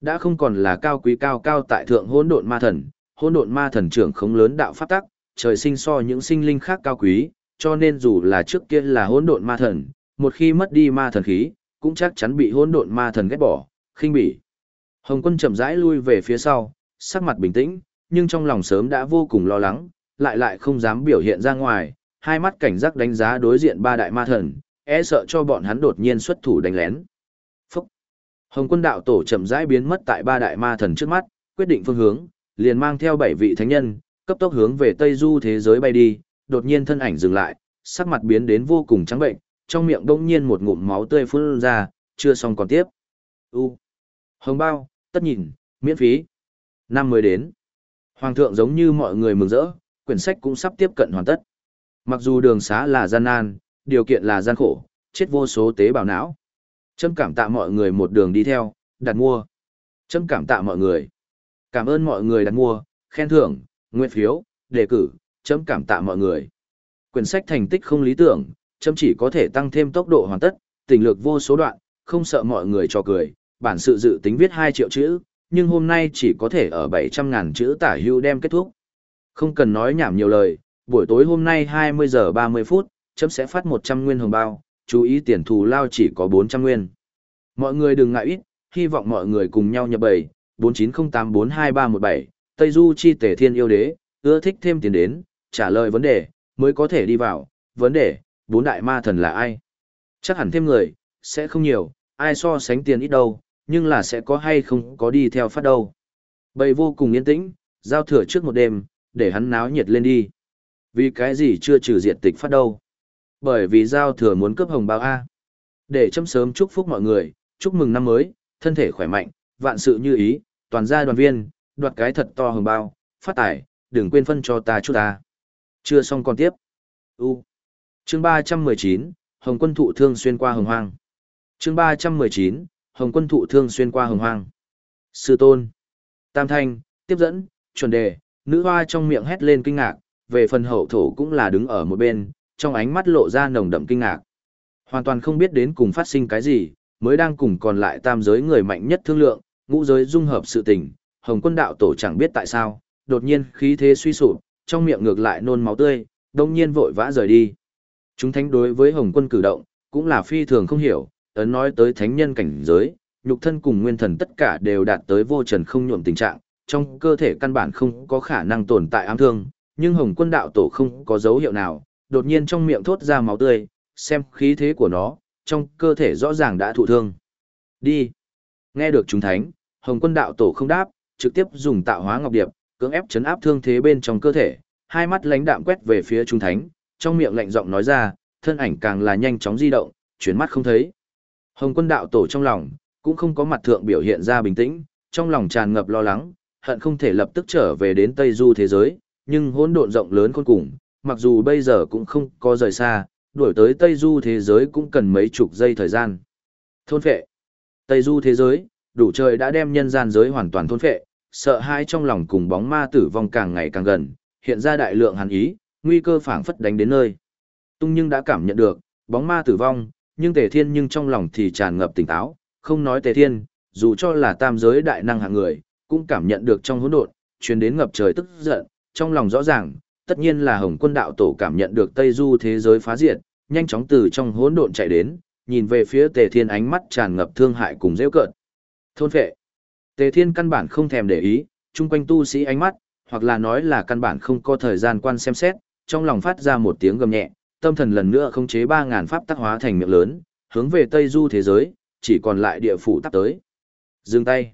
Đã không còn là cao quý cao cao tại thượng hỗn độn ma thần, hỗn độn ma thần trưởng không lớn đạo pháp tắc, trời sinh so những sinh linh khác cao quý, cho nên dù là trước kia là hỗn độn ma thần, một khi mất đi ma thần khí, cũng chắc chắn bị hỗn độn ma thần ghét bỏ, khinh bỉ. Hồng Quân chậm rãi lui về phía sau, sắc mặt bình tĩnh, nhưng trong lòng sớm đã vô cùng lo lắng, lại lại không dám biểu hiện ra ngoài, hai mắt cảnh giác đánh giá đối diện ba đại ma thần, e sợ cho bọn hắn đột nhiên xuất thủ đánh lén. Hồng quân đạo tổ chậm rãi biến mất tại ba đại ma thần trước mắt, quyết định phương hướng, liền mang theo bảy vị thánh nhân, cấp tốc hướng về Tây Du thế giới bay đi, đột nhiên thân ảnh dừng lại, sắc mặt biến đến vô cùng trắng bệnh, trong miệng đông nhiên một ngụm máu tươi phun ra, chưa xong còn tiếp. U. Hồng bao, tất nhìn, miễn phí. Năm mới đến. Hoàng thượng giống như mọi người mừng rỡ, quyển sách cũng sắp tiếp cận hoàn tất. Mặc dù đường xá là gian nan, điều kiện là gian khổ, chết vô số tế bào não. Trâm cảm tạ mọi người một đường đi theo, đặt mua. Trâm cảm tạ mọi người. Cảm ơn mọi người đặt mua, khen thưởng, nguyện phiếu, đề cử, chấm cảm tạ mọi người. Quyển sách thành tích không lý tưởng, chấm chỉ có thể tăng thêm tốc độ hoàn tất, tình lược vô số đoạn, không sợ mọi người cho cười, bản sự dự tính viết 2 triệu chữ, nhưng hôm nay chỉ có thể ở 700 ngàn chữ tả hưu đem kết thúc. Không cần nói nhảm nhiều lời, buổi tối hôm nay 20 giờ 30 phút, chấm sẽ phát 100 nguyên hồng bao, chú ý tiền thù lao chỉ có 400 nguyên. Mọi người đừng ngại ít, hy vọng mọi người cùng nhau nhập bầy, 49084237, Tây Du chi tể thiên yêu đế, ưa thích thêm tiền đến, trả lời vấn đề, mới có thể đi vào, vấn đề, bốn đại ma thần là ai? Chắc hẳn thêm người, sẽ không nhiều, ai so sánh tiền ít đâu, nhưng là sẽ có hay không có đi theo phát đâu. Bầy vô cùng yên tĩnh, giao thừa trước một đêm, để hắn náo nhiệt lên đi. Vì cái gì chưa trừ diện tịch phát đâu? Bởi vì giao thừa muốn cướp hồng bao A. Để chấm sớm chúc phúc mọi người, chúc mừng năm mới, thân thể khỏe mạnh, vạn sự như ý, toàn gia đoàn viên, đoạt cái thật to hồng bao, phát tải, đừng quên phân cho ta chút ta. Chưa xong còn tiếp. U. Chương 319, Hồng quân thụ thương xuyên qua hồng hoang. Chương 319, Hồng quân thụ thương xuyên qua hồng hoang. Sư tôn. Tam thanh, tiếp dẫn, chuẩn đề, nữ hoa trong miệng hét lên kinh ngạc, về phần hậu thổ cũng là đứng ở một bên, trong ánh mắt lộ ra nồng đậm kinh ngạc. Hoàn toàn không biết đến cùng phát sinh cái gì, mới đang cùng còn lại tam giới người mạnh nhất thương lượng, ngũ giới dung hợp sự tình, hồng quân đạo tổ chẳng biết tại sao, đột nhiên khí thế suy sụp, trong miệng ngược lại nôn máu tươi, đông nhiên vội vã rời đi. Chúng thánh đối với hồng quân cử động, cũng là phi thường không hiểu, ấn nói tới thánh nhân cảnh giới, nhục thân cùng nguyên thần tất cả đều đạt tới vô trần không nhuộm tình trạng, trong cơ thể căn bản không có khả năng tồn tại ám thương, nhưng hồng quân đạo tổ không có dấu hiệu nào, đột nhiên trong miệng thốt ra máu tươi, xem khí thế của nó, trong cơ thể rõ ràng đã thụ thương. Đi. Nghe được chúng thánh, hồng quân đạo tổ không đáp, trực tiếp dùng tạo hóa ngọc điệp, cưỡng ép chấn áp thương thế bên trong cơ thể, hai mắt lãnh đạm quét về phía chúng thánh, trong miệng lạnh giọng nói ra, thân ảnh càng là nhanh chóng di động, chuyển mắt không thấy. Hồng quân đạo tổ trong lòng, cũng không có mặt thượng biểu hiện ra bình tĩnh, trong lòng tràn ngập lo lắng, hận không thể lập tức trở về đến Tây Du thế giới, nhưng hỗn độn rộng lớn khôn cùng, mặc dù bây giờ cũng không có rời xa, đuổi tới Tây Du thế giới cũng cần mấy chục giây thời gian. Thôn phệ. Tây Du thế giới, đủ trời đã đem nhân gian giới hoàn toàn thôn phệ, sợ hãi trong lòng cùng bóng ma tử vong càng ngày càng gần, hiện ra đại lượng hàn ý, nguy cơ phảng phất đánh đến nơi. Tung nhưng đã cảm nhận được, bóng ma tử vong, nhưng Tề Thiên nhưng trong lòng thì tràn ngập tỉnh táo, không nói Tề Thiên, dù cho là tam giới đại năng hạng người, cũng cảm nhận được trong hỗn độn, truyền đến ngập trời tức giận, trong lòng rõ ràng, tất nhiên là Hồng Quân đạo tổ cảm nhận được Tây Du thế giới phá diệt, nhanh chóng từ trong hỗn độn chạy đến, nhìn về phía Tề Thiên ánh mắt tràn ngập thương hại cùng giễu cợt. Thôn phệ. Tề Thiên căn bản không thèm để ý, chung quanh tu sĩ ánh mắt, hoặc là nói là căn bản không có thời gian quan xem xét, trong lòng phát ra một tiếng gầm nhẹ, tâm thần lần nữa không chế 3000 pháp tắc hóa thành miệng lớn, hướng về Tây Du thế giới, chỉ còn lại địa phủ tắc tới. Dừng tay.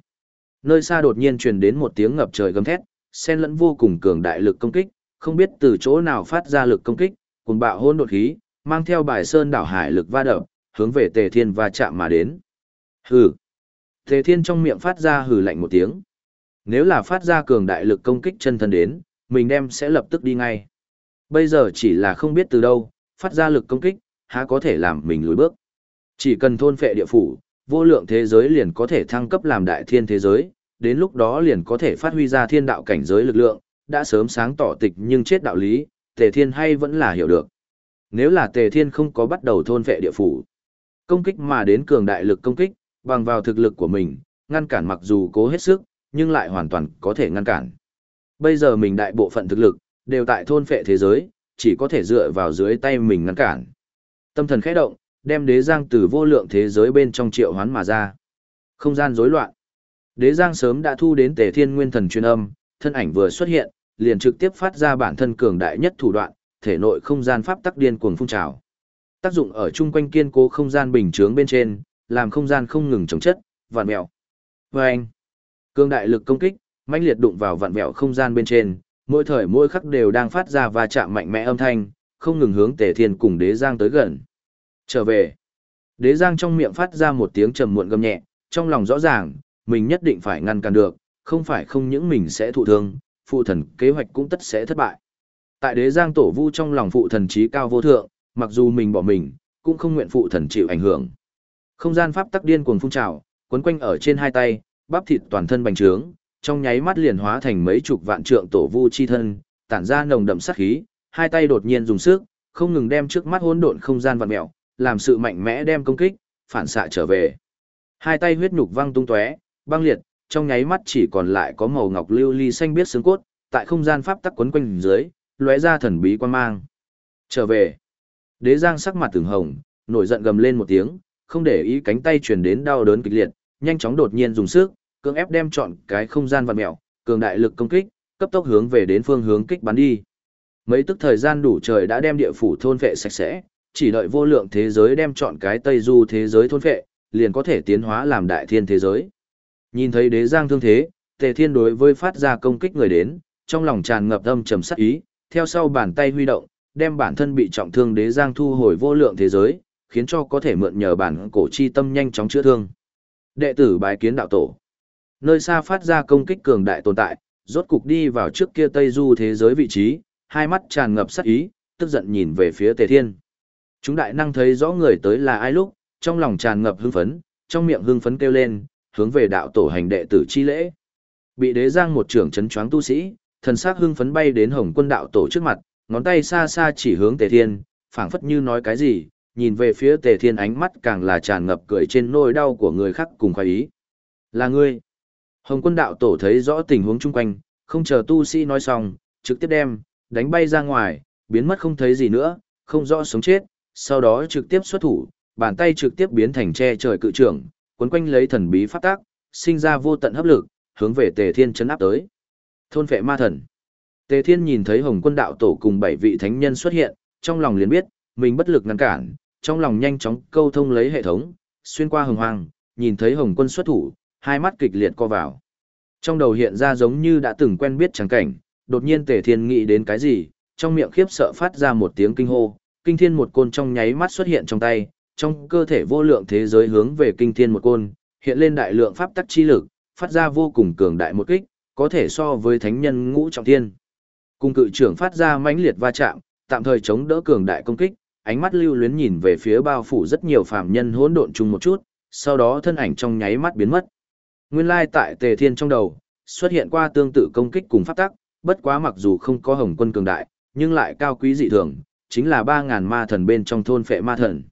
Nơi xa đột nhiên truyền đến một tiếng ngập trời gầm thét, xen lẫn vô cùng cường đại lực công kích, không biết từ chỗ nào phát ra lực công kích, cuồng bạo hỗn độn khí, mang theo bài sơn đảo hải lực va đập, hướng về Tề Thiên va chạm mà đến. Hừ. Tề Thiên trong miệng phát ra hừ lạnh một tiếng. Nếu là phát ra cường đại lực công kích chân thân đến, mình đem sẽ lập tức đi ngay. Bây giờ chỉ là không biết từ đâu, phát ra lực công kích, há có thể làm mình lùi bước. Chỉ cần thôn phệ địa phủ, vô lượng thế giới liền có thể thăng cấp làm đại thiên thế giới, đến lúc đó liền có thể phát huy ra thiên đạo cảnh giới lực lượng, đã sớm sáng tỏ tịch nhưng chết đạo lý, tề thiên hay vẫn là hiểu được. Nếu là tề thiên không có bắt đầu thôn vệ địa phủ, công kích mà đến cường đại lực công kích, bằng vào thực lực của mình, ngăn cản mặc dù cố hết sức, nhưng lại hoàn toàn có thể ngăn cản. Bây giờ mình đại bộ phận thực lực, đều tại thôn phệ thế giới, chỉ có thể dựa vào dưới tay mình ngăn cản. Tâm thần khẽ động, đem đế giang từ vô lượng thế giới bên trong triệu hoán mà ra. Không gian rối loạn. Đế giang sớm đã thu đến tề thiên nguyên thần truyền âm, thân ảnh vừa xuất hiện, liền trực tiếp phát ra bản thân cường đại nhất thủ đoạn, thể nội không gian pháp tắc điên cuồng phun trào. Tác dụng ở chung quanh kiên cố không gian bình chướng bên trên, làm không gian không ngừng chống chất, vạn mèo. Vâng! Cường đại lực công kích, mãnh liệt đụng vào vạn mèo không gian bên trên, mỗi thời mỗi khắc đều đang phát ra và chạm mạnh mẽ âm thanh, không ngừng hướng Tề Thiên cùng Đế Giang tới gần. Trở về. Đế Giang trong miệng phát ra một tiếng trầm muộn gầm nhẹ, trong lòng rõ ràng, mình nhất định phải ngăn cản được, không phải không những mình sẽ thụ thương, phụ thần kế hoạch cũng tất sẽ thất bại. Tại Đế Giang tổ vu trong lòng phụ thần trí cao vô thượng, mặc dù mình bỏ mình, cũng không nguyện phụ thần chịu ảnh hưởng. Không gian pháp tắc điên cuồng phun trào, quấn quanh ở trên hai tay, bắp thịt toàn thân bành trướng, trong nháy mắt liền hóa thành mấy chục vạn trượng tổ vu chi thân, tản ra nồng đậm sát khí, hai tay đột nhiên dùng sức, không ngừng đem trước mắt hỗn độn không gian vặn mèo, làm sự mạnh mẽ đem công kích, phản xạ trở về. Hai tay huyết nhục văng tung tóe, băng liệt, trong nháy mắt chỉ còn lại có màu ngọc lưu ly xanh biết xương cốt, tại không gian pháp tắc quấn quanh dưới, lóe ra thần bí quan mang. Trở về. Đế Giang sắc mặt từng hồng, nổi giận gầm lên một tiếng, không để ý cánh tay truyền đến đau đớn kịch liệt, nhanh chóng đột nhiên dùng sức, cưỡng ép đem chọn cái không gian vặn mèo, cường đại lực công kích, cấp tốc hướng về đến phương hướng kích bắn đi. Mấy tức thời gian đủ trời đã đem địa phủ thôn vệ sạch sẽ, chỉ đợi vô lượng thế giới đem chọn cái Tây Du thế giới thôn vệ, liền có thể tiến hóa làm đại thiên thế giới. Nhìn thấy đế giang thương thế, tề thiên đối với phát ra công kích người đến, trong lòng tràn ngập âm trầm sắc ý, theo sau bàn tay huy động, đem bản thân bị trọng thương đế giang thu hồi vô lượng thế giới, khiến cho có thể mượn nhờ bản cổ chi tâm nhanh chóng chữa thương. Đệ tử bái kiến đạo tổ. Nơi xa phát ra công kích cường đại tồn tại, rốt cục đi vào trước kia Tây Du thế giới vị trí, hai mắt tràn ngập sắc ý, tức giận nhìn về phía Tề Thiên. Chúng đại năng thấy rõ người tới là ai lúc, trong lòng tràn ngập hưng phấn, trong miệng hưng phấn kêu lên, hướng về đạo tổ hành đệ tử chi lễ. Bị đế giang một trưởng chấn choáng tu sĩ, thần sắc hưng phấn bay đến Hồng Quân đạo tổ trước mặt, ngón tay xa xa chỉ hướng Tề Thiên, phảng phất như nói cái gì, nhìn về phía Tề Thiên ánh mắt càng là tràn ngập cười trên nỗi đau của người khác cùng khoái ý. Là ngươi. Hồng Quân đạo tổ thấy rõ tình huống chung quanh, không chờ tu sĩ nói xong, trực tiếp đem, đánh bay ra ngoài, biến mất không thấy gì nữa, không rõ sống chết, sau đó trực tiếp xuất thủ, bàn tay trực tiếp biến thành che trời cự trưởng, cuốn quanh lấy thần bí pháp tác, sinh ra vô tận hấp lực, hướng về Tề Thiên chấn áp tới. Thôn vệ ma thần. Tề Thiên nhìn thấy Hồng Quân đạo tổ cùng bảy vị thánh nhân xuất hiện, trong lòng liền biết, mình bất lực ngăn cản, trong lòng nhanh chóng câu thông lấy hệ thống, xuyên qua hồng hoang, nhìn thấy Hồng Quân xuất thủ, hai mắt kịch liệt co vào. Trong đầu hiện ra giống như đã từng quen biết chẳng cảnh, đột nhiên Tề Thiên nghĩ đến cái gì, trong miệng khiếp sợ phát ra một tiếng kinh hô, kinh thiên một côn trong nháy mắt xuất hiện trong tay, trong cơ thể vô lượng thế giới hướng về kinh thiên một côn, hiện lên đại lượng pháp tắc chi lực, phát ra vô cùng cường đại một kích, có thể so với thánh nhân ngũ trọng thiên. Cùng cự trưởng phát ra mãnh liệt va chạm, tạm thời chống đỡ cường đại công kích, ánh mắt lưu luyến nhìn về phía bao phủ rất nhiều phàm nhân hỗn độn chung một chút, sau đó thân ảnh trong nháy mắt biến mất. Nguyên lai tại Tề Thiên trong đầu, xuất hiện qua tương tự công kích cùng pháp tắc, bất quá mặc dù không có hồng quân cường đại, nhưng lại cao quý dị thường, chính là 3000 ma thần bên trong thôn phệ ma thần.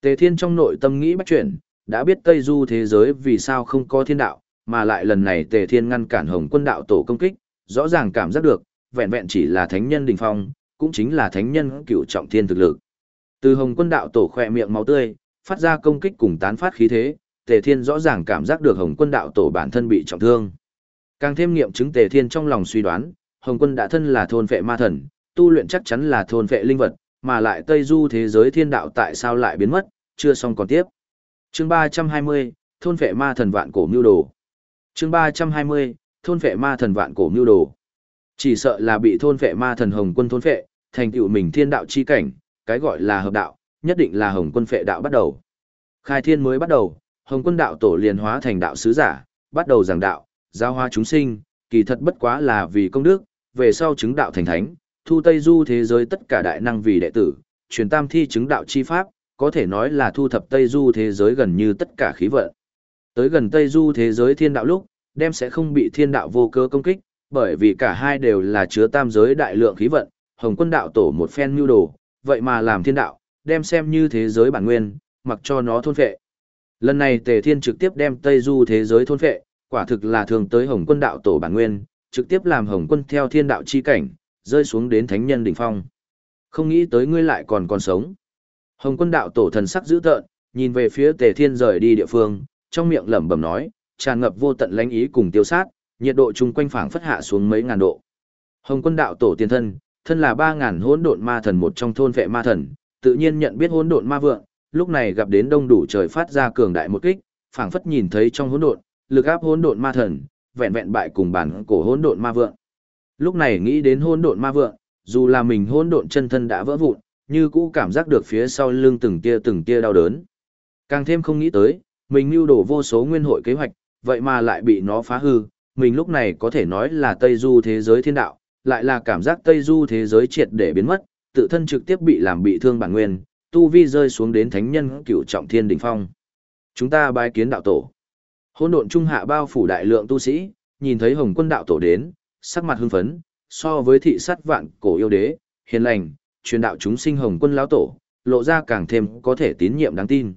Tề Thiên trong nội tâm nghĩ bắt chuyển, đã biết Tây Du thế giới vì sao không có thiên đạo, mà lại lần này Tề Thiên ngăn cản hồng quân đạo tổ công kích, rõ ràng cảm giác được, vẹn vẹn chỉ là thánh nhân đỉnh phong, cũng chính là thánh nhân cựu trọng thiên thực lực. Từ hồng quân đạo tổ khỏe miệng máu tươi, phát ra công kích cùng tán phát khí thế, Tề Thiên rõ ràng cảm giác được hồng quân đạo tổ bản thân bị trọng thương. Càng thêm nghiệm chứng Tề Thiên trong lòng suy đoán, Hồng Quân đã thân là thôn vệ ma thần, tu luyện chắc chắn là thôn vệ linh vật, mà lại Tây Du thế giới thiên đạo tại sao lại biến mất, chưa xong còn tiếp. Chương 320, thôn vệ ma thần vạn cổ mưu đồ. Chương 320, thôn vệ ma thần vạn cổ mưu đồ. Chỉ sợ là bị thôn vệ ma thần Hồng Quân thôn vệ, thành tựu mình thiên đạo chi cảnh, cái gọi là hợp đạo, nhất định là Hồng Quân phệ đạo bắt đầu. Khai thiên mới bắt đầu, Hồng Quân đạo tổ liền hóa thành đạo sứ giả, bắt đầu giảng đạo, giao hoa chúng sinh, kỳ thật bất quá là vì công đức, về sau chứng đạo thành thánh, thu Tây Du thế giới tất cả đại năng vì đệ tử, truyền tam thi chứng đạo chi pháp, có thể nói là thu thập Tây Du thế giới gần như tất cả khí vận. Tới gần Tây Du thế giới thiên đạo lúc, đem sẽ không bị thiên đạo vô cơ công kích, bởi vì cả hai đều là chứa tam giới đại lượng khí vận, Hồng Quân đạo tổ một phen nhu đồ, vậy mà làm thiên đạo, đem xem như thế giới bản nguyên, mặc cho nó thôn phệ. Lần này Tề Thiên trực tiếp đem Tây Du thế giới thôn phệ, quả thực là thường tới Hồng Quân đạo tổ bản nguyên, trực tiếp làm Hồng Quân theo thiên đạo chi cảnh, rơi xuống đến thánh nhân đỉnh phong. Không nghĩ tới ngươi lại còn còn sống. Hồng Quân đạo tổ thần sắc dữ tợn, nhìn về phía Tề Thiên rời đi địa phương, trong miệng lẩm bẩm nói, tràn ngập vô tận lãnh ý cùng tiêu sát, nhiệt độ chung quanh phảng phất hạ xuống mấy ngàn độ. Hồng Quân đạo tổ tiên thân, thân là 3000 hỗn độn ma thần một trong thôn vệ ma thần, tự nhiên nhận biết hỗn độn ma vượng, lúc này gặp đến đông đủ trời phát ra cường đại một kích, phảng phất nhìn thấy trong hỗn độn, lực áp hỗn độn ma thần, vẹn vẹn bại cùng bản cổ hỗn độn ma vượng. Lúc này nghĩ đến hỗn độn ma vượng, dù là mình hỗn độn chân thân đã vỡ vụn, như cũ cảm giác được phía sau lưng từng tia từng tia đau đớn. Càng thêm không nghĩ tới, mình lưu đổ vô số nguyên hội kế hoạch, vậy mà lại bị nó phá hư, mình lúc này có thể nói là Tây Du thế giới thiên đạo, lại là cảm giác Tây Du thế giới triệt để biến mất, tự thân trực tiếp bị làm bị thương bản nguyên, tu vi rơi xuống đến thánh nhân cửu trọng thiên đỉnh phong. Chúng ta bái kiến đạo tổ. Hỗn độn trung hạ bao phủ đại lượng tu sĩ, nhìn thấy Hồng Quân đạo tổ đến, sắc mặt hưng phấn, so với thị sát vạn cổ yêu đế, hiền lành, truyền đạo chúng sinh Hồng Quân lão tổ, lộ ra càng thêm có thể tín nhiệm đáng tin.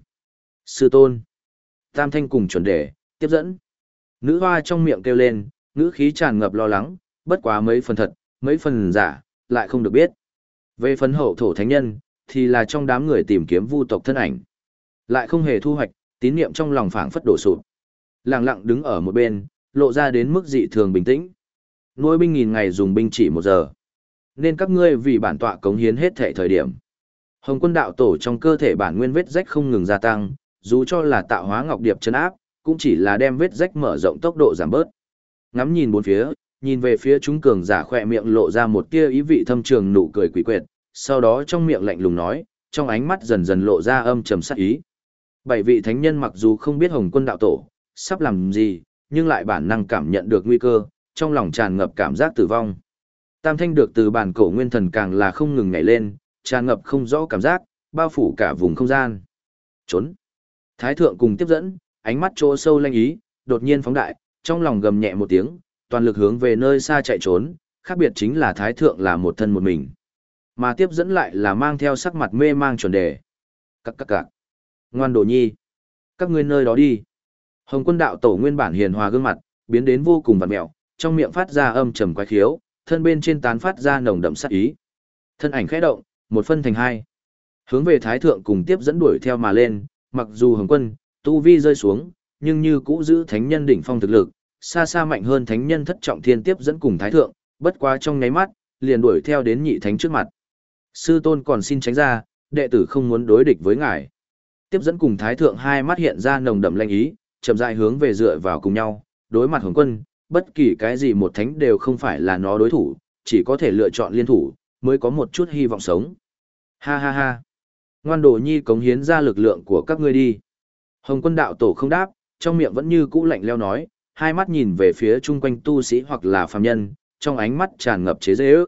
Sư tôn, Tam Thanh cùng chuẩn đề, tiếp dẫn. Nữ hoa trong miệng kêu lên, ngữ khí tràn ngập lo lắng, bất quá mấy phần thật, mấy phần giả, lại không được biết. Về phần hậu thổ thánh nhân, thì là trong đám người tìm kiếm vu tộc thân ảnh. Lại không hề thu hoạch, tín niệm trong lòng phảng phất đổ sụp. Lặng lặng đứng ở một bên, lộ ra đến mức dị thường bình tĩnh. Nuôi binh nghìn ngày dùng binh chỉ một giờ. Nên các ngươi vì bản tọa cống hiến hết thể thời điểm. Hồng quân đạo tổ trong cơ thể bản nguyên vết rách không ngừng gia tăng, dù cho là tạo hóa ngọc điệp chân áp, cũng chỉ là đem vết rách mở rộng tốc độ giảm bớt. Ngắm nhìn bốn phía, nhìn về phía chúng cường giả khỏe miệng lộ ra một tia ý vị thâm trường nụ cười quỷ quyệt, sau đó trong miệng lạnh lùng nói, trong ánh mắt dần dần lộ ra âm trầm sát ý. Bảy vị thánh nhân mặc dù không biết Hồng Quân đạo tổ sắp làm gì, nhưng lại bản năng cảm nhận được nguy cơ, trong lòng tràn ngập cảm giác tử vong. Tam thanh được từ bản cổ nguyên thần càng là không ngừng nhảy lên, tràn ngập không rõ cảm giác, bao phủ cả vùng không gian. Trốn. Thái thượng cùng tiếp dẫn, ánh mắt chỗ sâu lanh ý, đột nhiên phóng đại, trong lòng gầm nhẹ một tiếng, toàn lực hướng về nơi xa chạy trốn, khác biệt chính là thái thượng là một thân một mình. Mà tiếp dẫn lại là mang theo sắc mặt mê mang chuẩn đề. Các các các. Ngoan đồ nhi. Các ngươi nơi đó đi. Hồng quân đạo tổ nguyên bản hiền hòa gương mặt, biến đến vô cùng vặn mẹo, trong miệng phát ra âm trầm quái khiếu, thân bên trên tán phát ra nồng đậm sát ý. Thân ảnh khẽ động, một phân thành hai. Hướng về thái thượng cùng tiếp dẫn đuổi theo mà lên, mặc dù hồng quân, tu vi rơi xuống, nhưng như cũ giữ thánh nhân đỉnh phong thực lực, xa xa mạnh hơn thánh nhân thất trọng thiên tiếp dẫn cùng thái thượng, bất quá trong nháy mắt, liền đuổi theo đến nhị thánh trước mặt. Sư tôn còn xin tránh ra, đệ tử không muốn đối địch với ngài. Tiếp dẫn cùng thái thượng hai mắt hiện ra nồng đậm lanh ý, chậm rãi hướng về dựa vào cùng nhau, đối mặt hồng quân, bất kỳ cái gì một thánh đều không phải là nó đối thủ, chỉ có thể lựa chọn liên thủ, mới có một chút hy vọng sống. Ha ha ha. Ngoan đồ nhi cống hiến ra lực lượng của các ngươi đi. Hồng quân đạo tổ không đáp, trong miệng vẫn như cũ lạnh leo nói, hai mắt nhìn về phía chung quanh tu sĩ hoặc là phàm nhân, trong ánh mắt tràn ngập chế dễ ước.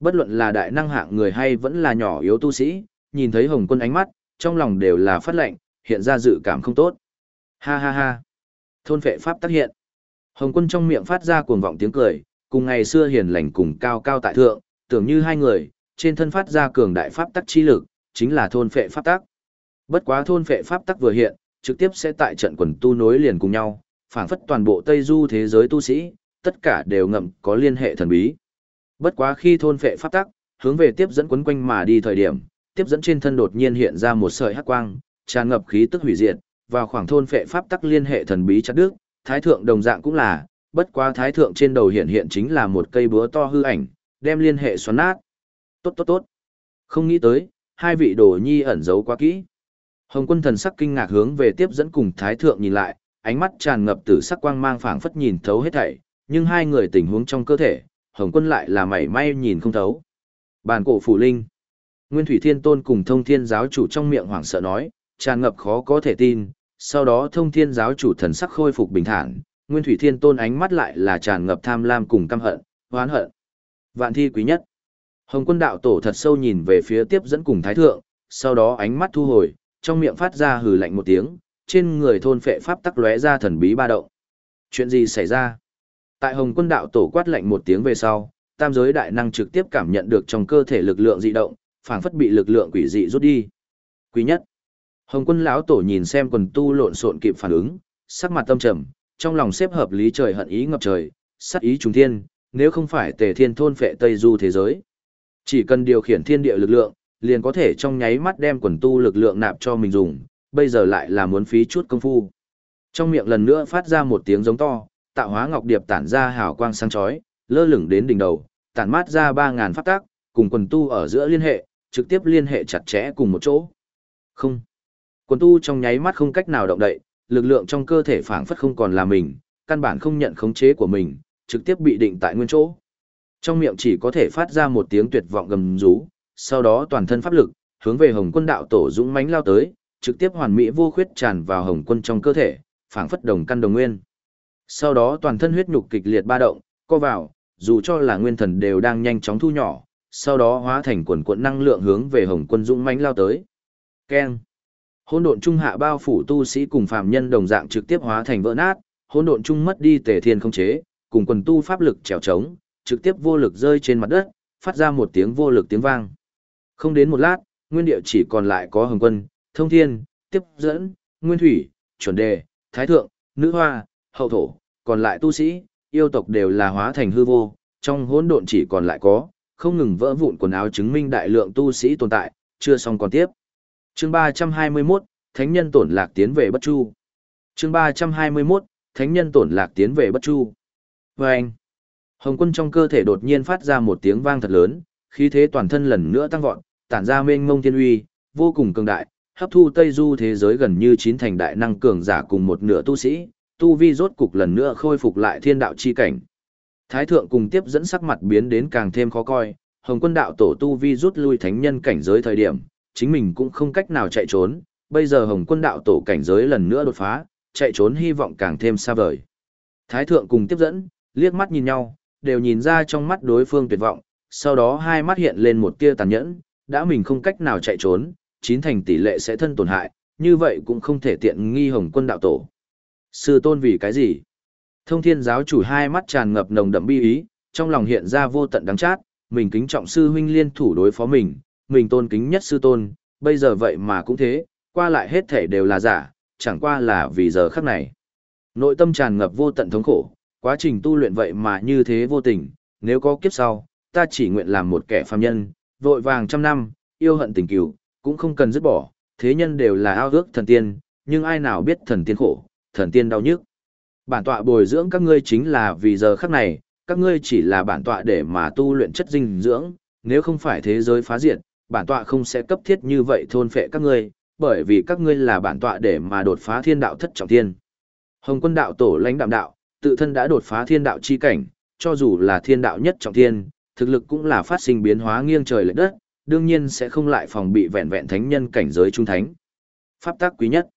Bất luận là đại năng hạng người hay vẫn là nhỏ yếu tu sĩ, nhìn thấy hồng quân ánh mắt, trong lòng đều là phát lệnh, hiện ra dự cảm không tốt. Ha ha ha. Thôn vệ pháp tác hiện. Hồng quân trong miệng phát ra cuồng vọng tiếng cười, cùng ngày xưa hiền lành cùng cao cao tại thượng, tưởng như hai người, trên thân phát ra cường đại pháp tắc chi lực, chính là thôn phệ pháp tắc. Bất quá thôn phệ pháp tắc vừa hiện, trực tiếp sẽ tại trận quần tu nối liền cùng nhau, phảng phất toàn bộ Tây Du thế giới tu sĩ, tất cả đều ngậm có liên hệ thần bí. Bất quá khi thôn phệ pháp tắc, hướng về tiếp dẫn quấn quanh mà đi thời điểm, tiếp dẫn trên thân đột nhiên hiện ra một sợi hắc quang, tràn ngập khí tức hủy diệt, vào khoảng thôn phệ pháp tắc liên hệ thần bí chặt đứt, thái thượng đồng dạng cũng là, bất quá thái thượng trên đầu hiện hiện chính là một cây búa to hư ảnh, đem liên hệ xoắn nát. Tốt tốt tốt. Không nghĩ tới, hai vị đồ nhi ẩn giấu quá kỹ. Hồng quân thần sắc kinh ngạc hướng về tiếp dẫn cùng thái thượng nhìn lại, ánh mắt tràn ngập tử sắc quang mang phảng phất nhìn thấu hết thảy, nhưng hai người tình huống trong cơ thể, Hồng quân lại là mảy may nhìn không thấu. Bàn cổ phủ linh. Nguyên Thủy Thiên Tôn cùng Thông Thiên giáo chủ trong miệng hoảng sợ nói, tràn ngập khó có thể tin, sau đó Thông Thiên giáo chủ thần sắc khôi phục bình thản, Nguyên Thủy Thiên Tôn ánh mắt lại là tràn ngập tham lam cùng căm hận, oán hận. Vạn thi quý nhất. Hồng quân đạo tổ thật sâu nhìn về phía tiếp dẫn cùng thái thượng, sau đó ánh mắt thu hồi, trong miệng phát ra hừ lạnh một tiếng, trên người thôn phệ pháp tắc lóe ra thần bí ba động. Chuyện gì xảy ra? Tại Hồng Quân đạo tổ quát lạnh một tiếng về sau, tam giới đại năng trực tiếp cảm nhận được trong cơ thể lực lượng dị động, phảng phất bị lực lượng quỷ dị rút đi. Quý nhất. Hồng quân lão tổ nhìn xem quần tu lộn xộn kịp phản ứng, sắc mặt tâm trầm, trong lòng xếp hợp lý trời hận ý ngập trời, sát ý trùng thiên, nếu không phải tề thiên thôn phệ Tây Du thế giới. Chỉ cần điều khiển thiên địa lực lượng, liền có thể trong nháy mắt đem quần tu lực lượng nạp cho mình dùng, bây giờ lại là muốn phí chút công phu. Trong miệng lần nữa phát ra một tiếng giống to, tạo hóa ngọc điệp tản ra hào quang sáng chói, lơ lửng đến đỉnh đầu, tản mát ra 3000 pháp tác, cùng quần tu ở giữa liên hệ, trực tiếp liên hệ chặt chẽ cùng một chỗ. Không. Quần tu trong nháy mắt không cách nào động đậy, lực lượng trong cơ thể phảng phất không còn là mình, căn bản không nhận khống chế của mình, trực tiếp bị định tại nguyên chỗ. Trong miệng chỉ có thể phát ra một tiếng tuyệt vọng gầm rú, sau đó toàn thân pháp lực, hướng về Hồng Quân đạo tổ dũng mãnh lao tới, trực tiếp hoàn mỹ vô khuyết tràn vào Hồng Quân trong cơ thể, phảng phất đồng căn đồng nguyên. Sau đó toàn thân huyết nhục kịch liệt ba động, co vào, dù cho là nguyên thần đều đang nhanh chóng thu nhỏ, sau đó hóa thành quần cuộn năng lượng hướng về Hồng Quân dũng mãnh lao tới. Keng. Hỗn độn trung hạ bao phủ tu sĩ cùng phàm nhân đồng dạng trực tiếp hóa thành vỡ nát, hỗn độn trung mất đi tề thiên không chế, cùng quần tu pháp lực trèo trống, trực tiếp vô lực rơi trên mặt đất, phát ra một tiếng vô lực tiếng vang. Không đến một lát, nguyên địa chỉ còn lại có hồng quân, thông thiên, tiếp dẫn, nguyên thủy, chuẩn đề, thái thượng, nữ hoa, hậu thổ, còn lại tu sĩ, yêu tộc đều là hóa thành hư vô, trong hỗn độn chỉ còn lại có, không ngừng vỡ vụn quần áo chứng minh đại lượng tu sĩ tồn tại, chưa xong còn tiếp. Chương 321, Thánh nhân tổn lạc tiến về Bất Chu. Chương 321, Thánh nhân tổn lạc tiến về Bất Chu. Và anh, Hồng quân trong cơ thể đột nhiên phát ra một tiếng vang thật lớn, khí thế toàn thân lần nữa tăng vọt, tản ra mênh mông thiên uy, vô cùng cường đại, hấp thu Tây Du thế giới gần như chín thành đại năng cường giả cùng một nửa tu sĩ, tu vi rốt cục lần nữa khôi phục lại thiên đạo chi cảnh. Thái thượng cùng tiếp dẫn sắc mặt biến đến càng thêm khó coi, Hồng quân đạo tổ tu vi rút lui thánh nhân cảnh giới thời điểm, chính mình cũng không cách nào chạy trốn, bây giờ Hồng quân đạo tổ cảnh giới lần nữa đột phá, chạy trốn hy vọng càng thêm xa vời. Thái thượng cùng tiếp dẫn, liếc mắt nhìn nhau, đều nhìn ra trong mắt đối phương tuyệt vọng, sau đó hai mắt hiện lên một tia tàn nhẫn, đã mình không cách nào chạy trốn, chín thành tỷ lệ sẽ thân tổn hại, như vậy cũng không thể tiện nghi hồng quân đạo tổ. Sư tôn vì cái gì? Thông thiên giáo chủ hai mắt tràn ngập nồng đậm bi ý, trong lòng hiện ra vô tận đắng chát, mình kính trọng sư huynh liên thủ đối phó mình, mình tôn kính nhất sư tôn, bây giờ vậy mà cũng thế, qua lại hết thể đều là giả, chẳng qua là vì giờ khắc này. Nội tâm tràn ngập vô tận thống khổ, quá trình tu luyện vậy mà như thế vô tình, nếu có kiếp sau, ta chỉ nguyện làm một kẻ phàm nhân, vội vàng trăm năm, yêu hận tình cửu, cũng không cần dứt bỏ, thế nhân đều là ao ước thần tiên, nhưng ai nào biết thần tiên khổ, thần tiên đau nhức. Bản tọa bồi dưỡng các ngươi chính là vì giờ khắc này, các ngươi chỉ là bản tọa để mà tu luyện chất dinh dưỡng, nếu không phải thế giới phá diệt, bản tọa không sẽ cấp thiết như vậy thôn phệ các ngươi, bởi vì các ngươi là bản tọa để mà đột phá thiên đạo thất trọng thiên. Hồng quân đạo tổ lãnh đạm đạo, tự thân đã đột phá thiên đạo chi cảnh, cho dù là thiên đạo nhất trọng thiên, thực lực cũng là phát sinh biến hóa nghiêng trời lệch đất, đương nhiên sẽ không lại phòng bị vẹn vẹn thánh nhân cảnh giới trung thánh. Pháp tác quý nhất.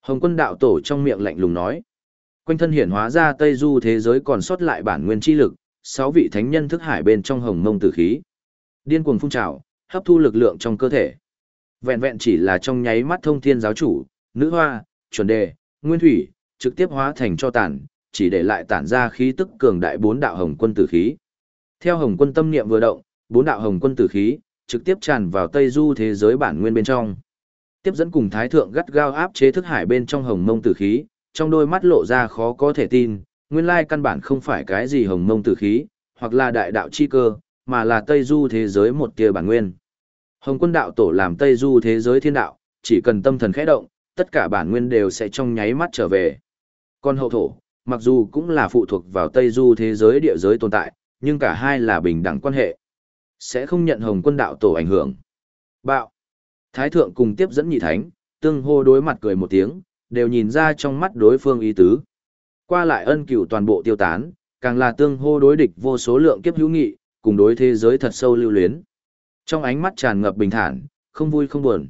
Hồng quân đạo tổ trong miệng lạnh lùng nói. Quanh thân hiển hóa ra Tây Du thế giới còn sót lại bản nguyên chi lực, sáu vị thánh nhân thức hải bên trong hồng mông tử khí. Điên cuồng phun trào, hấp thu lực lượng trong cơ thể. Vẹn vẹn chỉ là trong nháy mắt thông thiên giáo chủ, nữ hoa, chuẩn đề, nguyên thủy, trực tiếp hóa thành cho tàn, chỉ để lại tản ra khí tức cường đại bốn đạo hồng quân tử khí. Theo hồng quân tâm niệm vừa động, bốn đạo hồng quân tử khí trực tiếp tràn vào Tây Du thế giới bản nguyên bên trong. Tiếp dẫn cùng thái thượng gắt gao áp chế thức hải bên trong hồng mông tử khí, trong đôi mắt lộ ra khó có thể tin, nguyên lai căn bản không phải cái gì hồng mông tử khí, hoặc là đại đạo chi cơ, mà là Tây Du thế giới một tia bản nguyên. Hồng quân đạo tổ làm Tây Du thế giới thiên đạo, chỉ cần tâm thần khẽ động, tất cả bản nguyên đều sẽ trong nháy mắt trở về. Còn hậu thổ, mặc dù cũng là phụ thuộc vào Tây Du thế giới địa giới tồn tại, nhưng cả hai là bình đẳng quan hệ. Sẽ không nhận hồng quân đạo tổ ảnh hưởng. Bạo. Thái thượng cùng tiếp dẫn nhị thánh, tương hô đối mặt cười một tiếng, đều nhìn ra trong mắt đối phương ý tứ. Qua lại ân cửu toàn bộ tiêu tán, càng là tương hô đối địch vô số lượng kiếp hữu nghị, cùng đối thế giới thật sâu lưu luyến. Trong ánh mắt tràn ngập bình thản, không vui không buồn.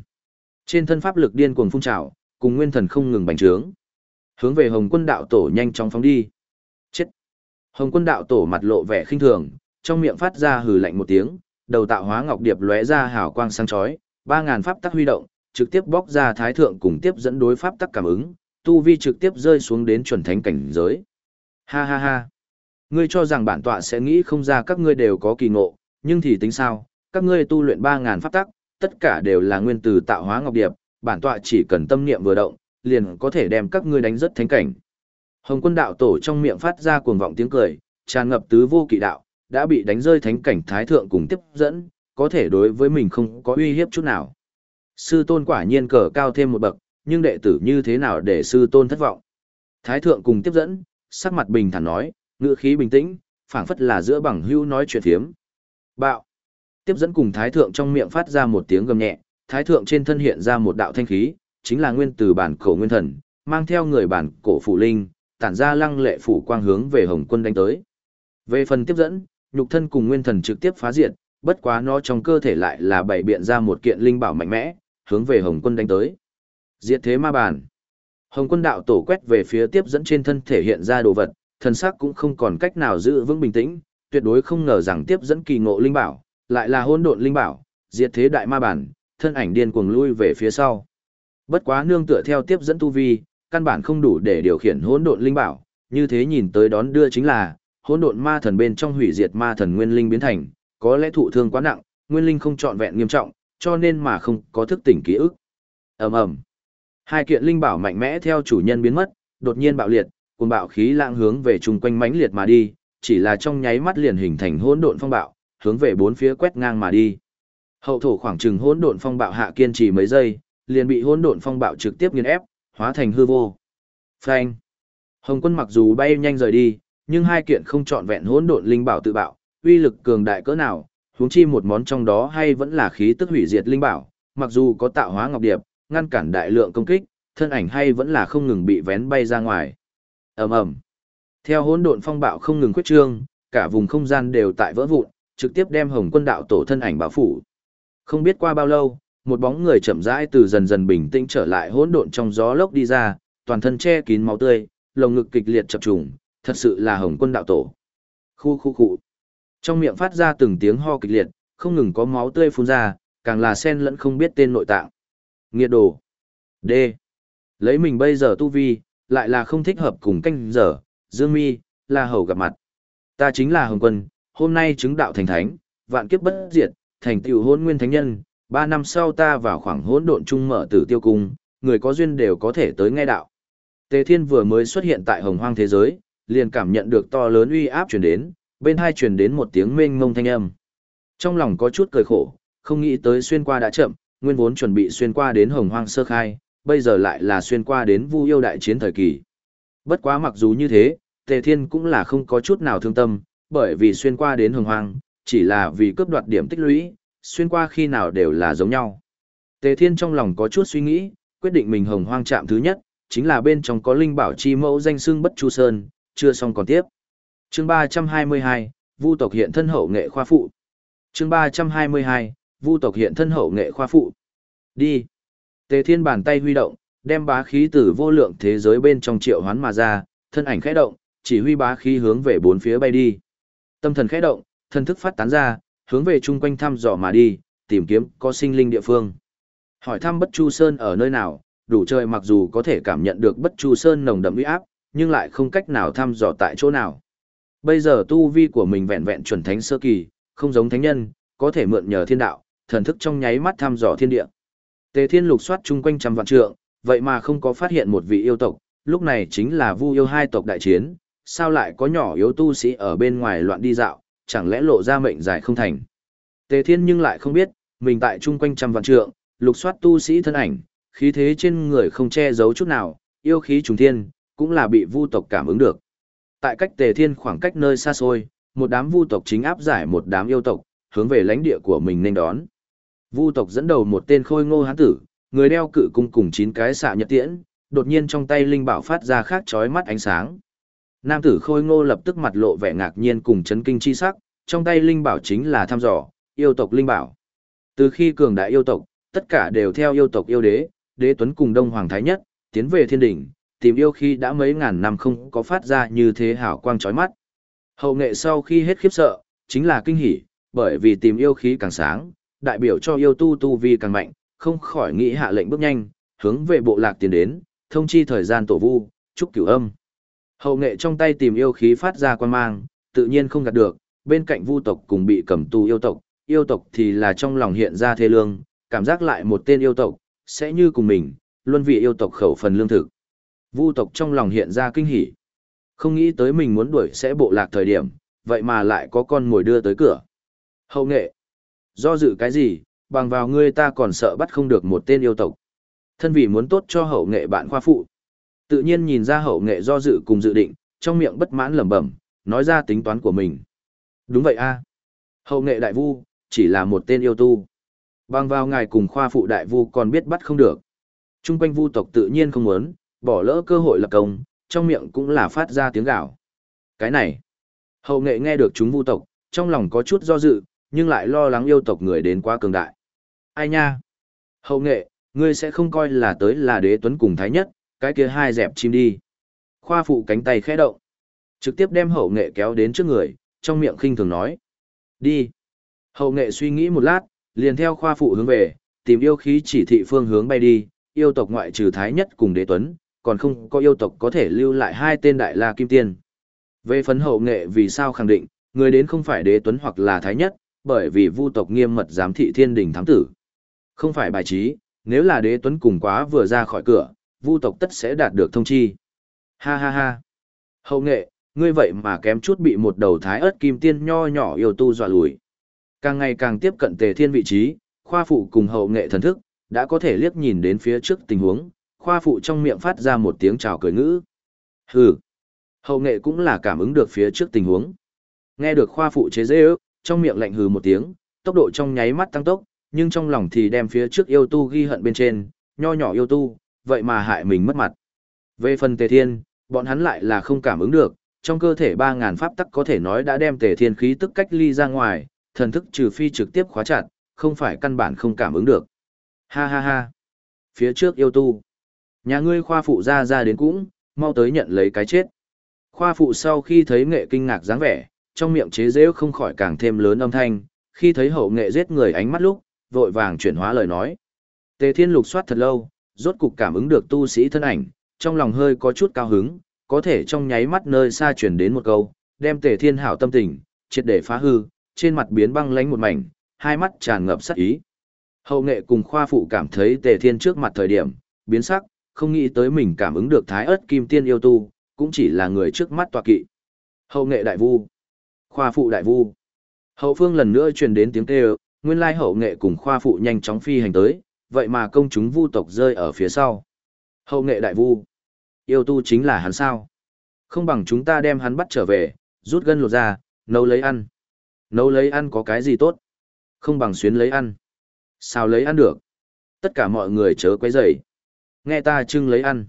Trên thân pháp lực điên cuồng phun trào, cùng nguyên thần không ngừng bành trướng. Hướng về Hồng Quân đạo tổ nhanh chóng phóng đi. Chết. Hồng Quân đạo tổ mặt lộ vẻ khinh thường, trong miệng phát ra hừ lạnh một tiếng, đầu tạo hóa ngọc điệp lóe ra hào quang sáng chói, ba ngàn pháp tắc huy động, trực tiếp bóc ra thái thượng cùng tiếp dẫn đối pháp tắc cảm ứng, tu vi trực tiếp rơi xuống đến chuẩn thánh cảnh giới. Ha ha ha. Ngươi cho rằng bản tọa sẽ nghĩ không ra các ngươi đều có kỳ ngộ, nhưng thì tính sao, các ngươi tu luyện 3000 pháp tắc, tất cả đều là nguyên từ tạo hóa ngọc điệp, bản tọa chỉ cần tâm niệm vừa động, liền có thể đem các ngươi đánh rất thánh cảnh. Hồng quân đạo tổ trong miệng phát ra cuồng vọng tiếng cười, tràn ngập tứ vô kỵ đạo, đã bị đánh rơi thánh cảnh thái thượng cùng tiếp dẫn, có thể đối với mình không có uy hiếp chút nào. Sư tôn quả nhiên cờ cao thêm một bậc, nhưng đệ tử như thế nào để sư tôn thất vọng. Thái thượng cùng tiếp dẫn, sắc mặt bình thản nói, ngựa khí bình tĩnh, phảng phất là giữa bằng hưu nói chuyện thiếm. Bạo. Tiếp dẫn cùng thái thượng trong miệng phát ra một tiếng gầm nhẹ, thái thượng trên thân hiện ra một đạo thanh khí, chính là nguyên từ bản cổ nguyên thần, mang theo người bản cổ phụ linh, tản ra lăng lệ phủ quang hướng về Hồng Quân đánh tới. Về phần tiếp dẫn, nhục thân cùng nguyên thần trực tiếp phá diệt, bất quá nó trong cơ thể lại là bảy biện ra một kiện linh bảo mạnh mẽ, hướng về Hồng Quân đánh tới. Diệt thế ma bản. Hồng Quân đạo tổ quét về phía tiếp dẫn trên thân thể hiện ra đồ vật, thần sắc cũng không còn cách nào giữ vững bình tĩnh, tuyệt đối không ngờ rằng tiếp dẫn kỳ ngộ linh bảo, lại là hỗn độn linh bảo, diệt thế đại ma bản, thân ảnh điên cuồng lui về phía sau. Bất quá nương tựa theo tiếp dẫn tu vi, căn bản không đủ để điều khiển hỗn độn linh bảo, như thế nhìn tới đón đưa chính là hỗn độn ma thần bên trong hủy diệt ma thần nguyên linh biến thành, có lẽ thụ thương quá nặng, nguyên linh không trọn vẹn nghiêm trọng, cho nên mà không có thức tỉnh ký ức. Ầm ầm. Hai kiện linh bảo mạnh mẽ theo chủ nhân biến mất, đột nhiên bạo liệt, cuồng bạo khí lãng hướng về chung quanh mãnh liệt mà đi, chỉ là trong nháy mắt liền hình thành hỗn độn phong bạo, hướng về bốn phía quét ngang mà đi. Hậu thổ khoảng chừng hỗn độn phong bạo hạ kiên trì mấy giây, liền bị hỗn độn phong bạo trực tiếp nghiền ép, hóa thành hư vô. Phanh. Hồng Quân mặc dù bay nhanh rời đi, nhưng hai kiện không trọn vẹn hỗn độn linh bảo tự bạo, uy lực cường đại cỡ nào, huống chi một món trong đó hay vẫn là khí tức hủy diệt linh bảo, mặc dù có tạo hóa ngọc điệp, ngăn cản đại lượng công kích, thân ảnh hay vẫn là không ngừng bị vén bay ra ngoài. Ầm ầm. Theo hỗn độn phong bạo không ngừng khuyết trương, cả vùng không gian đều tại vỡ vụn, trực tiếp đem Hồng Quân đạo tổ thân ảnh bao phủ. Không biết qua bao lâu, một bóng người chậm rãi từ dần dần bình tĩnh trở lại hỗn độn trong gió lốc đi ra, toàn thân che kín máu tươi, lồng ngực kịch liệt chập trùng, thật sự là Hồng Quân đạo tổ. Khu khu khu. Trong miệng phát ra từng tiếng ho kịch liệt, không ngừng có máu tươi phun ra, càng là sen lẫn không biết tên nội tạng. Nghiệt đồ. D. Lấy mình bây giờ tu vi, lại là không thích hợp cùng canh giờ, Dương Mi, là hầu gặp mặt. Ta chính là Hồng Quân, hôm nay chứng đạo thành thánh, vạn kiếp bất diệt, thành tựu hôn nguyên thánh nhân, ba năm sau ta vào khoảng hỗn độn trung mở tử tiêu cung, người có duyên đều có thể tới nghe đạo. Tề Thiên vừa mới xuất hiện tại hồng hoang thế giới, liền cảm nhận được to lớn uy áp truyền đến, bên hai truyền đến một tiếng mênh mông thanh âm. Trong lòng có chút cười khổ, không nghĩ tới xuyên qua đã chậm, nguyên vốn chuẩn bị xuyên qua đến hồng hoang sơ khai, bây giờ lại là xuyên qua đến vu yêu đại chiến thời kỳ. Bất quá mặc dù như thế, Tề Thiên cũng là không có chút nào thương tâm, bởi vì xuyên qua đến hồng hoang, chỉ là vì cướp đoạt điểm tích lũy, xuyên qua khi nào đều là giống nhau. Tề Thiên trong lòng có chút suy nghĩ, quyết định mình hồng hoang chạm thứ nhất, chính là bên trong có linh bảo chi mẫu danh xưng bất chu sơn, chưa xong còn tiếp. Chương 322, Vu tộc hiện thân hậu nghệ khoa phụ. Chương 322, Vu tộc hiện thân hậu nghệ khoa phụ. Đi. Tề Thiên bàn tay huy động, đem bá khí từ vô lượng thế giới bên trong triệu hoán mà ra, thân ảnh khẽ động, chỉ huy bá khí hướng về bốn phía bay đi. Tâm thần khẽ động, thần thức phát tán ra, hướng về chung quanh thăm dò mà đi, tìm kiếm có sinh linh địa phương. Hỏi thăm Bất Chu Sơn ở nơi nào, đủ trời mặc dù có thể cảm nhận được Bất Chu Sơn nồng đậm uy áp, nhưng lại không cách nào thăm dò tại chỗ nào. Bây giờ tu vi của mình vẹn vẹn chuẩn thánh sơ kỳ, không giống thánh nhân, có thể mượn nhờ thiên đạo, thần thức trong nháy mắt thăm dò thiên địa. Tề Thiên lục soát chung quanh trăm vạn trượng, vậy mà không có phát hiện một vị yêu tộc, lúc này chính là Vu yêu hai tộc đại chiến, sao lại có nhỏ yếu tu sĩ ở bên ngoài loạn đi dạo, chẳng lẽ lộ ra mệnh dài không thành. Tề Thiên nhưng lại không biết, mình tại chung quanh trăm vạn trượng, lục soát tu sĩ thân ảnh, khí thế trên người không che giấu chút nào, yêu khí trùng thiên, cũng là bị vu tộc cảm ứng được. Tại cách Tề Thiên khoảng cách nơi xa xôi, một đám vu tộc chính áp giải một đám yêu tộc, hướng về lãnh địa của mình nên đón. Vu tộc dẫn đầu một tên khôi ngô hán tử, người đeo cự cung cùng chín cái xạ nhật tiễn, đột nhiên trong tay linh bảo phát ra khác chói mắt ánh sáng. Nam tử khôi ngô lập tức mặt lộ vẻ ngạc nhiên cùng chấn kinh chi sắc, trong tay linh bảo chính là thăm dò, yêu tộc linh bảo. Từ khi cường đại yêu tộc, tất cả đều theo yêu tộc yêu đế, đế tuấn cùng đông hoàng thái nhất, tiến về thiên đỉnh, tìm yêu khi đã mấy ngàn năm không có phát ra như thế hảo quang chói mắt. Hậu nghệ sau khi hết khiếp sợ, chính là kinh hỉ, bởi vì tìm yêu khí càng sáng, đại biểu cho yêu tu tu vi càng mạnh, không khỏi nghĩ hạ lệnh bước nhanh, hướng về bộ lạc tiến đến, thông chi thời gian tổ vu, chúc cửu âm. Hậu nghệ trong tay tìm yêu khí phát ra quan mang, tự nhiên không gạt được, bên cạnh vu tộc cùng bị cầm tù yêu tộc, yêu tộc thì là trong lòng hiện ra thê lương, cảm giác lại một tên yêu tộc, sẽ như cùng mình, luôn vị yêu tộc khẩu phần lương thực. Vu tộc trong lòng hiện ra kinh hỉ. Không nghĩ tới mình muốn đuổi sẽ bộ lạc thời điểm, vậy mà lại có con ngồi đưa tới cửa. Hậu nghệ. Do dự cái gì, bằng vào ngươi ta còn sợ bắt không được một tên yêu tộc. Thân vì muốn tốt cho hậu nghệ bạn khoa phụ. Tự nhiên nhìn ra hậu nghệ do dự cùng dự định, trong miệng bất mãn lẩm bẩm, nói ra tính toán của mình. Đúng vậy a Hậu nghệ đại vu, chỉ là một tên yêu tu. Bằng vào ngài cùng khoa phụ đại vu còn biết bắt không được. Trung quanh vu tộc tự nhiên không muốn, bỏ lỡ cơ hội lập công, trong miệng cũng là phát ra tiếng gạo. Cái này, hậu nghệ nghe được chúng vu tộc, trong lòng có chút do dự, nhưng lại lo lắng yêu tộc người đến quá cường đại. Ai nha? Hậu nghệ, ngươi sẽ không coi là tới là đế tuấn cùng thái nhất, cái kia hai dẹp chim đi. Khoa phụ cánh tay khẽ động, trực tiếp đem hậu nghệ kéo đến trước người, trong miệng khinh thường nói. Đi. Hậu nghệ suy nghĩ một lát, liền theo khoa phụ hướng về, tìm yêu khí chỉ thị phương hướng bay đi, yêu tộc ngoại trừ thái nhất cùng đế tuấn, còn không có yêu tộc có thể lưu lại hai tên đại la kim tiên. Về phấn hậu nghệ vì sao khẳng định, người đến không phải đế tuấn hoặc là thái nhất, bởi vì vu tộc nghiêm mật giám thị thiên đình thám tử. Không phải bài trí, nếu là đế tuấn cùng quá vừa ra khỏi cửa, vu tộc tất sẽ đạt được thông chi. Ha ha ha. Hậu nghệ, ngươi vậy mà kém chút bị một đầu thái ớt kim tiên nho nhỏ yêu tu dọa lùi. Càng ngày càng tiếp cận tề thiên vị trí, khoa phụ cùng hậu nghệ thần thức, đã có thể liếc nhìn đến phía trước tình huống, khoa phụ trong miệng phát ra một tiếng chào cười ngữ. Hừ. Hậu nghệ cũng là cảm ứng được phía trước tình huống. Nghe được khoa phụ chế dễ ước, trong miệng lạnh hừ một tiếng, tốc độ trong nháy mắt tăng tốc, nhưng trong lòng thì đem phía trước yêu tu ghi hận bên trên, nho nhỏ yêu tu, vậy mà hại mình mất mặt. Về phần tề thiên, bọn hắn lại là không cảm ứng được, trong cơ thể 3.000 pháp tắc có thể nói đã đem tề thiên khí tức cách ly ra ngoài, thần thức trừ phi trực tiếp khóa chặt, không phải căn bản không cảm ứng được. Ha ha ha. Phía trước yêu tu. Nhà ngươi khoa phụ ra ra đến cũng, mau tới nhận lấy cái chết. Khoa phụ sau khi thấy nghệ kinh ngạc dáng vẻ, trong miệng chế rêu không khỏi càng thêm lớn âm thanh, khi thấy hậu nghệ giết người ánh mắt lúc, vội vàng chuyển hóa lời nói. Tề thiên lục soát thật lâu, rốt cục cảm ứng được tu sĩ thân ảnh, trong lòng hơi có chút cao hứng, có thể trong nháy mắt nơi xa chuyển đến một câu, đem tề thiên hảo tâm tình, triệt để phá hư, trên mặt biến băng lánh một mảnh, hai mắt tràn ngập sắc ý. Hậu nghệ cùng khoa phụ cảm thấy tề thiên trước mặt thời điểm, biến sắc, không nghĩ tới mình cảm ứng được thái ớt kim tiên yêu tu, cũng chỉ là người trước mắt tọa kỵ. Hậu nghệ đại vu, khoa phụ đại vu. Hậu phương lần nữa truyền đến tiếng kêu, nguyên lai hậu nghệ cùng khoa phụ nhanh chóng phi hành tới, vậy mà công chúng vu tộc rơi ở phía sau. Hậu nghệ đại vu, yêu tu chính là hắn sao? Không bằng chúng ta đem hắn bắt trở về, rút gân lột ra, nấu lấy ăn. Nấu lấy ăn có cái gì tốt? Không bằng xuyến lấy ăn. Sao lấy ăn được? Tất cả mọi người chớ quấy rầy. Nghe ta trưng lấy ăn.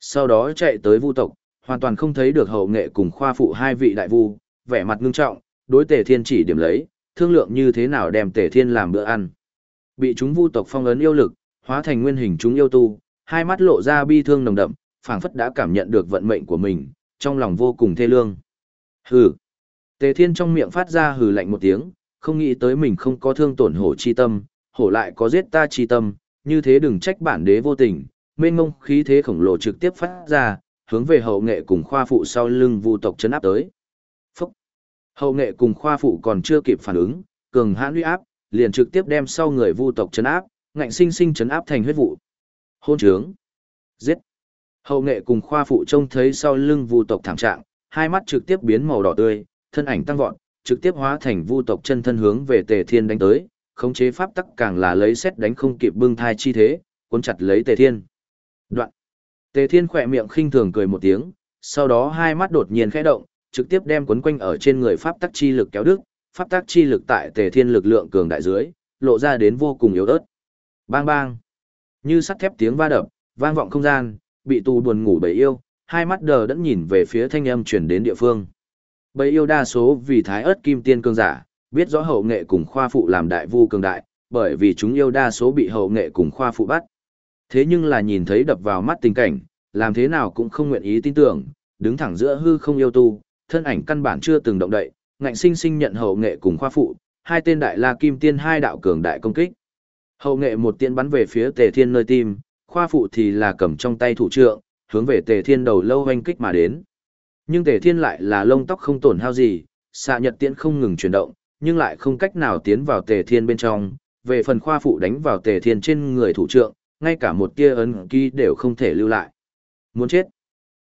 Sau đó chạy tới vu tộc, hoàn toàn không thấy được hậu nghệ cùng khoa phụ hai vị đại vu, vẻ mặt ngưng trọng, đối tề thiên chỉ điểm lấy, thương lượng như thế nào đem tề thiên làm bữa ăn. Bị chúng vu tộc phong ấn yêu lực, hóa thành nguyên hình chúng yêu tu, hai mắt lộ ra bi thương nồng đậm, phảng phất đã cảm nhận được vận mệnh của mình, trong lòng vô cùng thê lương. Hừ. Tề Thiên trong miệng phát ra hừ lạnh một tiếng, không nghĩ tới mình không có thương tổn hổ chi tâm, hổ lại có giết ta chi tâm, như thế đừng trách bản đế vô tình, mênh ngông khí thế khổng lồ trực tiếp phát ra, hướng về hậu nghệ cùng khoa phụ sau lưng vu tộc chấn áp tới. Phúc! Hậu nghệ cùng khoa phụ còn chưa kịp phản ứng, cường hãn uy áp, liền trực tiếp đem sau người vu tộc chấn áp, ngạnh sinh sinh chấn áp thành huyết vụ. Hôn trướng! Giết! Hậu nghệ cùng khoa phụ trông thấy sau lưng vu tộc thảm trạng, hai mắt trực tiếp biến màu đỏ tươi, thân ảnh tăng vọt, trực tiếp hóa thành vu tộc chân thân hướng về Tề Thiên đánh tới, khống chế pháp tắc càng là lấy xét đánh không kịp bưng thai chi thế, cuốn chặt lấy Tề Thiên. Đoạn. Tề Thiên khỏe miệng khinh thường cười một tiếng, sau đó hai mắt đột nhiên khẽ động, trực tiếp đem quấn quanh ở trên người pháp tắc chi lực kéo đứt, pháp tác chi lực tại Tề Thiên lực lượng cường đại dưới, lộ ra đến vô cùng yếu ớt. Bang bang. Như sắt thép tiếng va đập, vang vọng không gian, bị tù buồn ngủ bầy yêu, hai mắt đờ đẫn nhìn về phía thanh âm chuyển đến địa phương. Bầy yêu đa số vì thái ớt kim tiên cường giả, biết rõ hậu nghệ cùng khoa phụ làm đại vu cường đại, bởi vì chúng yêu đa số bị hậu nghệ cùng khoa phụ bắt. Thế nhưng là nhìn thấy đập vào mắt tình cảnh, làm thế nào cũng không nguyện ý tin tưởng, đứng thẳng giữa hư không yêu tu, thân ảnh căn bản chưa từng động đậy, ngạnh sinh sinh nhận hậu nghệ cùng khoa phụ, hai tên đại la kim tiên hai đạo cường đại công kích. Hậu nghệ một tiên bắn về phía tề thiên nơi tim, khoa phụ thì là cầm trong tay thủ trượng, hướng về tề thiên đầu lâu hoanh kích mà đến. Nhưng tề thiên lại là lông tóc không tổn hao gì, xạ nhật tiễn không ngừng chuyển động, nhưng lại không cách nào tiến vào tề thiên bên trong. Về phần khoa phụ đánh vào tề thiên trên người thủ trượng, ngay cả một tia ấn ký đều không thể lưu lại. Muốn chết.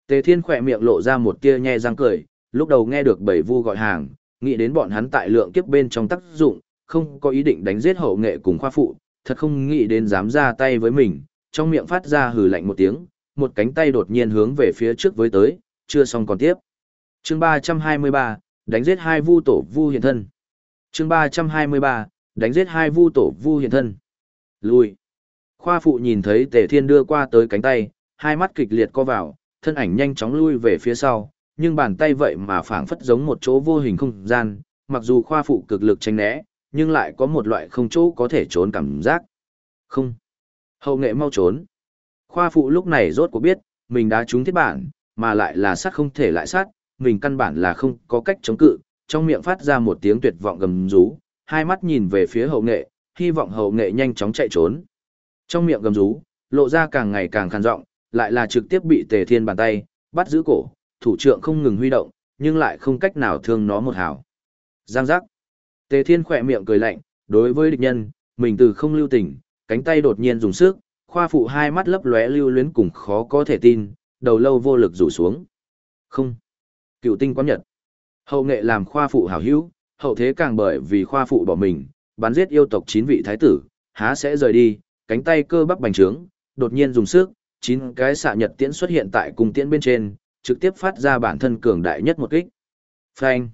Tề Thiên khỏe miệng lộ ra một tia nhe răng cười, lúc đầu nghe được bảy vu gọi hàng, nghĩ đến bọn hắn tại lượng kiếp bên trong tác dụng, không có ý định đánh giết hậu nghệ cùng khoa phụ, thật không nghĩ đến dám ra tay với mình, trong miệng phát ra hừ lạnh một tiếng, một cánh tay đột nhiên hướng về phía trước với tới, chưa xong còn tiếp. Chương 323, đánh giết hai vu tổ vu hiện thân. Chương 323, đánh giết hai vu tổ vu hiện thân. Lùi. Khoa phụ nhìn thấy Tề Thiên đưa qua tới cánh tay, hai mắt kịch liệt co vào, thân ảnh nhanh chóng lui về phía sau, nhưng bàn tay vậy mà phảng phất giống một chỗ vô hình không gian, mặc dù khoa phụ cực lực tránh né, nhưng lại có một loại không chỗ có thể trốn cảm giác. Không. Hậu nghệ mau trốn. Khoa phụ lúc này rốt cuộc biết, mình đã trúng thiết bản, mà lại là sát không thể lại sát, mình căn bản là không có cách chống cự, trong miệng phát ra một tiếng tuyệt vọng gầm rú, hai mắt nhìn về phía hậu nghệ, hy vọng hậu nghệ nhanh chóng chạy trốn. Trong miệng gầm rú, lộ ra càng ngày càng khàn giọng, lại là trực tiếp bị Tề Thiên bàn tay bắt giữ cổ, thủ trưởng không ngừng huy động, nhưng lại không cách nào thương nó một hào. Giang giác. Tề Thiên khỏe miệng cười lạnh, đối với địch nhân, mình từ không lưu tình, cánh tay đột nhiên dùng sức, khoa phụ hai mắt lấp lóe lưu luyến cùng khó có thể tin, đầu lâu vô lực rủ xuống. Không. Cựu tinh quán nhật. Hậu nghệ làm khoa phụ hảo hữu, hậu thế càng bởi vì khoa phụ bỏ mình, bắn giết yêu tộc chín vị thái tử, há sẽ rời đi, cánh tay cơ bắp bành trướng, đột nhiên dùng sức, chín cái xạ nhật tiễn xuất hiện tại cùng tiễn bên trên, trực tiếp phát ra bản thân cường đại nhất một kích. Phanh.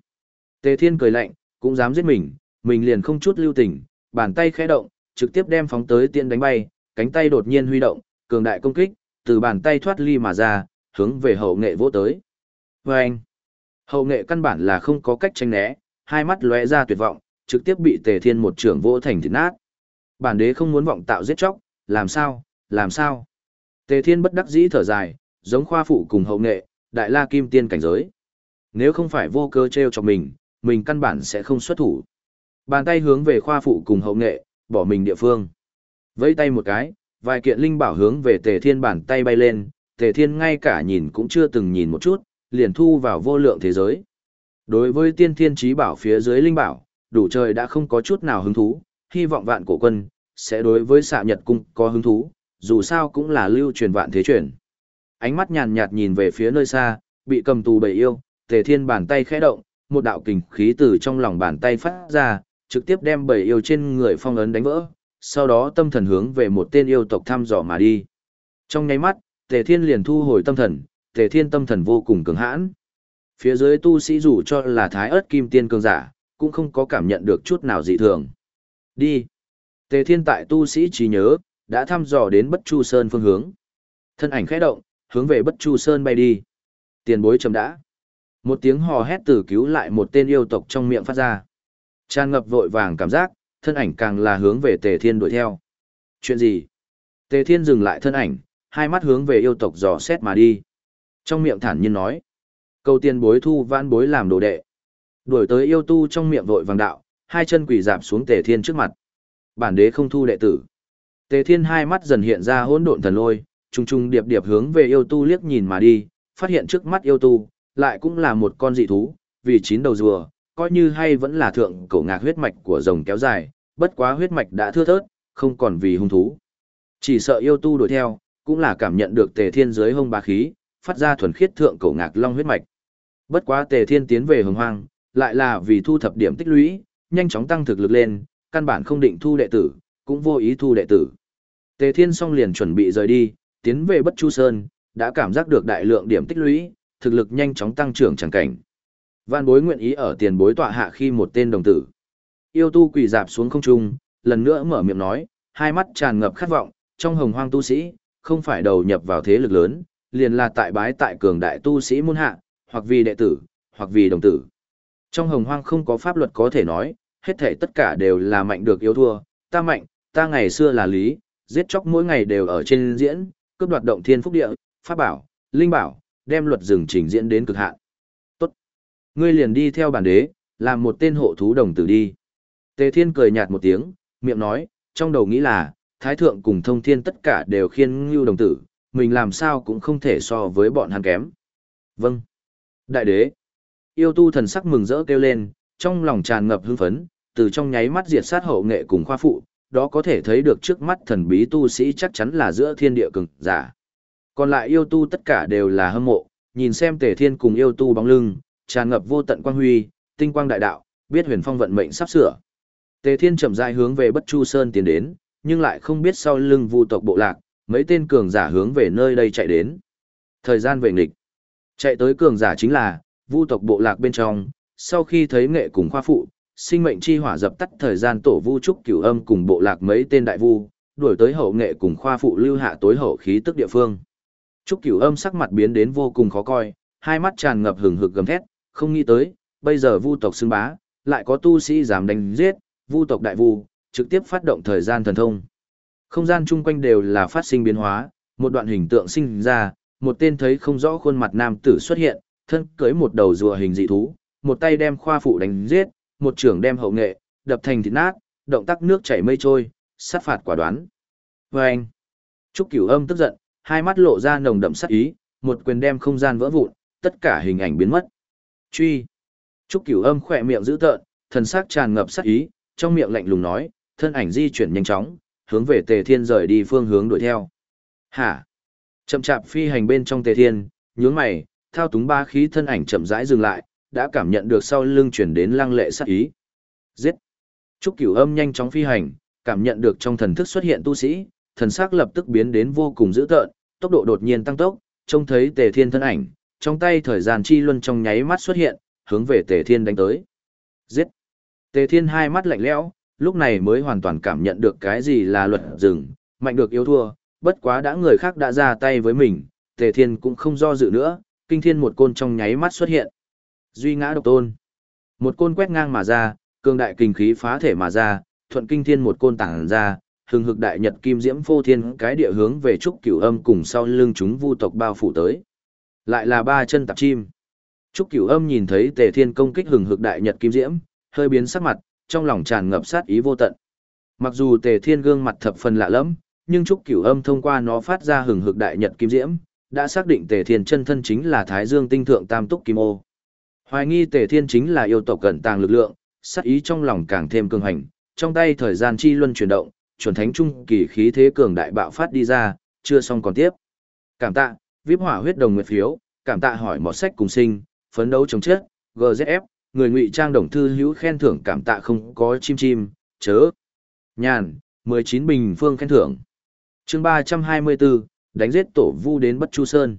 Tề Thiên cười lạnh, cũng dám giết mình, mình liền không chút lưu tình, bàn tay khẽ động, trực tiếp đem phóng tới tiên đánh bay, cánh tay đột nhiên huy động, cường đại công kích, từ bàn tay thoát ly mà ra, hướng về hậu nghệ vỗ tới. Phanh. Hậu nghệ căn bản là không có cách tranh né, hai mắt lóe ra tuyệt vọng, trực tiếp bị Tề Thiên một trưởng vỗ thành thịt nát. Bản đế không muốn vọng tạo giết chóc, làm sao, làm sao? Tề Thiên bất đắc dĩ thở dài, giống khoa phụ cùng hậu nghệ, đại la kim tiên cảnh giới. Nếu không phải vô cơ treo cho mình, mình căn bản sẽ không xuất thủ. Bàn tay hướng về khoa phụ cùng hậu nghệ, bỏ mình địa phương. Vẫy tay một cái, vài kiện linh bảo hướng về Tề Thiên bàn tay bay lên, Tề Thiên ngay cả nhìn cũng chưa từng nhìn một chút, liền thu vào vô lượng thế giới. Đối với tiên thiên trí bảo phía dưới linh bảo, đủ trời đã không có chút nào hứng thú, hy vọng vạn cổ quân, sẽ đối với xạ nhật cung có hứng thú, dù sao cũng là lưu truyền vạn thế truyền. Ánh mắt nhàn nhạt nhìn về phía nơi xa, bị cầm tù bầy yêu, tề thiên bàn tay khẽ động, một đạo kình khí từ trong lòng bàn tay phát ra, trực tiếp đem bầy yêu trên người phong ấn đánh vỡ, sau đó tâm thần hướng về một tên yêu tộc thăm dò mà đi. Trong nháy mắt, tề thiên liền thu hồi tâm thần, tề thiên tâm thần vô cùng cứng hãn. Phía dưới tu sĩ dù cho là thái ớt kim tiên cường giả, cũng không có cảm nhận được chút nào dị thường. Đi. Tề thiên tại tu sĩ trí nhớ, đã thăm dò đến bất chu sơn phương hướng. Thân ảnh khẽ động, hướng về bất chu sơn bay đi. Tiền bối chấm đã. Một tiếng hò hét từ cứu lại một tên yêu tộc trong miệng phát ra. Tràn ngập vội vàng cảm giác, thân ảnh càng là hướng về tề thiên đuổi theo. Chuyện gì? Tề thiên dừng lại thân ảnh, hai mắt hướng về yêu tộc dò xét mà đi. Trong miệng thản nhiên nói. Câu tiền bối thu vãn bối làm đồ đệ. Đuổi tới yêu tu trong miệng vội vàng đạo, hai chân quỳ dạp xuống tề thiên trước mặt. Bản đế không thu đệ tử. Tề thiên hai mắt dần hiện ra hỗn độn thần lôi, trùng trùng điệp điệp hướng về yêu tu liếc nhìn mà đi, phát hiện trước mắt yêu tu, lại cũng là một con dị thú, vì chín đầu rùa, coi như hay vẫn là thượng cổ ngạc huyết mạch của rồng kéo dài, bất quá huyết mạch đã thưa thớt, không còn vì hung thú. Chỉ sợ yêu tu đuổi theo, cũng là cảm nhận được tề thiên dưới hung bá khí, phát ra thuần khiết thượng cổ ngạc long huyết mạch. Bất quá tề thiên tiến về hồng hoang, lại là vì thu thập điểm tích lũy, nhanh chóng tăng thực lực lên, căn bản không định thu đệ tử, cũng vô ý thu đệ tử. Tề Thiên song liền chuẩn bị rời đi, tiến về Bất Chu Sơn, đã cảm giác được đại lượng điểm tích lũy, thực lực nhanh chóng tăng trưởng chẳng cảnh. Vạn bối nguyện ý ở tiền bối tọa hạ khi một tên đồng tử. Yêu tu quỳ dạp xuống không trung, lần nữa mở miệng nói, hai mắt tràn ngập khát vọng, trong hồng hoang tu sĩ, không phải đầu nhập vào thế lực lớn, liền là tại bái tại cường đại tu sĩ môn hạ, hoặc vì đệ tử, hoặc vì đồng tử. Trong hồng hoang không có pháp luật có thể nói, hết thể tất cả đều là mạnh được yếu thua, ta mạnh, ta ngày xưa là lý, giết chóc mỗi ngày đều ở trên diễn, cướp đoạt động thiên phúc địa, pháp bảo, linh bảo, đem luật rừng trình diễn đến cực hạn. Tốt. Ngươi liền đi theo bản đế, làm một tên hộ thú đồng tử đi. Tề Thiên cười nhạt một tiếng, miệng nói, trong đầu nghĩ là, Thái Thượng cùng Thông Thiên tất cả đều khiên ngưu đồng tử, mình làm sao cũng không thể so với bọn hắn kém. Vâng. Đại đế. Yêu tu thần sắc mừng rỡ kêu lên, trong lòng tràn ngập hưng phấn, từ trong nháy mắt diệt sát hậu nghệ cùng khoa phụ, đó có thể thấy được trước mắt thần bí tu sĩ chắc chắn là giữa thiên địa cường giả. Còn lại yêu tu tất cả đều là hâm mộ, nhìn xem tề thiên cùng yêu tu bóng lưng, tràn ngập vô tận quang huy, tinh quang đại đạo, biết huyền phong vận mệnh sắp sửa. Tề thiên chậm rãi hướng về bất chu sơn tiến đến, nhưng lại không biết sau lưng vu tộc bộ lạc, mấy tên cường giả hướng về nơi đây chạy đến. Thời gian về nghịch. Chạy tới cường giả chính là, vu tộc bộ lạc bên trong, sau khi thấy nghệ cùng khoa phụ, sinh mệnh chi hỏa dập tắt thời gian tổ vu trúc cửu âm cùng bộ lạc mấy tên đại vu, đuổi tới hậu nghệ cùng khoa phụ lưu hạ tối hậu khí tức địa phương. Trúc cửu âm sắc mặt biến đến vô cùng khó coi, hai mắt tràn ngập hừng hực gầm thét, không nghĩ tới, bây giờ vu tộc xưng bá, lại có tu sĩ dám đánh giết, vu tộc đại vu, trực tiếp phát động thời gian thần thông. Không gian chung quanh đều là phát sinh biến hóa, một đoạn hình tượng sinh ra, một tên thấy không rõ khuôn mặt nam tử xuất hiện, thân cưới một đầu rùa hình dị thú, một tay đem khoa phụ đánh giết, một trưởng đem hậu nghệ, đập thành thịt nát, động tác nước chảy mây trôi, sát phạt quả đoán. Và anh, Trúc Cửu Âm tức giận, hai mắt lộ ra nồng đậm sát ý, một quyền đem không gian vỡ vụn, tất cả hình ảnh biến mất. Truy. Trúc Cửu Âm khỏe miệng giữ tợn, thần sắc tràn ngập sát ý, trong miệng lạnh lùng nói, thân ảnh di chuyển nhanh chóng, hướng về Tề Thiên rời đi phương hướng đuổi theo. Hả? Chậm chạp phi hành bên trong Tề Thiên, nhướng mày, thao túng ba khí thân ảnh chậm rãi dừng lại, đã cảm nhận được sau lưng chuyển đến lăng lệ sát ý. Giết! Trúc Cửu Âm nhanh chóng phi hành, cảm nhận được trong thần thức xuất hiện tu sĩ, thần sắc lập tức biến đến vô cùng dữ tợn, tốc độ đột nhiên tăng tốc, trông thấy Tề Thiên thân ảnh, trong tay thời gian chi luân trong nháy mắt xuất hiện, hướng về Tề Thiên đánh tới. Giết! Tề Thiên hai mắt lạnh lẽo, lúc này mới hoàn toàn cảm nhận được cái gì là luật rừng, mạnh được yếu thua, bất quá đã người khác đã ra tay với mình, Tề Thiên cũng không do dự nữa, kinh thiên một côn trong nháy mắt xuất hiện. Duy ngã độc tôn. Một côn quét ngang mà ra, cường đại kinh khí phá thể mà ra, thuận kinh thiên một côn tảng ra, hừng hực đại nhật kim diễm phô thiên cái địa hướng về trúc cửu âm cùng sau lưng chúng vu tộc bao phủ tới. Lại là ba chân tạp chim. Trúc cửu âm nhìn thấy tề thiên công kích hừng hực đại nhật kim diễm, hơi biến sắc mặt, trong lòng tràn ngập sát ý vô tận. Mặc dù tề thiên gương mặt thập phần lạ lẫm, nhưng trúc cửu âm thông qua nó phát ra hừng hực đại nhật kim diễm, đã xác định tề thiên chân thân chính là thái dương tinh thượng tam túc kim ô. Hoài nghi Tề Thiên chính là yêu tộc cận tàng lực lượng, sát ý trong lòng càng thêm cường hành, trong tay thời gian chi luân chuyển động, chuẩn thánh trung kỳ khí thế cường đại bạo phát đi ra, chưa xong còn tiếp. Cảm tạ, viếp hỏa huyết đồng nguyệt phiếu, cảm tạ hỏi mọt sách cùng sinh, phấn đấu chống chết, GZF, người ngụy trang đồng thư hữu khen thưởng cảm tạ không có chim chim, chớ. Nhàn, 19 bình phương khen thưởng. Chương 324, đánh giết tổ vu đến Bất Chu Sơn.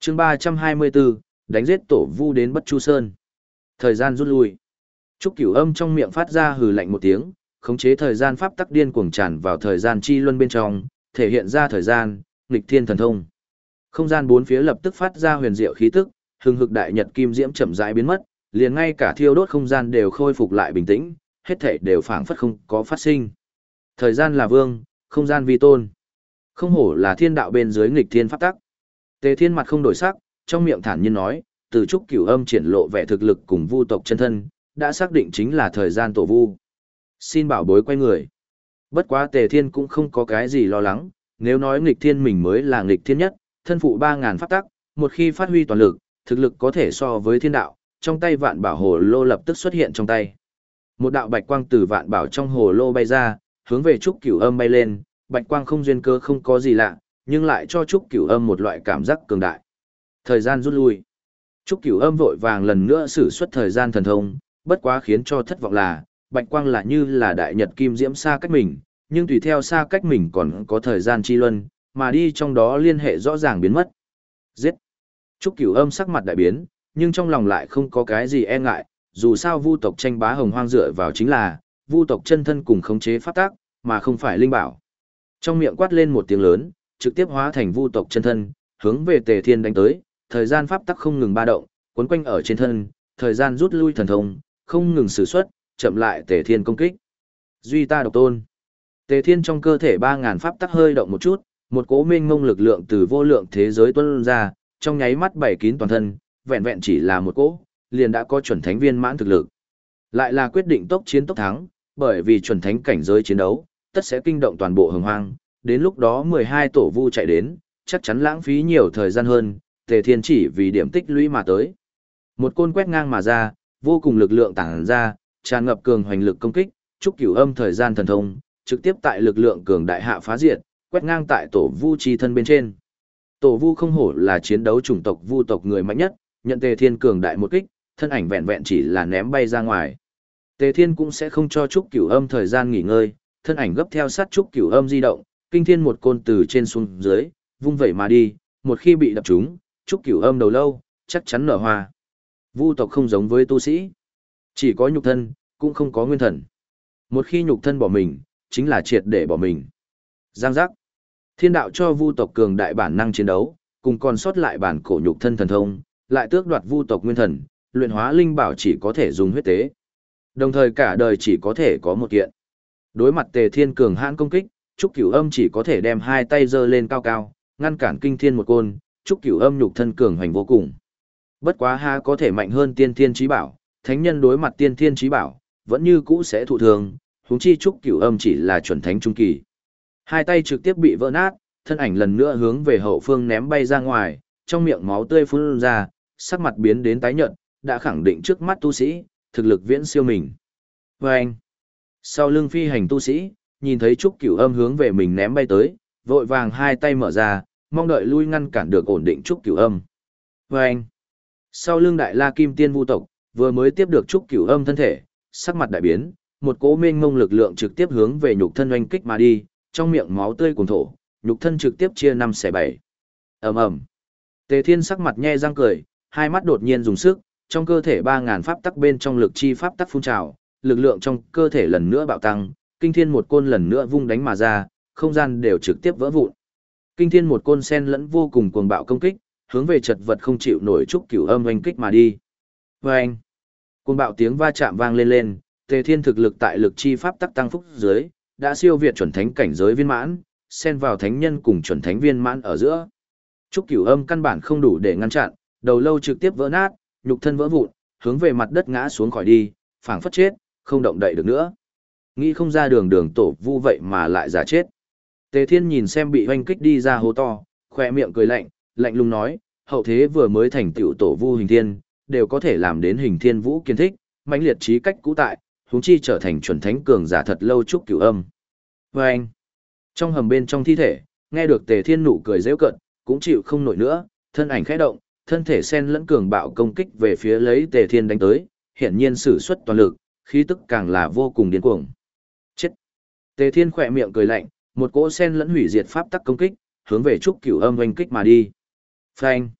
Chương 324, đánh giết tổ vu đến bất chu sơn. Thời gian rút lui. Trúc Cửu Âm trong miệng phát ra hừ lạnh một tiếng, khống chế thời gian pháp tắc điên cuồng tràn vào thời gian chi luân bên trong, thể hiện ra thời gian, nghịch thiên thần thông. Không gian bốn phía lập tức phát ra huyền diệu khí tức, hừng hực đại nhật kim diễm chậm rãi biến mất, liền ngay cả thiêu đốt không gian đều khôi phục lại bình tĩnh, hết thảy đều phảng phất không có phát sinh. Thời gian là vương, không gian vi tôn. Không hổ là thiên đạo bên dưới nghịch thiên pháp tắc. Tề Thiên mặt không đổi sắc, trong miệng thản nhiên nói, từ trúc cửu âm triển lộ vẻ thực lực cùng vu tộc chân thân, đã xác định chính là thời gian tổ vu. Xin bảo bối quay người. Bất quá tề thiên cũng không có cái gì lo lắng, nếu nói nghịch thiên mình mới là nghịch thiên nhất, thân phụ 3.000 pháp tắc, một khi phát huy toàn lực, thực lực có thể so với thiên đạo, trong tay vạn bảo hồ lô lập tức xuất hiện trong tay. Một đạo bạch quang từ vạn bảo trong hồ lô bay ra, hướng về trúc cửu âm bay lên, bạch quang không duyên cơ không có gì lạ, nhưng lại cho trúc cửu âm một loại cảm giác cường đại. Thời gian rút lui. Trúc Cửu Âm vội vàng lần nữa sử xuất thời gian thần thông, bất quá khiến cho thất vọng là, Bạch Quang là như là đại nhật kim diễm xa cách mình, nhưng tùy theo xa cách mình còn có thời gian chi luân, mà đi trong đó liên hệ rõ ràng biến mất. Giết. Trúc Cửu Âm sắc mặt đại biến, nhưng trong lòng lại không có cái gì e ngại, dù sao Vu tộc tranh bá hồng hoang dựa vào chính là Vu tộc chân thân cùng khống chế pháp tác, mà không phải linh bảo. Trong miệng quát lên một tiếng lớn, trực tiếp hóa thành Vu tộc chân thân, hướng về Tề Thiên đánh tới, thời gian pháp tắc không ngừng ba động, cuốn quanh ở trên thân, thời gian rút lui thần thông, không ngừng sử xuất, chậm lại Tề Thiên công kích. Duy ta độc tôn. Tề Thiên trong cơ thể 3000 pháp tắc hơi động một chút, một cỗ mênh mông lực lượng từ vô lượng thế giới tuôn ra, trong nháy mắt bảy kín toàn thân, vẹn vẹn chỉ là một cỗ, liền đã có chuẩn thánh viên mãn thực lực. Lại là quyết định tốc chiến tốc thắng, bởi vì chuẩn thánh cảnh giới chiến đấu, tất sẽ kinh động toàn bộ hồng hoang, đến lúc đó 12 tổ vu chạy đến, chắc chắn lãng phí nhiều thời gian hơn, Tề Thiên chỉ vì điểm tích lũy mà tới. Một côn quét ngang mà ra, vô cùng lực lượng tản ra, tràn ngập cường hoành lực công kích, trúc cửu âm thời gian thần thông, trực tiếp tại lực lượng cường đại hạ phá diệt, quét ngang tại tổ vu chi thân bên trên. Tổ vu không hổ là chiến đấu chủng tộc vu tộc người mạnh nhất, nhận tề thiên cường đại một kích, thân ảnh vẹn vẹn chỉ là ném bay ra ngoài. Tề thiên cũng sẽ không cho trúc cửu âm thời gian nghỉ ngơi, thân ảnh gấp theo sát trúc cửu âm di động, kinh thiên một côn từ trên xuống dưới, vung vẩy mà đi, một khi bị đập trúng, trúc cửu âm đầu lâu, chắc chắn nở hoa. Vu tộc không giống với tu sĩ, chỉ có nhục thân, cũng không có nguyên thần. Một khi nhục thân bỏ mình, chính là triệt để bỏ mình. Giang giác. Thiên đạo cho vu tộc cường đại bản năng chiến đấu, cùng còn sót lại bản cổ nhục thân thần thông, lại tước đoạt vu tộc nguyên thần, luyện hóa linh bảo chỉ có thể dùng huyết tế. Đồng thời cả đời chỉ có thể có một kiện. Đối mặt Tề Thiên cường hãn công kích, Trúc Cửu Âm chỉ có thể đem hai tay giơ lên cao cao, ngăn cản kinh thiên một côn, Trúc Cửu Âm nhục thân cường hành vô cùng. Bất quá ha có thể mạnh hơn Tiên Thiên Chí Bảo, thánh nhân đối mặt Tiên Thiên Chí Bảo, vẫn như cũ sẽ thụ thường, huống chi Trúc Cửu Âm chỉ là chuẩn thánh trung kỳ. Hai tay trực tiếp bị vỡ nát, thân ảnh lần nữa hướng về hậu phương ném bay ra ngoài, trong miệng máu tươi phun ra, sắc mặt biến đến tái nhợt, đã khẳng định trước mắt tu sĩ, thực lực viễn siêu mình. Và anh, sau lưng phi hành tu sĩ, nhìn thấy Trúc Cửu Âm hướng về mình ném bay tới, vội vàng hai tay mở ra, mong đợi lui ngăn cản được ổn định Trúc Cửu Âm. Và anh, sau lưng đại la kim tiên vu tộc, vừa mới tiếp được Trúc Cửu Âm thân thể, sắc mặt đại biến, một cỗ mênh mông lực lượng trực tiếp hướng về nhục thân oanh kích mà đi, trong miệng máu tươi cuồn thổ, nhục thân trực tiếp chia năm xẻ bảy. Ầm ầm. Tề Thiên sắc mặt nhe răng cười, hai mắt đột nhiên dùng sức, trong cơ thể 3000 pháp tắc bên trong lực chi pháp tắc phun trào, lực lượng trong cơ thể lần nữa bạo tăng, kinh thiên một côn lần nữa vung đánh mà ra, không gian đều trực tiếp vỡ vụn. Kinh thiên một côn sen lẫn vô cùng cuồng bạo công kích, hướng về chật vật không chịu nổi trúc cửu âm oanh kích mà đi. Oanh! Cuồng bạo tiếng va chạm vang lên lên, Tề Thiên thực lực tại lực chi pháp tắc tăng phúc dưới, đã siêu việt chuẩn thánh cảnh giới viên mãn, xen vào thánh nhân cùng chuẩn thánh viên mãn ở giữa. Trúc Cửu Âm căn bản không đủ để ngăn chặn, đầu lâu trực tiếp vỡ nát, nhục thân vỡ vụn, hướng về mặt đất ngã xuống khỏi đi, phảng phất chết, không động đậy được nữa. Nghĩ không ra đường đường tổ vu vậy mà lại giả chết. Tề Thiên nhìn xem bị hoanh kích đi ra hố to, khoe miệng cười lạnh, lạnh lùng nói, hậu thế vừa mới thành tựu tổ vu hình thiên, đều có thể làm đến hình thiên vũ kiến thích, mãnh liệt trí cách cũ tại, huống chi trở thành chuẩn thánh cường giả thật lâu chúc cửu âm. Và anh, trong hầm bên trong thi thể, nghe được tề thiên nụ cười dễ cận, cũng chịu không nổi nữa, thân ảnh khẽ động, thân thể sen lẫn cường bạo công kích về phía lấy tề thiên đánh tới, hiển nhiên sử xuất toàn lực, khí tức càng là vô cùng điên cuồng. Chết! Tề thiên khỏe miệng cười lạnh, một cỗ sen lẫn hủy diệt pháp tắc công kích, hướng về trúc cửu âm oanh kích mà đi. Phanh!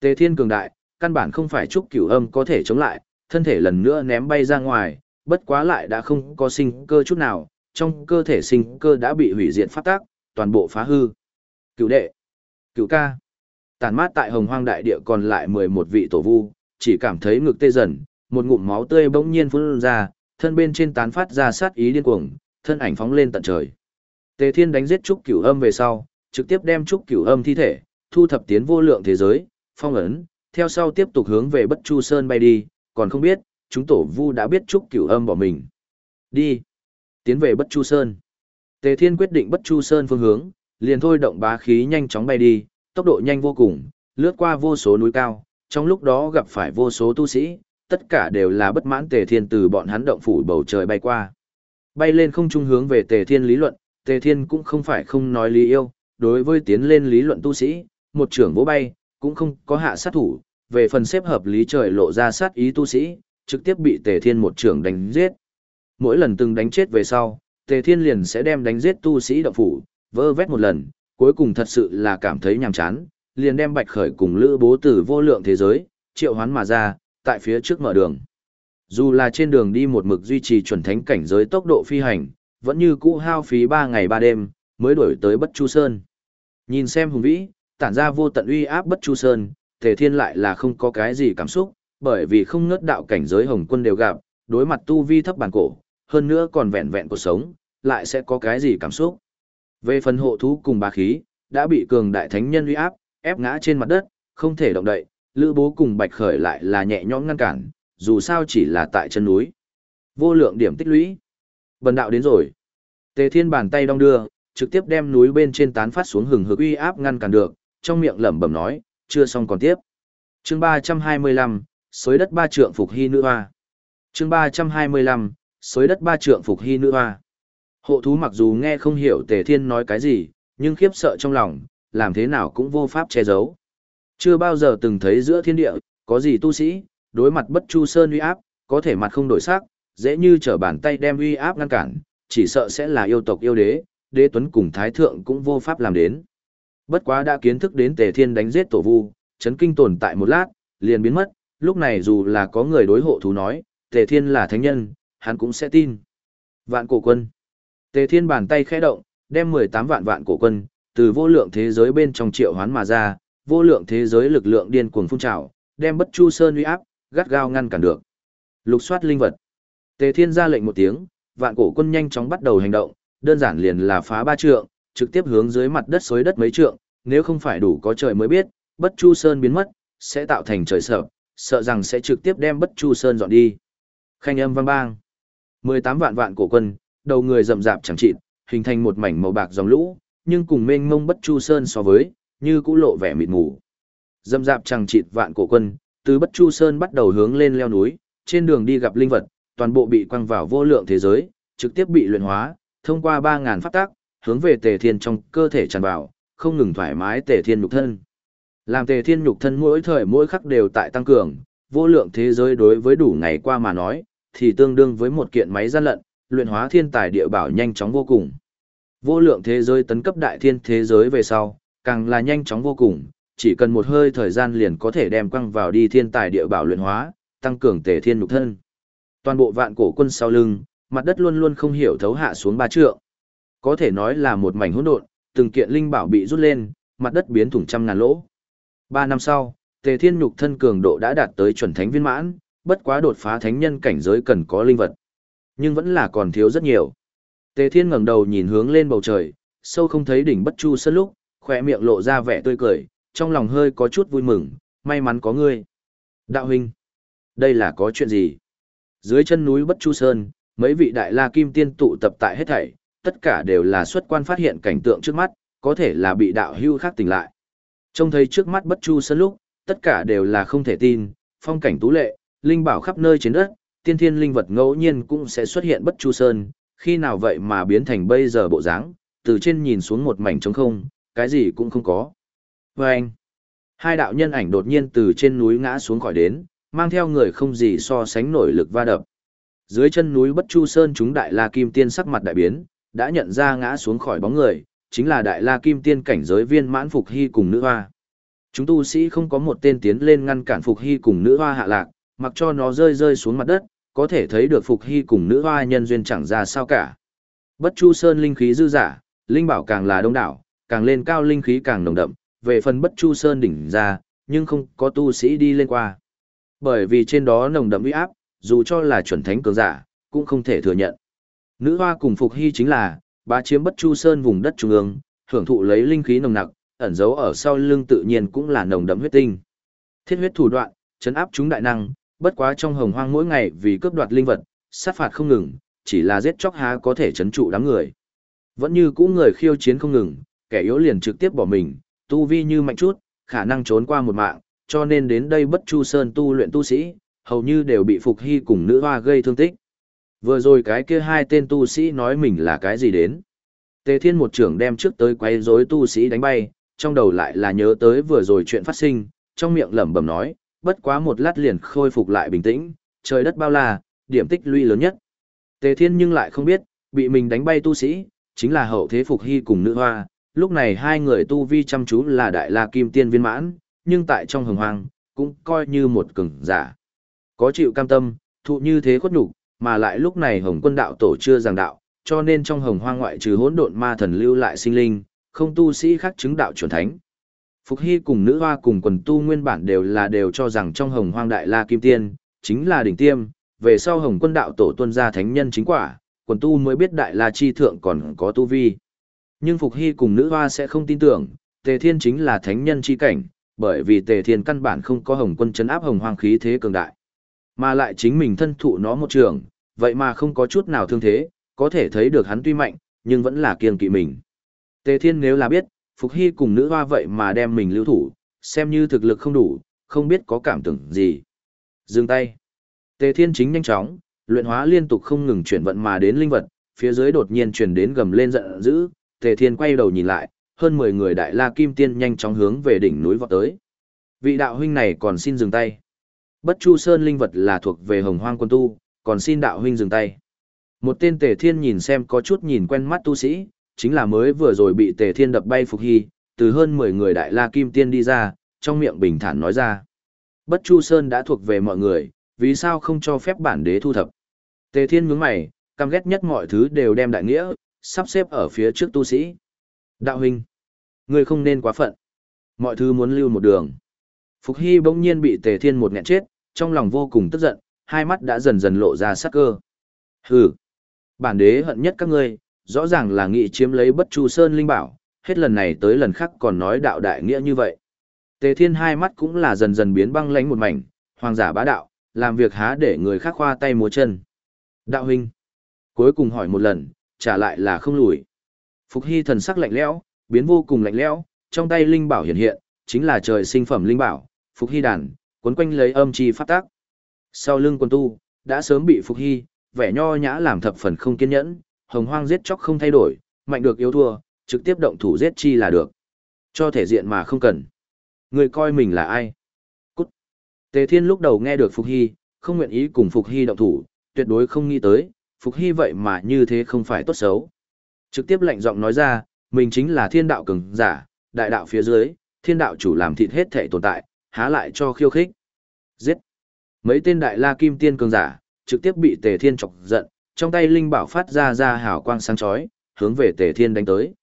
Tề thiên cường đại, căn bản không phải trúc cửu âm có thể chống lại, thân thể lần nữa ném bay ra ngoài, bất quá lại đã không có sinh cơ chút nào, trong cơ thể sinh cơ đã bị hủy diệt pháp tắc, toàn bộ phá hư. Cửu đệ, cửu ca, tàn mát tại hồng hoang đại địa còn lại 11 vị tổ vu, chỉ cảm thấy ngực tê dần, một ngụm máu tươi bỗng nhiên phun ra, thân bên trên tán phát ra sát ý điên cuồng, thân ảnh phóng lên tận trời. Tề Thiên đánh giết Trúc Cửu Âm về sau, trực tiếp đem Trúc Cửu Âm thi thể, thu thập tiến vô lượng thế giới, phong ấn, theo sau tiếp tục hướng về Bất Chu Sơn bay đi, còn không biết, chúng tổ vu đã biết Trúc Cửu Âm bỏ mình. Đi. Tiến về Bất Chu Sơn. Tề Thiên quyết định Bất Chu Sơn phương hướng, liền thôi động bá khí nhanh chóng bay đi, tốc độ nhanh vô cùng, lướt qua vô số núi cao, trong lúc đó gặp phải vô số tu sĩ, tất cả đều là bất mãn Tề Thiên từ bọn hắn động phủ bầu trời bay qua. Bay lên không trung hướng về Tề Thiên lý luận, Tề Thiên cũng không phải không nói lý yêu, đối với tiến lên lý luận tu sĩ, một trưởng vỗ bay, cũng không có hạ sát thủ, về phần xếp hợp lý trời lộ ra sát ý tu sĩ, trực tiếp bị Tề Thiên một trưởng đánh giết. Mỗi lần từng đánh chết về sau, Tề Thiên liền sẽ đem đánh giết tu sĩ động phủ, vơ vét một lần, cuối cùng thật sự là cảm thấy nhàm chán, liền đem Bạch Khởi cùng Lữ Bố Tử vô lượng thế giới, triệu hoán mà ra, tại phía trước mở đường. Dù là trên đường đi một mực duy trì chuẩn thánh cảnh giới tốc độ phi hành, vẫn như cũ hao phí ba ngày ba đêm, mới đổi tới Bất Chu Sơn. Nhìn xem hùng vĩ, tản ra vô tận uy áp Bất Chu Sơn, Tề Thiên lại là không có cái gì cảm xúc, bởi vì không ngớt đạo cảnh giới hồng quân đều gặp, đối mặt tu vi thấp bản cổ, hơn nữa còn vẹn vẹn cuộc sống, lại sẽ có cái gì cảm xúc. Về phần hộ thú cùng bá khí, đã bị cường đại thánh nhân uy áp, ép ngã trên mặt đất, không thể động đậy, lữ bố cùng bạch khởi lại là nhẹ nhõm ngăn cản, dù sao chỉ là tại chân núi. Vô lượng điểm tích lũy. Bần đạo đến rồi. Tề thiên bàn tay đong đưa, trực tiếp đem núi bên trên tán phát xuống hừng hực uy áp ngăn cản được, trong miệng lẩm bẩm nói, chưa xong còn tiếp. Chương 325, xối đất ba trượng phục hy nữ hoa. Chương 325, xối đất ba trượng phục hy nữ hoa. Hộ thú mặc dù nghe không hiểu Tề Thiên nói cái gì, nhưng khiếp sợ trong lòng, làm thế nào cũng vô pháp che giấu. Chưa bao giờ từng thấy giữa thiên địa, có gì tu sĩ, đối mặt bất chu sơn uy áp, có thể mặt không đổi sắc, dễ như trở bàn tay đem uy áp ngăn cản, chỉ sợ sẽ là yêu tộc yêu đế, đế tuấn cùng thái thượng cũng vô pháp làm đến. Bất quá đã kiến thức đến Tề Thiên đánh giết tổ vu, chấn kinh tồn tại một lát, liền biến mất, lúc này dù là có người đối hộ thú nói, Tề Thiên là thánh nhân, hắn cũng sẽ tin. Vạn cổ quân. Tề Thiên bàn tay khẽ động, đem 18 vạn vạn cổ quân, từ vô lượng thế giới bên trong triệu hoán mà ra, vô lượng thế giới lực lượng điên cuồng phun trào, đem Bất Chu Sơn uy áp, gắt gao ngăn cản được. Lục soát linh vật. Tề Thiên ra lệnh một tiếng, vạn cổ quân nhanh chóng bắt đầu hành động, đơn giản liền là phá ba trượng, trực tiếp hướng dưới mặt đất xối đất mấy trượng, nếu không phải đủ có trời mới biết, Bất Chu Sơn biến mất, sẽ tạo thành trời sợ, sợ rằng sẽ trực tiếp đem Bất Chu Sơn dọn đi. Khanh âm vang bang. 18 vạn vạn cổ quân, đầu người rậm rạp chẳng chịt, hình thành một mảnh màu bạc dòng lũ, nhưng cùng mênh mông Bất Chu Sơn so với, như cũ lộ vẻ mịt mù. Rậm rạp chẳng chịt vạn cổ quân, từ Bất Chu Sơn bắt đầu hướng lên leo núi, trên đường đi gặp linh vật, toàn bộ bị quăng vào vô lượng thế giới, trực tiếp bị luyện hóa, thông qua 3000 pháp tác, hướng về Tề Thiên trong cơ thể tràn vào, không ngừng thoải mái Tề Thiên nhục thân. Làm Tề Thiên nhục thân mỗi thời mỗi khắc đều tại tăng cường, vô lượng thế giới đối với đủ ngày qua mà nói, thì tương đương với một kiện máy gian lận, luyện hóa thiên tài địa bảo nhanh chóng vô cùng. Vô lượng thế giới tấn cấp đại thiên thế giới về sau, càng là nhanh chóng vô cùng, chỉ cần một hơi thời gian liền có thể đem quăng vào đi thiên tài địa bảo luyện hóa, tăng cường tề thiên nhục thân. Toàn bộ vạn cổ quân sau lưng, mặt đất luôn luôn không hiểu thấu hạ xuống ba trượng. Có thể nói là một mảnh hỗn độn, từng kiện linh bảo bị rút lên, mặt đất biến thủng trăm ngàn lỗ. Ba năm sau, Tề Thiên nhục thân cường độ đã đạt tới chuẩn thánh viên mãn, bất quá đột phá thánh nhân cảnh giới cần có linh vật. Nhưng vẫn là còn thiếu rất nhiều. Tề Thiên ngẩng đầu nhìn hướng lên bầu trời, sâu không thấy đỉnh bất chu sơn lúc, khỏe miệng lộ ra vẻ tươi cười, trong lòng hơi có chút vui mừng, may mắn có ngươi. Đạo huynh, đây là có chuyện gì? Dưới chân núi Bất Chu Sơn, mấy vị đại la kim tiên tụ tập tại hết thảy, tất cả đều là xuất quan phát hiện cảnh tượng trước mắt, có thể là bị đạo hưu khác tỉnh lại. Trông thấy trước mắt Bất Chu Sơn lúc, tất cả đều là không thể tin, phong cảnh tú lệ, linh bảo khắp nơi trên đất, tiên thiên linh vật ngẫu nhiên cũng sẽ xuất hiện Bất Chu Sơn, khi nào vậy mà biến thành bây giờ bộ dáng, từ trên nhìn xuống một mảnh trống không, cái gì cũng không có. Và anh, hai đạo nhân ảnh đột nhiên từ trên núi ngã xuống khỏi đến, mang theo người không gì so sánh nổi lực va đập. Dưới chân núi Bất Chu Sơn chúng đại la kim tiên sắc mặt đại biến, đã nhận ra ngã xuống khỏi bóng người, chính là đại la kim tiên cảnh giới viên mãn phục hy cùng nữ hoa. Chúng tu sĩ không có một tên tiến lên ngăn cản phục hy cùng nữ hoa hạ lạc, mặc cho nó rơi rơi xuống mặt đất, có thể thấy được phục hy cùng nữ hoa nhân duyên chẳng ra sao cả. Bất Chu Sơn linh khí dư giả, linh bảo càng là đông đảo, càng lên cao linh khí càng nồng đậm, về phần Bất Chu Sơn đỉnh ra, nhưng không có tu sĩ đi lên qua. Bởi vì trên đó nồng đậm uy áp, dù cho là chuẩn thánh cường giả, cũng không thể thừa nhận. Nữ hoa cùng Phục Hy chính là, bá chiếm bất chu sơn vùng đất trung ương, hưởng thụ lấy linh khí nồng nặc, ẩn giấu ở sau lưng tự nhiên cũng là nồng đậm huyết tinh. Thiết huyết thủ đoạn, chấn áp chúng đại năng, bất quá trong hồng hoang mỗi ngày vì cướp đoạt linh vật, sát phạt không ngừng, chỉ là giết chóc há có thể chấn trụ đám người. Vẫn như cũ người khiêu chiến không ngừng, kẻ yếu liền trực tiếp bỏ mình, tu vi như mạnh chút, khả năng trốn qua một mạng, cho nên đến đây bất chu sơn tu luyện tu sĩ, hầu như đều bị Phục Hy cùng nữ hoa gây thương tích. Vừa rồi cái kia hai tên tu sĩ nói mình là cái gì đến. Tề Thiên một trưởng đem trước tới quay rối tu sĩ đánh bay, trong đầu lại là nhớ tới vừa rồi chuyện phát sinh, trong miệng lẩm bẩm nói, bất quá một lát liền khôi phục lại bình tĩnh, trời đất bao la, điểm tích lũy lớn nhất. Tề Thiên nhưng lại không biết, bị mình đánh bay tu sĩ, chính là hậu thế Phục Hy cùng nữ hoa, lúc này hai người tu vi chăm chú là đại la kim tiên viên mãn, nhưng tại trong hồng hoang, cũng coi như một cường giả. Có chịu cam tâm, thụ như thế khuất nhục, mà lại lúc này hồng quân đạo tổ chưa giảng đạo, cho nên trong hồng hoang ngoại trừ hỗn độn ma thần lưu lại sinh linh, không tu sĩ khác chứng đạo chuẩn thánh. Phục Hy cùng nữ hoa cùng quần tu nguyên bản đều là đều cho rằng trong hồng hoang đại la kim tiên, chính là đỉnh tiêm, về sau hồng quân đạo tổ tuân ra thánh nhân chính quả, quần tu mới biết đại la chi thượng còn có tu vi. Nhưng Phục Hy cùng nữ hoa sẽ không tin tưởng, tề thiên chính là thánh nhân chi cảnh, bởi vì tề thiên căn bản không có hồng quân chấn áp hồng hoang khí thế cường đại. Mà lại chính mình thân thụ nó một trường, vậy mà không có chút nào thương thế, có thể thấy được hắn tuy mạnh, nhưng vẫn là kiêng kỵ mình. Tề thiên nếu là biết, Phục Hy cùng nữ hoa vậy mà đem mình lưu thủ, xem như thực lực không đủ, không biết có cảm tưởng gì. Dừng tay. Tề thiên chính nhanh chóng, luyện hóa liên tục không ngừng chuyển vận mà đến linh vật, phía dưới đột nhiên truyền đến gầm lên giận dữ, Tề Thiên quay đầu nhìn lại, hơn 10 người đại la kim tiên nhanh chóng hướng về đỉnh núi vọt tới. Vị đạo huynh này còn xin dừng tay. Bất Chu Sơn linh vật là thuộc về Hồng Hoang quân tu, còn xin đạo huynh dừng tay. Một tên Tề Thiên nhìn xem có chút nhìn quen mắt tu sĩ, chính là mới vừa rồi bị Tề Thiên đập bay Phục Hy, từ hơn 10 người đại la kim tiên đi ra, trong miệng bình thản nói ra. Bất Chu Sơn đã thuộc về mọi người, vì sao không cho phép bản đế thu thập? Tề Thiên nhướng mày, căm ghét nhất mọi thứ đều đem đại nghĩa, sắp xếp ở phía trước tu sĩ. Đạo huynh, ngươi không nên quá phận. Mọi thứ muốn lưu một đường. Phục Hy bỗng nhiên bị Tề Thiên một nghẹn chết, trong lòng vô cùng tức giận, hai mắt đã dần dần lộ ra sắc cơ. Hừ, bản đế hận nhất các ngươi, rõ ràng là nghị chiếm lấy bất chu sơn linh bảo, hết lần này tới lần khác còn nói đạo đại nghĩa như vậy. Tề Thiên hai mắt cũng là dần dần biến băng lãnh một mảnh, hoàng giả bá đạo, làm việc há để người khác khoa tay múa chân. Đạo huynh, cuối cùng hỏi một lần, trả lại là không lùi. Phục Hy thần sắc lạnh lẽo, biến vô cùng lạnh lẽo, trong tay linh bảo hiện hiện, chính là trời sinh phẩm linh bảo, Phục Hy đàn, cuốn quanh lấy âm chi phát tác. Sau lưng quân tu, đã sớm bị Phục Hy, vẻ nho nhã làm thập phần không kiên nhẫn, hồng hoang giết chóc không thay đổi, mạnh được yếu thua, trực tiếp động thủ giết chi là được. Cho thể diện mà không cần. Người coi mình là ai? Cút. Tề Thiên lúc đầu nghe được Phục Hy, không nguyện ý cùng Phục Hy động thủ, tuyệt đối không nghĩ tới, Phục Hy vậy mà như thế không phải tốt xấu. Trực tiếp lạnh giọng nói ra, mình chính là thiên đạo cường giả, đại đạo phía dưới, thiên đạo chủ làm thịt hết thể tồn tại, há lại cho khiêu khích. Giết. Mấy tên đại la kim tiên cường giả, trực tiếp bị Tề Thiên chọc giận, trong tay linh bảo phát ra ra hào quang sáng chói, hướng về Tề Thiên đánh tới.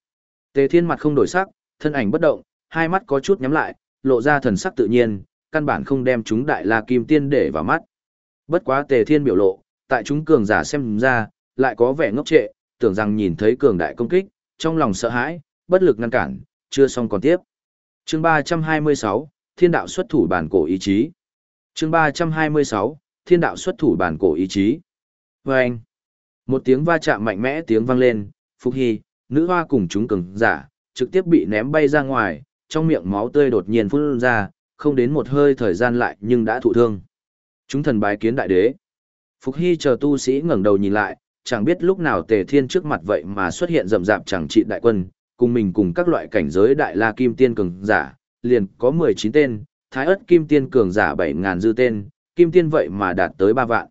Tề Thiên mặt không đổi sắc, thân ảnh bất động, hai mắt có chút nhắm lại, lộ ra thần sắc tự nhiên, căn bản không đem chúng đại la kim tiên để vào mắt. Bất quá Tề Thiên biểu lộ, tại chúng cường giả xem ra, lại có vẻ ngốc trệ, tưởng rằng nhìn thấy cường đại công kích, trong lòng sợ hãi, bất lực ngăn cản, chưa xong còn tiếp. Chương 326, Thiên đạo xuất thủ bản cổ ý chí. Chương 326, Thiên đạo xuất thủ bản cổ ý chí. Vâng! anh, một tiếng va chạm mạnh mẽ tiếng vang lên, Phúc Hy, nữ hoa cùng chúng cường giả, trực tiếp bị ném bay ra ngoài, trong miệng máu tươi đột nhiên phun ra, không đến một hơi thời gian lại nhưng đã thụ thương. Chúng thần bái kiến đại đế. Phục Hy chờ tu sĩ ngẩng đầu nhìn lại, chẳng biết lúc nào Tề Thiên trước mặt vậy mà xuất hiện rầm rạp chẳng trị đại quân, cùng mình cùng các loại cảnh giới đại la kim tiên cường giả, liền có 19 tên, thái ất kim tiên cường giả bảy ngàn dư tên, kim tiên vậy mà đạt tới 3 vạn.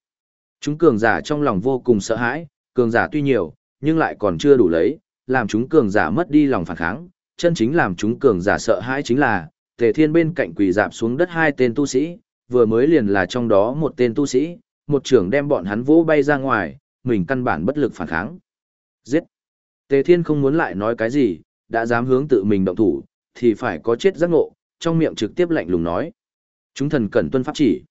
Chúng cường giả trong lòng vô cùng sợ hãi, cường giả tuy nhiều, nhưng lại còn chưa đủ lấy, làm chúng cường giả mất đi lòng phản kháng, chân chính làm chúng cường giả sợ hãi chính là, Tề Thiên bên cạnh quỳ dạp xuống đất hai tên tu sĩ, vừa mới liền là trong đó một tên tu sĩ, một trưởng đem bọn hắn vỗ bay ra ngoài, mình căn bản bất lực phản kháng. Giết! Tề Thiên không muốn lại nói cái gì, đã dám hướng tự mình động thủ, thì phải có chết giác ngộ, trong miệng trực tiếp lạnh lùng nói. Chúng thần cẩn tuân pháp chỉ.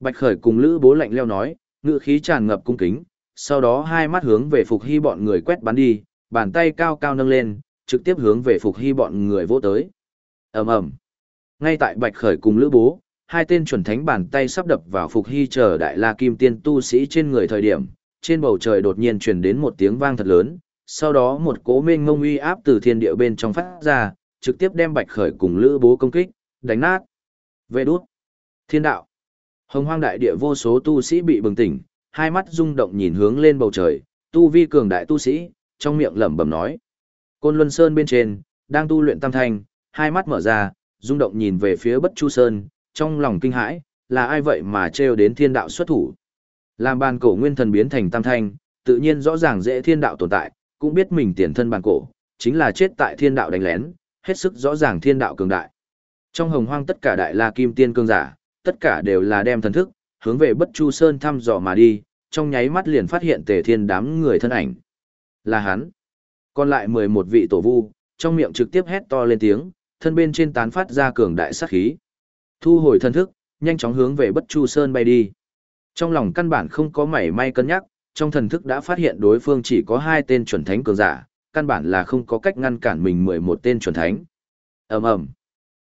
Bạch Khởi cùng Lữ Bố lạnh leo nói, ngựa khí tràn ngập cung kính, sau đó hai mắt hướng về Phục Hy bọn người quét bắn đi, bàn tay cao cao nâng lên, trực tiếp hướng về Phục Hy bọn người vỗ tới. Ầm ầm. Ngay tại Bạch Khởi cùng Lữ Bố, hai tên chuẩn thánh bàn tay sắp đập vào Phục Hy chờ đại la kim tiên tu sĩ trên người thời điểm, trên bầu trời đột nhiên truyền đến một tiếng vang thật lớn, sau đó một cỗ mênh ngông uy áp từ thiên địa bên trong phát ra, trực tiếp đem Bạch Khởi cùng Lữ Bố công kích, đánh nát. Vệ đút. Thiên đạo. Hồng hoang đại địa vô số tu sĩ bị bừng tỉnh, hai mắt rung động nhìn hướng lên bầu trời, tu vi cường đại tu sĩ, trong miệng lẩm bẩm nói. Côn Luân Sơn bên trên, đang tu luyện tam thanh, hai mắt mở ra, rung động nhìn về phía Bất Chu Sơn, trong lòng kinh hãi, là ai vậy mà trêu đến thiên đạo xuất thủ. Làm bàn cổ nguyên thần biến thành tam thanh, tự nhiên rõ ràng dễ thiên đạo tồn tại, cũng biết mình tiền thân bàn cổ, chính là chết tại thiên đạo đánh lén, hết sức rõ ràng thiên đạo cường đại. Trong hồng hoang tất cả đại la kim tiên cương giả, tất cả đều là đem thần thức, hướng về bất chu sơn thăm dò mà đi, trong nháy mắt liền phát hiện tề thiên đám người thân ảnh. Là hắn. Còn lại 11 vị tổ vu, trong miệng trực tiếp hét to lên tiếng, thân bên trên tán phát ra cường đại sát khí. Thu hồi thần thức, nhanh chóng hướng về bất chu sơn bay đi. Trong lòng căn bản không có mảy may cân nhắc, trong thần thức đã phát hiện đối phương chỉ có hai tên chuẩn thánh cường giả, căn bản là không có cách ngăn cản mình 11 tên chuẩn thánh. ầm ầm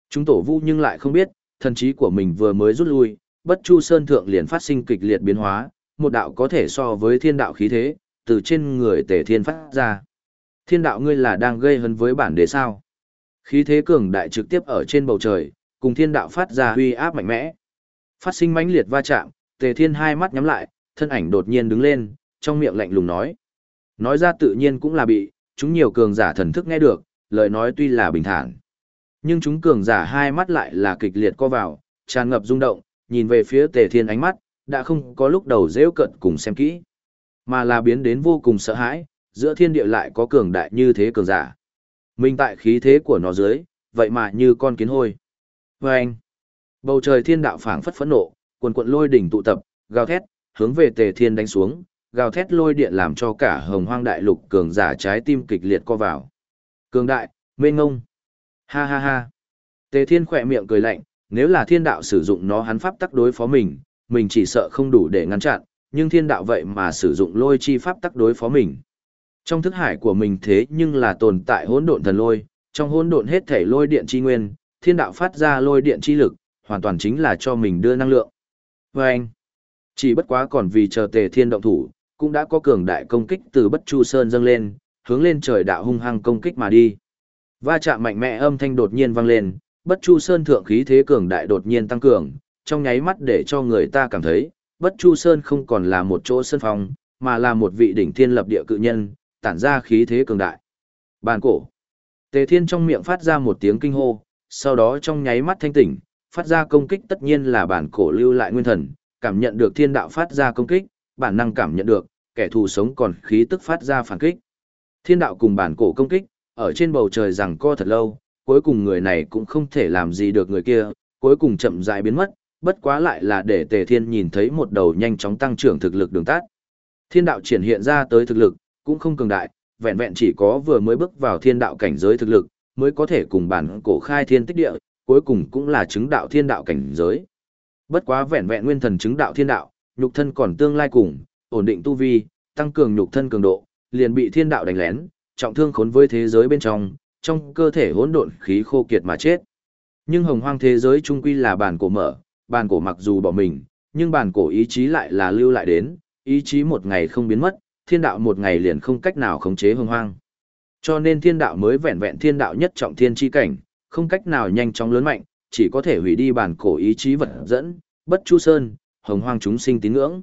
Chúng tổ vu nhưng lại không biết, thần trí của mình vừa mới rút lui, bất chu sơn thượng liền phát sinh kịch liệt biến hóa, một đạo có thể so với thiên đạo khí thế, từ trên người tề thiên phát ra. Thiên đạo ngươi là đang gây hấn với bản đế sao? Khí thế cường đại trực tiếp ở trên bầu trời, cùng thiên đạo phát ra huy áp mạnh mẽ. Phát sinh mãnh liệt va chạm, tề thiên hai mắt nhắm lại, thân ảnh đột nhiên đứng lên, trong miệng lạnh lùng nói. Nói ra tự nhiên cũng là bị, chúng nhiều cường giả thần thức nghe được, lời nói tuy là bình thản. Nhưng chúng cường giả hai mắt lại là kịch liệt co vào, tràn ngập rung động, nhìn về phía tề thiên ánh mắt, đã không có lúc đầu dễ cận cùng xem kỹ, mà là biến đến vô cùng sợ hãi, giữa thiên địa lại có cường đại như thế cường giả. Minh tại khí thế của nó dưới, vậy mà như con kiến hôi. Và anh, bầu trời thiên đạo phảng phất phẫn nộ, quần quận lôi đỉnh tụ tập, gào thét, hướng về tề thiên đánh xuống, gào thét lôi điện làm cho cả hồng hoang đại lục cường giả trái tim kịch liệt co vào. Cường đại, mênh ngông. Ha ha ha. Tề thiên khỏe miệng cười lạnh, nếu là thiên đạo sử dụng nó hắn pháp tắc đối phó mình, mình chỉ sợ không đủ để ngăn chặn, nhưng thiên đạo vậy mà sử dụng lôi chi pháp tắc đối phó mình. Trong thức hải của mình thế nhưng là tồn tại hỗn độn thần lôi, trong hỗn độn hết thể lôi điện chi nguyên, thiên đạo phát ra lôi điện chi lực, hoàn toàn chính là cho mình đưa năng lượng. Và anh, chỉ bất quá còn vì chờ tề thiên động thủ, cũng đã có cường đại công kích từ bất chu sơn dâng lên, hướng lên trời đạo hung hăng công kích mà đi. Va chạm mạnh mẽ âm thanh đột nhiên vang lên, bất chu sơn thượng khí thế cường đại đột nhiên tăng cường, trong nháy mắt để cho người ta cảm thấy, bất chu sơn không còn là một chỗ sân phòng mà là một vị đỉnh thiên lập địa cự nhân, tản ra khí thế cường đại. Bàn cổ. Tề thiên trong miệng phát ra một tiếng kinh hô, sau đó trong nháy mắt thanh tỉnh, phát ra công kích tất nhiên là bản cổ lưu lại nguyên thần, cảm nhận được thiên đạo phát ra công kích, bản năng cảm nhận được, kẻ thù sống còn khí tức phát ra phản kích. Thiên đạo cùng bản cổ công kích, ở trên bầu trời rằng co thật lâu, cuối cùng người này cũng không thể làm gì được người kia, cuối cùng chậm rãi biến mất, bất quá lại là để Tề Thiên nhìn thấy một đầu nhanh chóng tăng trưởng thực lực đường tát. Thiên đạo triển hiện ra tới thực lực, cũng không cường đại, vẹn vẹn chỉ có vừa mới bước vào thiên đạo cảnh giới thực lực, mới có thể cùng bản cổ khai thiên tích địa, cuối cùng cũng là chứng đạo thiên đạo cảnh giới. Bất quá vẹn vẹn nguyên thần chứng đạo thiên đạo, nhục thân còn tương lai cùng, ổn định tu vi, tăng cường nhục thân cường độ, liền bị thiên đạo đánh lén, trọng thương khốn với thế giới bên trong, trong cơ thể hỗn độn khí khô kiệt mà chết. Nhưng hồng hoang thế giới trung quy là bản cổ mở, bản cổ mặc dù bỏ mình, nhưng bản cổ ý chí lại là lưu lại đến, ý chí một ngày không biến mất, thiên đạo một ngày liền không cách nào khống chế hồng hoang. Cho nên thiên đạo mới vẹn vẹn thiên đạo nhất trọng thiên chi cảnh, không cách nào nhanh chóng lớn mạnh, chỉ có thể hủy đi bản cổ ý chí vật dẫn, bất chu sơn, hồng hoang chúng sinh tín ngưỡng.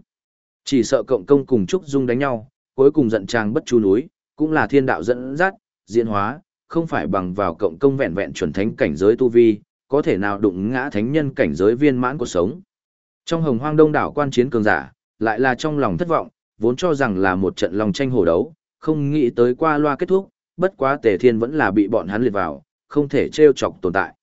Chỉ sợ cộng công cùng Trúc Dung đánh nhau, cuối cùng giận trang bất chu núi, cũng là thiên đạo dẫn dắt, diễn hóa, không phải bằng vào cộng công vẹn vẹn chuẩn thánh cảnh giới tu vi, có thể nào đụng ngã thánh nhân cảnh giới viên mãn của sống. Trong hồng hoang đông đảo quan chiến cường giả, lại là trong lòng thất vọng, vốn cho rằng là một trận lòng tranh hổ đấu, không nghĩ tới qua loa kết thúc, bất quá tề thiên vẫn là bị bọn hắn liệt vào, không thể trêu chọc tồn tại.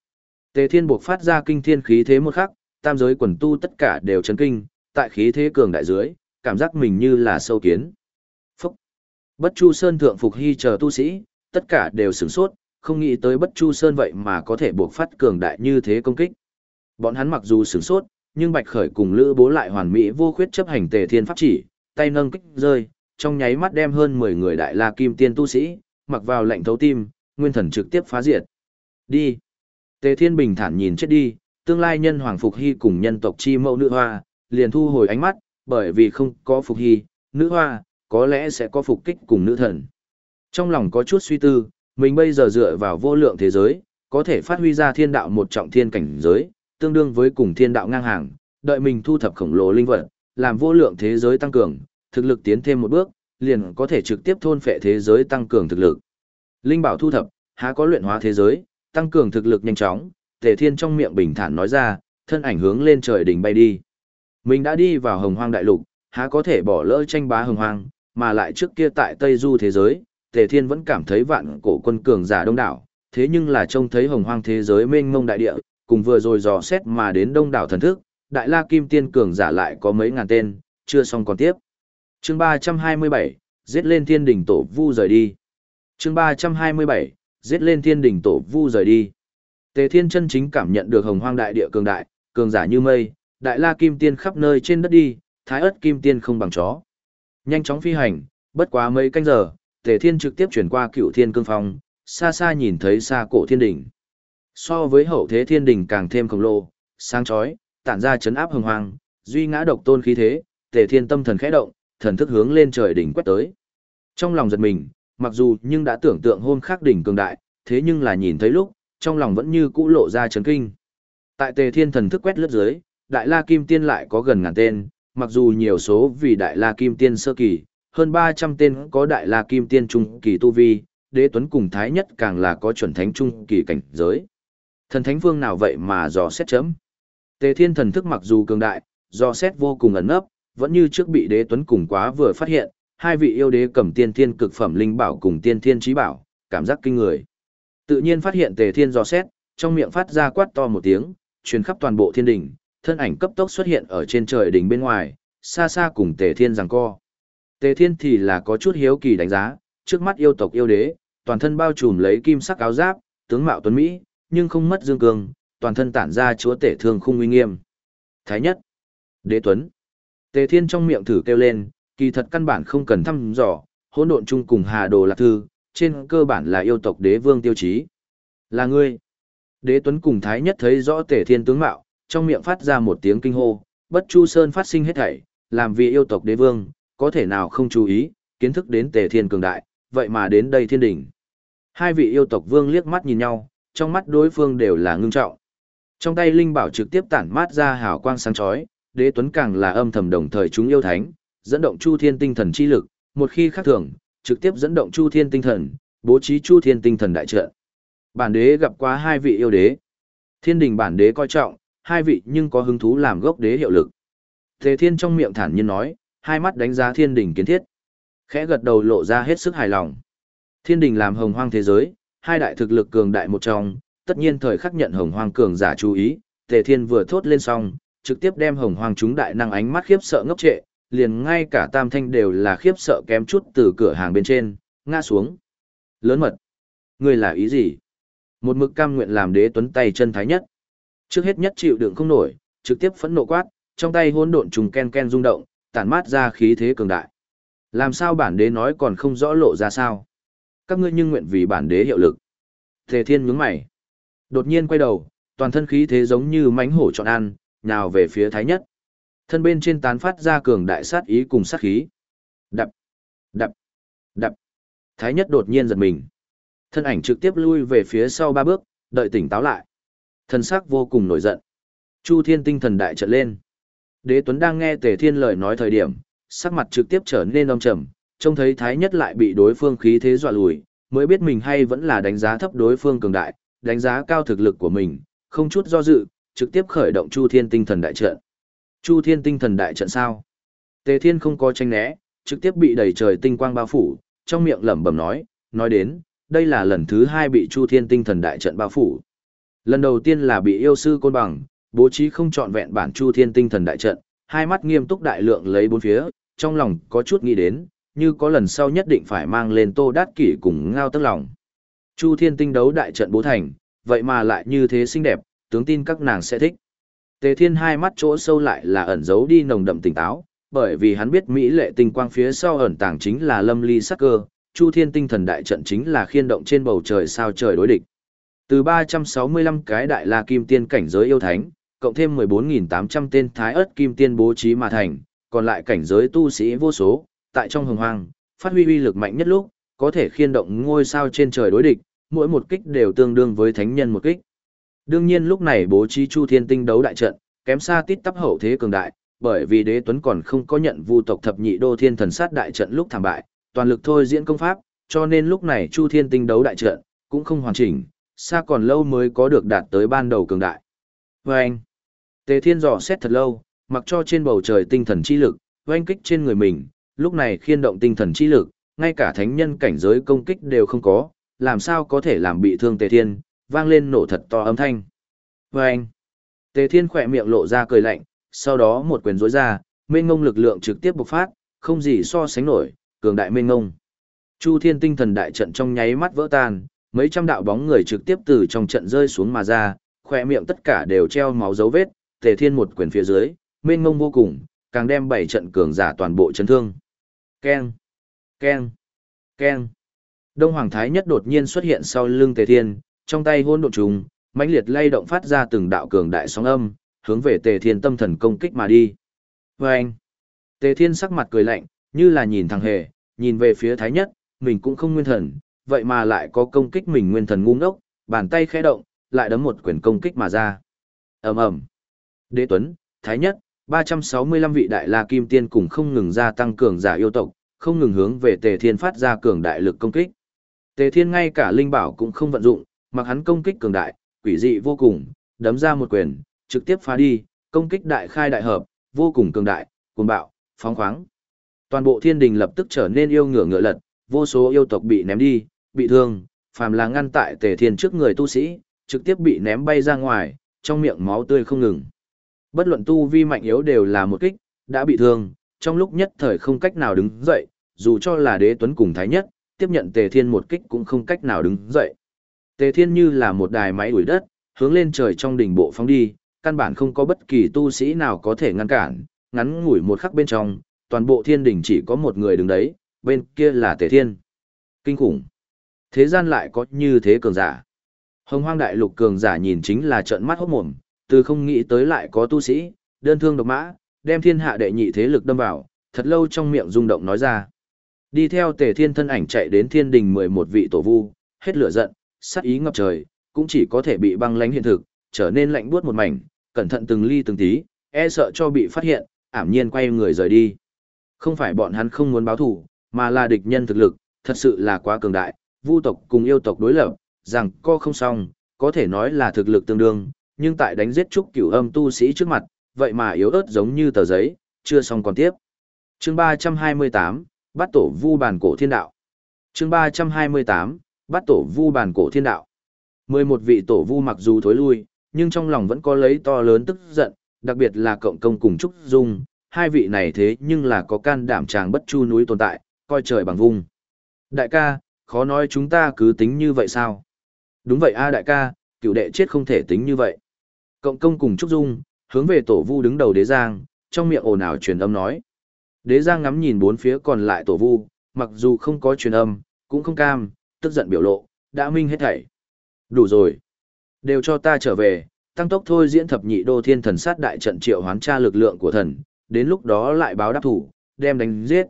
Tề thiên buộc phát ra kinh thiên khí thế một khắc, tam giới quần tu tất cả đều chấn kinh, tại khí thế cường đại dưới, cảm giác mình như là sâu kiến. Phúc! Bất Chu Sơn thượng phục hy chờ tu sĩ, tất cả đều sửng sốt, không nghĩ tới Bất Chu Sơn vậy mà có thể buộc phát cường đại như thế công kích. Bọn hắn mặc dù sửng sốt, nhưng Bạch Khởi cùng Lữ Bố lại hoàn mỹ vô khuyết chấp hành Tề Thiên pháp chỉ, tay nâng kích rơi, trong nháy mắt đem hơn 10 người đại la kim tiên tu sĩ, mặc vào lệnh thấu tim, nguyên thần trực tiếp phá diệt. Đi. Tề Thiên bình thản nhìn chết đi, tương lai nhân hoàng phục hy cùng nhân tộc chi mẫu nữ hoa, liền thu hồi ánh mắt, bởi vì không có phục hy, nữ hoa, có lẽ sẽ có phục kích cùng nữ thần. Trong lòng có chút suy tư, mình bây giờ dựa vào vô lượng thế giới, có thể phát huy ra thiên đạo một trọng thiên cảnh giới, tương đương với cùng thiên đạo ngang hàng, đợi mình thu thập khổng lồ linh vật, làm vô lượng thế giới tăng cường, thực lực tiến thêm một bước, liền có thể trực tiếp thôn phệ thế giới tăng cường thực lực. Linh bảo thu thập, há có luyện hóa thế giới, tăng cường thực lực nhanh chóng, Tề Thiên trong miệng bình thản nói ra, thân ảnh hướng lên trời đỉnh bay đi. Mình đã đi vào hồng hoang đại lục, há có thể bỏ lỡ tranh bá hồng hoang, mà lại trước kia tại Tây Du thế giới, Tề Thiên vẫn cảm thấy vạn cổ quân cường giả đông đảo, thế nhưng là trông thấy hồng hoang thế giới mênh mông đại địa, cùng vừa rồi dò xét mà đến đông đảo thần thức, đại la kim tiên cường giả lại có mấy ngàn tên, chưa xong còn tiếp. Chương 327, giết lên thiên đỉnh tổ vu rời đi. Chương 327, giết lên thiên đỉnh tổ vu rời đi. Tề Thiên chân chính cảm nhận được hồng hoang đại địa cường đại, cường giả như mây, đại la kim tiên khắp nơi trên đất đi, thái ớt kim tiên không bằng chó. Nhanh chóng phi hành, bất quá mấy canh giờ, Tề Thiên trực tiếp chuyển qua cựu thiên cương phong, xa xa nhìn thấy xa cổ thiên đỉnh. So với hậu thế thiên đỉnh càng thêm khổng lồ, sáng chói, tản ra chấn áp hồng hoang, duy ngã độc tôn khí thế, Tề Thiên tâm thần khẽ động, thần thức hướng lên trời đỉnh quét tới. Trong lòng giật mình, mặc dù nhưng đã tưởng tượng hôm khắc đỉnh cường đại, thế nhưng là nhìn thấy lúc, trong lòng vẫn như cũ lộ ra chấn kinh. Tại Tề Thiên thần thức quét lướt dưới, Đại La Kim Tiên lại có gần ngàn tên, mặc dù nhiều số vì Đại La Kim Tiên sơ kỳ, hơn 300 tên có đại la kim tiên trung kỳ tu vi, đế tuấn cùng thái nhất càng là có chuẩn thánh trung kỳ cảnh giới. Thần thánh vương nào vậy mà dò xét chấm. Tề thiên thần thức mặc dù cường đại, dò xét vô cùng ẩn nấp, vẫn như trước bị đế tuấn cùng quá vừa phát hiện, hai vị yêu đế cầm tiên thiên cực phẩm linh bảo cùng tiên thiên trí bảo, cảm giác kinh người. Tự nhiên phát hiện tề thiên dò xét, trong miệng phát ra quát to một tiếng, truyền khắp toàn bộ thiên đỉnh, thân ảnh cấp tốc xuất hiện ở trên trời đỉnh bên ngoài, xa xa cùng tề thiên giằng co. Tề thiên thì là có chút hiếu kỳ đánh giá, trước mắt yêu tộc yêu đế, toàn thân bao trùm lấy kim sắc áo giáp, tướng mạo tuấn Mỹ, nhưng không mất dương cường, toàn thân tản ra chúa tể thương khung uy nghiêm. Thái nhất, đế tuấn. Tề thiên trong miệng thử kêu lên, kỳ thật căn bản không cần thăm dò, hỗn độn chung cùng hà đồ lạc thư, trên cơ bản là yêu tộc đế vương tiêu chí. Là ngươi. Đế tuấn cùng thái nhất thấy rõ tề thiên tướng mạo, trong miệng phát ra một tiếng kinh hô, bất chu sơn phát sinh hết thảy, làm vì yêu tộc đế vương, có thể nào không chú ý, kiến thức đến tề thiên cường đại, vậy mà đến đây thiên đỉnh. Hai vị yêu tộc vương liếc mắt nhìn nhau, trong mắt đối phương đều là ngưng trọng. Trong tay linh bảo trực tiếp tản mát ra hào quang sáng chói, đế tuấn càng là âm thầm đồng thời chúng yêu thánh, dẫn động chu thiên tinh thần chi lực, một khi khác thường, trực tiếp dẫn động chu thiên tinh thần, bố trí chu thiên tinh thần đại trận. Bản đế gặp qua hai vị yêu đế. Thiên đình bản đế coi trọng, hai vị nhưng có hứng thú làm gốc đế hiệu lực. Tề thiên trong miệng thản nhiên nói, hai mắt đánh giá thiên đình kiến thiết. Khẽ gật đầu lộ ra hết sức hài lòng. Thiên đình làm hồng hoang thế giới, hai đại thực lực cường đại một trong, tất nhiên thời khắc nhận hồng hoang cường giả chú ý, tề thiên vừa thốt lên xong, trực tiếp đem hồng hoang chúng đại năng ánh mắt khiếp sợ ngốc trệ, liền ngay cả tam thanh đều là khiếp sợ kém chút từ cửa hàng bên trên, ngã xuống. Lớn mật. Ngươi là ý gì? Một mực cam nguyện làm đế tuấn tay chân thái nhất. Trước hết nhất chịu đựng không nổi, trực tiếp phẫn nộ quát, trong tay hỗn độn trùng ken ken rung động, tản mát ra khí thế cường đại. Làm sao bản đế nói còn không rõ lộ ra sao? Các ngươi nhưng nguyện vì bản đế hiệu lực. Tề Thiên nhướng mày. Đột nhiên quay đầu, toàn thân khí thế giống như mãnh hổ chọn ăn, nhào về phía thái nhất. Thân bên trên tán phát ra cường đại sát ý cùng sát khí. Đập, đập, đập. Thái nhất đột nhiên giật mình. Thân ảnh trực tiếp lui về phía sau ba bước, đợi tỉnh táo lại. Thân sắc vô cùng nổi giận. Chu thiên tinh thần đại trận lên. Đế Tuấn đang nghe Tề Thiên lời nói thời điểm, sắc mặt trực tiếp trở nên âm trầm, trông thấy Thái Nhất lại bị đối phương khí thế dọa lùi, mới biết mình hay vẫn là đánh giá thấp đối phương cường đại, đánh giá cao thực lực của mình, không chút do dự, trực tiếp khởi động Chu Thiên Tinh Thần đại trận. Chu Thiên Tinh Thần đại trận sao? Tề Thiên không có tranh né, trực tiếp bị đầy trời tinh quang bao phủ, trong miệng lẩm bẩm nói, nói đến, đây là lần thứ hai bị Chu Thiên Tinh Thần đại trận bao phủ. Lần đầu tiên là bị yêu sư côn bằng, bố trí không trọn vẹn bản Chu Thiên Tinh Thần đại trận, hai mắt nghiêm túc đại lượng lấy bốn phía, trong lòng có chút nghĩ đến, như có lần sau nhất định phải mang lên Tô Đát Kỷ cùng ngao tức lòng. Chu Thiên Tinh đấu đại trận bố thành, vậy mà lại như thế xinh đẹp, tướng tin các nàng sẽ thích. Tề Thiên hai mắt chỗ sâu lại là ẩn giấu đi nồng đậm tỉnh táo, bởi vì hắn biết mỹ lệ tinh quang phía sau ẩn tàng chính là Lâm Ly sắc cơ, Chu Thiên Tinh thần đại trận chính là khiên động trên bầu trời sao trời đối địch. Từ 365 cái đại la kim tiên cảnh giới yêu thánh, cộng thêm 14.800 tên thái ớt kim tiên bố trí mà thành, còn lại cảnh giới tu sĩ vô số, tại trong hồng hoang, phát huy uy lực mạnh nhất lúc, có thể khiên động ngôi sao trên trời đối địch, mỗi một kích đều tương đương với thánh nhân một kích. Đương nhiên lúc này bố trí Chu Thiên Tinh đấu đại trận, kém xa tít tắp hậu thế cường đại, bởi vì Đế Tuấn còn không có nhận vu tộc thập nhị đô thiên thần sát đại trận lúc thảm bại, toàn lực thôi diễn công pháp, cho nên lúc này Chu Thiên Tinh đấu đại trận cũng không hoàn chỉnh, xa còn lâu mới có được đạt tới ban đầu cường đại. Và anh, Tề Thiên dò xét thật lâu, mặc cho trên bầu trời tinh thần chi lực, oanh kích trên người mình, lúc này khiên động tinh thần chi lực, ngay cả thánh nhân cảnh giới công kích đều không có, làm sao có thể làm bị thương Tề Thiên, vang lên nổ thật to âm thanh. Và anh, Tề Thiên khỏe miệng lộ ra cười lạnh, sau đó một quyền rối ra, mênh ngông lực lượng trực tiếp bộc phát, không gì so sánh nổi, cường đại mênh ngông. Chu Thiên tinh thần đại trận trong nháy mắt vỡ tan, mấy trăm đạo bóng người trực tiếp từ trong trận rơi xuống mà ra, khỏe miệng tất cả đều treo máu dấu vết, Tề Thiên một quyền phía dưới, mênh ngông vô cùng, càng đem bảy trận cường giả toàn bộ chấn thương. Keng, keng, keng. Đông Hoàng Thái nhất đột nhiên xuất hiện sau lưng Tề Thiên, trong tay hôn độn trùng, mãnh liệt lay động phát ra từng đạo cường đại sóng âm, hướng về Tề Thiên tâm thần công kích mà đi. Và anh, Tề Thiên sắc mặt cười lạnh, như là nhìn thằng hề, nhìn về phía Thái nhất, mình cũng không nguyên thần, vậy mà lại có công kích mình nguyên thần ngu ngốc, bàn tay khẽ động, lại đấm một quyền công kích mà ra. ầm ầm, Đế Tuấn, Thái nhất, 365 vị đại la kim tiên cùng không ngừng gia tăng cường giả yêu tộc, không ngừng hướng về Tề Thiên phát ra cường đại lực công kích. Tề Thiên ngay cả linh bảo cũng không vận dụng, mặc hắn công kích cường đại, quỷ dị vô cùng, đấm ra một quyền, trực tiếp phá đi, công kích đại khai đại hợp, vô cùng cường đại, cuồng bạo, phóng khoáng. Toàn bộ thiên đình lập tức trở nên yêu ngửa ngựa lật, vô số yêu tộc bị ném đi, bị thương, phàm là ngăn tại Tề Thiên trước người tu sĩ, trực tiếp bị ném bay ra ngoài, trong miệng máu tươi không ngừng. Bất luận tu vi mạnh yếu đều là một kích, đã bị thương, trong lúc nhất thời không cách nào đứng dậy, dù cho là đế tuấn cùng thái nhất, tiếp nhận Tề Thiên một kích cũng không cách nào đứng dậy. Tề Thiên như là một đài máy đuổi đất, hướng lên trời trong đỉnh bộ phóng đi, căn bản không có bất kỳ tu sĩ nào có thể ngăn cản, ngắn ngủi một khắc bên trong, toàn bộ thiên đỉnh chỉ có một người đứng đấy, bên kia là Tề Thiên. Kinh khủng. Thế gian lại có như thế cường giả. Hồng hoang đại lục cường giả nhìn chính là trợn mắt hốt mồm, từ không nghĩ tới lại có tu sĩ, đơn thương độc mã, đem thiên hạ đệ nhị thế lực đâm vào, thật lâu trong miệng rung động nói ra. Đi theo tề thiên thân ảnh chạy đến thiên đình mười một vị tổ vu, hết lửa giận, sát ý ngập trời, cũng chỉ có thể bị băng lánh hiện thực, trở nên lạnh buốt một mảnh, cẩn thận từng ly từng tí, e sợ cho bị phát hiện, ảm nhiên quay người rời đi. Không phải bọn hắn không muốn báo thù, mà là địch nhân thực lực, thật sự là quá cường đại, vu tộc cùng yêu tộc đối lập, rằng co không xong, có thể nói là thực lực tương đương, nhưng tại đánh giết trúc cửu âm tu sĩ trước mặt, vậy mà yếu ớt giống như tờ giấy, chưa xong còn tiếp. Chương 328, bắt tổ vu bàn cổ thiên đạo. Chương 328, bắt tổ vu bàn cổ thiên đạo. 11 vị tổ vu mặc dù thối lui, nhưng trong lòng vẫn có lấy to lớn tức giận, đặc biệt là cộng công cùng Trúc Dung, hai vị này thế nhưng là có can đảm tràng bất chu núi tồn tại, coi trời bằng vung. Đại ca, khó nói chúng ta cứ tính như vậy sao? Đúng vậy a à, đại ca, cựu đệ chết không thể tính như vậy. Cộng công cùng Trúc Dung, hướng về tổ vu đứng đầu đế giang, trong miệng ồn ào truyền âm nói. Đế giang ngắm nhìn bốn phía còn lại tổ vu, mặc dù không có truyền âm, cũng không cam, tức giận biểu lộ, đã minh hết thảy. Đủ rồi. Đều cho ta trở về, tăng tốc thôi diễn thập nhị đô thiên thần sát đại trận triệu hoán tra lực lượng của thần, đến lúc đó lại báo đáp thủ, đem đánh giết.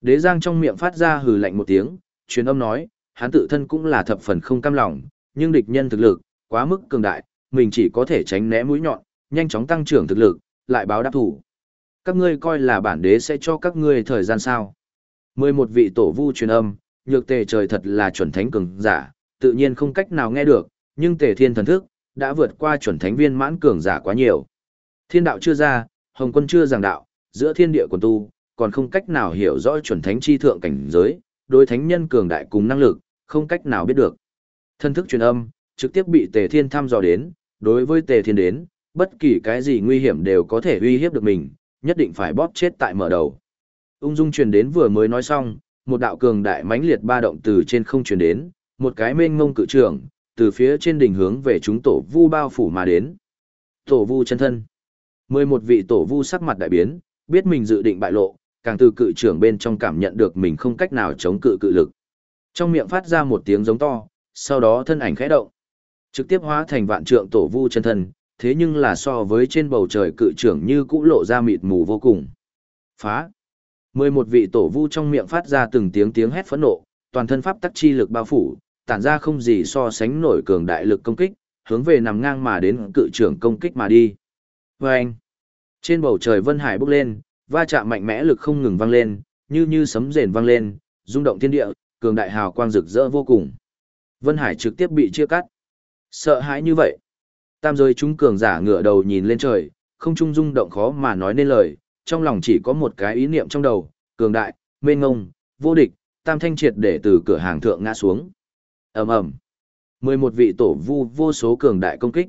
Đế giang trong miệng phát ra hừ lạnh một tiếng, truyền âm nói, hắn tự thân cũng là thập phần không cam lòng, nhưng địch nhân thực lực, quá mức cường đại, mình chỉ có thể tránh né mũi nhọn, nhanh chóng tăng trưởng thực lực, lại báo đáp thủ. Các ngươi coi là bản đế sẽ cho các ngươi thời gian sao. Mười một vị tổ vu truyền âm, nhược tề trời thật là chuẩn thánh cường giả, tự nhiên không cách nào nghe được, nhưng tề thiên thần thức, đã vượt qua chuẩn thánh viên mãn cường giả quá nhiều. Thiên đạo chưa ra, hồng quân chưa giảng đạo, giữa thiên địa quần tu, còn không cách nào hiểu rõ chuẩn thánh chi thượng cảnh giới, đối thánh nhân cường đại cùng năng lực, không cách nào biết được. Thân thức truyền âm, trực tiếp bị Tề Thiên thăm dò đến, đối với Tề Thiên đến, bất kỳ cái gì nguy hiểm đều có thể uy hiếp được mình, nhất định phải bóp chết tại mở đầu. Ung dung truyền đến vừa mới nói xong, một đạo cường đại mãnh liệt ba động từ trên không truyền đến, một cái mênh mông cự trưởng, từ phía trên đỉnh hướng về chúng tổ vu bao phủ mà đến. Tổ vu chân thân. mười một vị tổ vu sắc mặt đại biến, biết mình dự định bại lộ, càng từ cự trưởng bên trong cảm nhận được mình không cách nào chống cự cự lực. Trong miệng phát ra một tiếng giống to, sau đó thân ảnh khẽ động. Trực tiếp hóa thành vạn trượng tổ vu chân thân, thế nhưng là so với trên bầu trời cự trưởng như cũ lộ ra mịt mù vô cùng. Phá! Mười một vị tổ vu trong miệng phát ra từng tiếng tiếng hét phẫn nộ, toàn thân pháp tắc chi lực bao phủ, tản ra không gì so sánh nổi cường đại lực công kích, hướng về nằm ngang mà đến cự trưởng công kích mà đi. Vâng! Trên bầu trời vân hải bốc lên, va chạm mạnh mẽ lực không ngừng vang lên, như như sấm rền vang lên, rung động thiên địa, cường đại hào quang rực rỡ vô cùng. Vân Hải trực tiếp bị chia cắt. Sợ hãi như vậy. Tam giới chúng cường giả ngửa đầu nhìn lên trời, không trung rung động khó mà nói nên lời, trong lòng chỉ có một cái ý niệm trong đầu, cường đại, mênh ngông, vô địch, tam thanh triệt để từ cửa hàng thượng ngã xuống. ầm ầm, mười một vị tổ vu vô số cường đại công kích,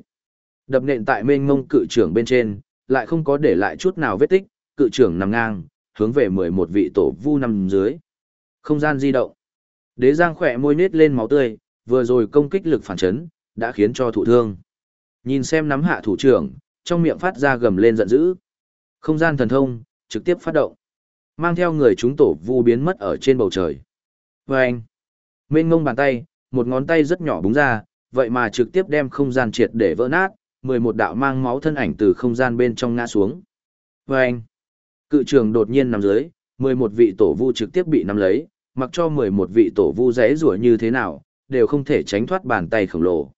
đập nện tại mênh ngông cự trưởng bên trên, lại không có để lại chút nào vết tích, cự trưởng nằm ngang, hướng về mười một vị tổ vu nằm dưới. Không gian di động. Đế Giang khỏe môi nết lên máu tươi, vừa rồi công kích lực phản chấn, đã khiến cho thụ thương. Nhìn xem nắm hạ thủ trưởng, trong miệng phát ra gầm lên giận dữ. Không gian thần thông, trực tiếp phát động. Mang theo người chúng tổ vu biến mất ở trên bầu trời. Và anh, mênh ngông bàn tay, một ngón tay rất nhỏ búng ra, vậy mà trực tiếp đem không gian triệt để vỡ nát, 11 đạo mang máu thân ảnh từ không gian bên trong ngã xuống. Và anh, cự trường đột nhiên nằm dưới, 11 vị tổ vu trực tiếp bị nắm lấy, mặc cho 11 vị tổ vu rẽ rủa như thế nào, đều không thể tránh thoát bàn tay khổng lồ.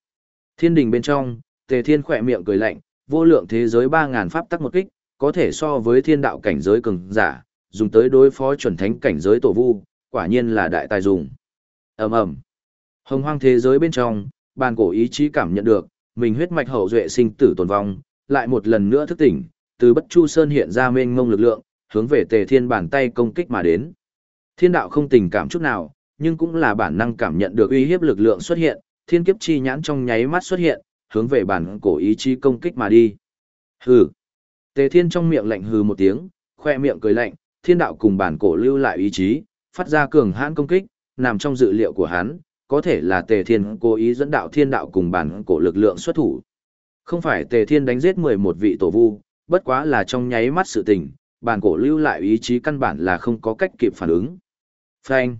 Thiên đình bên trong, Tề Thiên khỏe miệng cười lạnh, vô lượng thế giới 3000 pháp tắc một kích, có thể so với thiên đạo cảnh giới cường giả, dùng tới đối phó chuẩn thánh cảnh giới tổ vu, quả nhiên là đại tài dùng. Ầm ầm. Hồng hoang thế giới bên trong, bàn cổ ý chí cảm nhận được, mình huyết mạch hậu duệ sinh tử tồn vong, lại một lần nữa thức tỉnh, từ Bất Chu Sơn hiện ra mênh mông lực lượng, hướng về Tề Thiên bàn tay công kích mà đến. Thiên đạo không tình cảm chút nào, nhưng cũng là bản năng cảm nhận được uy hiếp lực lượng xuất hiện, thiên kiếp chi nhãn trong nháy mắt xuất hiện, hướng về bản cổ ý chí công kích mà đi. Hừ. Tề Thiên trong miệng lạnh hừ một tiếng, khoe miệng cười lạnh, thiên đạo cùng bản cổ lưu lại ý chí, phát ra cường hãn công kích, nằm trong dự liệu của hắn, có thể là Tề Thiên cố ý dẫn đạo thiên đạo cùng bản cổ lực lượng xuất thủ. Không phải Tề Thiên đánh giết 11 vị tổ vu, bất quá là trong nháy mắt sự tình, bản cổ lưu lại ý chí căn bản là không có cách kịp phản ứng. Phanh.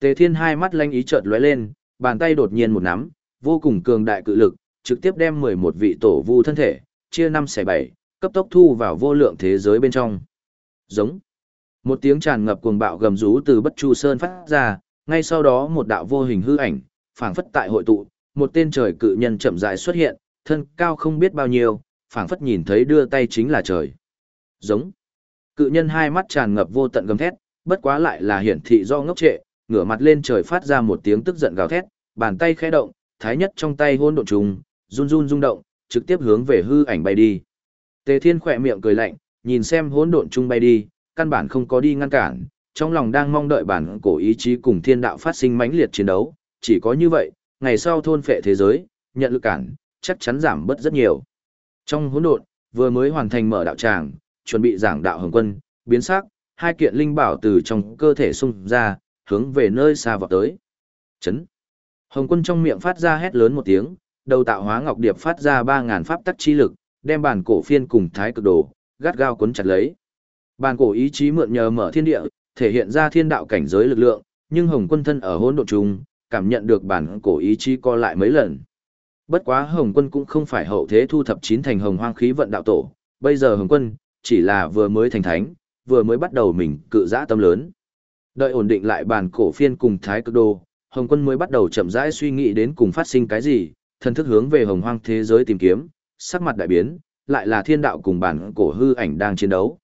Tề Thiên hai mắt lanh ý chợt lóe lên, bàn tay đột nhiên một nắm, vô cùng cường đại cự lực, trực tiếp đem 11 vị tổ vu thân thể, chia 5 xẻ 7, cấp tốc thu vào vô lượng thế giới bên trong. Giống. Một tiếng tràn ngập cuồng bạo gầm rú từ Bất Chu Sơn phát ra, ngay sau đó một đạo vô hình hư ảnh, phảng phất tại hội tụ, một tên trời cự nhân chậm rãi xuất hiện, thân cao không biết bao nhiêu, phảng phất nhìn thấy đưa tay chính là trời. Giống. Cự nhân hai mắt tràn ngập vô tận gầm thét, bất quá lại là hiển thị do ngốc trệ, ngửa mặt lên trời phát ra một tiếng tức giận gào thét, bàn tay khẽ động, thái nhất trong tay hôn độn trùng, run run rung động, trực tiếp hướng về hư ảnh bay đi. Tề Thiên khỏe miệng cười lạnh, nhìn xem hỗn độn trung bay đi, căn bản không có đi ngăn cản, trong lòng đang mong đợi bản cổ ý chí cùng thiên đạo phát sinh mãnh liệt chiến đấu, chỉ có như vậy, ngày sau thôn phệ thế giới, nhận lực cản, chắc chắn giảm bớt rất nhiều. Trong hỗn độn, vừa mới hoàn thành mở đạo tràng, chuẩn bị giảng đạo hồng quân, biến sắc, hai kiện linh bảo từ trong cơ thể xung ra, hướng về nơi xa vọt tới. Chấn. Hồng quân trong miệng phát ra hét lớn một tiếng, đầu tạo hóa ngọc điệp phát ra 3.000 pháp tắc chi lực, đem bản cổ phiên cùng thái cực đồ, gắt gao cuốn chặt lấy. Bản cổ ý chí mượn nhờ mở thiên địa, thể hiện ra thiên đạo cảnh giới lực lượng, nhưng Hồng quân thân ở hỗn độn trùng, cảm nhận được bản cổ ý chí co lại mấy lần. Bất quá Hồng quân cũng không phải hậu thế thu thập chín thành hồng hoang khí vận đạo tổ, bây giờ Hồng quân chỉ là vừa mới thành thánh, vừa mới bắt đầu mình cự dã tâm lớn. Đợi ổn định lại bản cổ phiên cùng thái cực đồ, Hồng quân mới bắt đầu chậm rãi suy nghĩ đến cùng phát sinh cái gì, thần thức hướng về hồng hoang thế giới tìm kiếm, sắc mặt đại biến, lại là thiên đạo cùng bản cổ hư ảnh đang chiến đấu.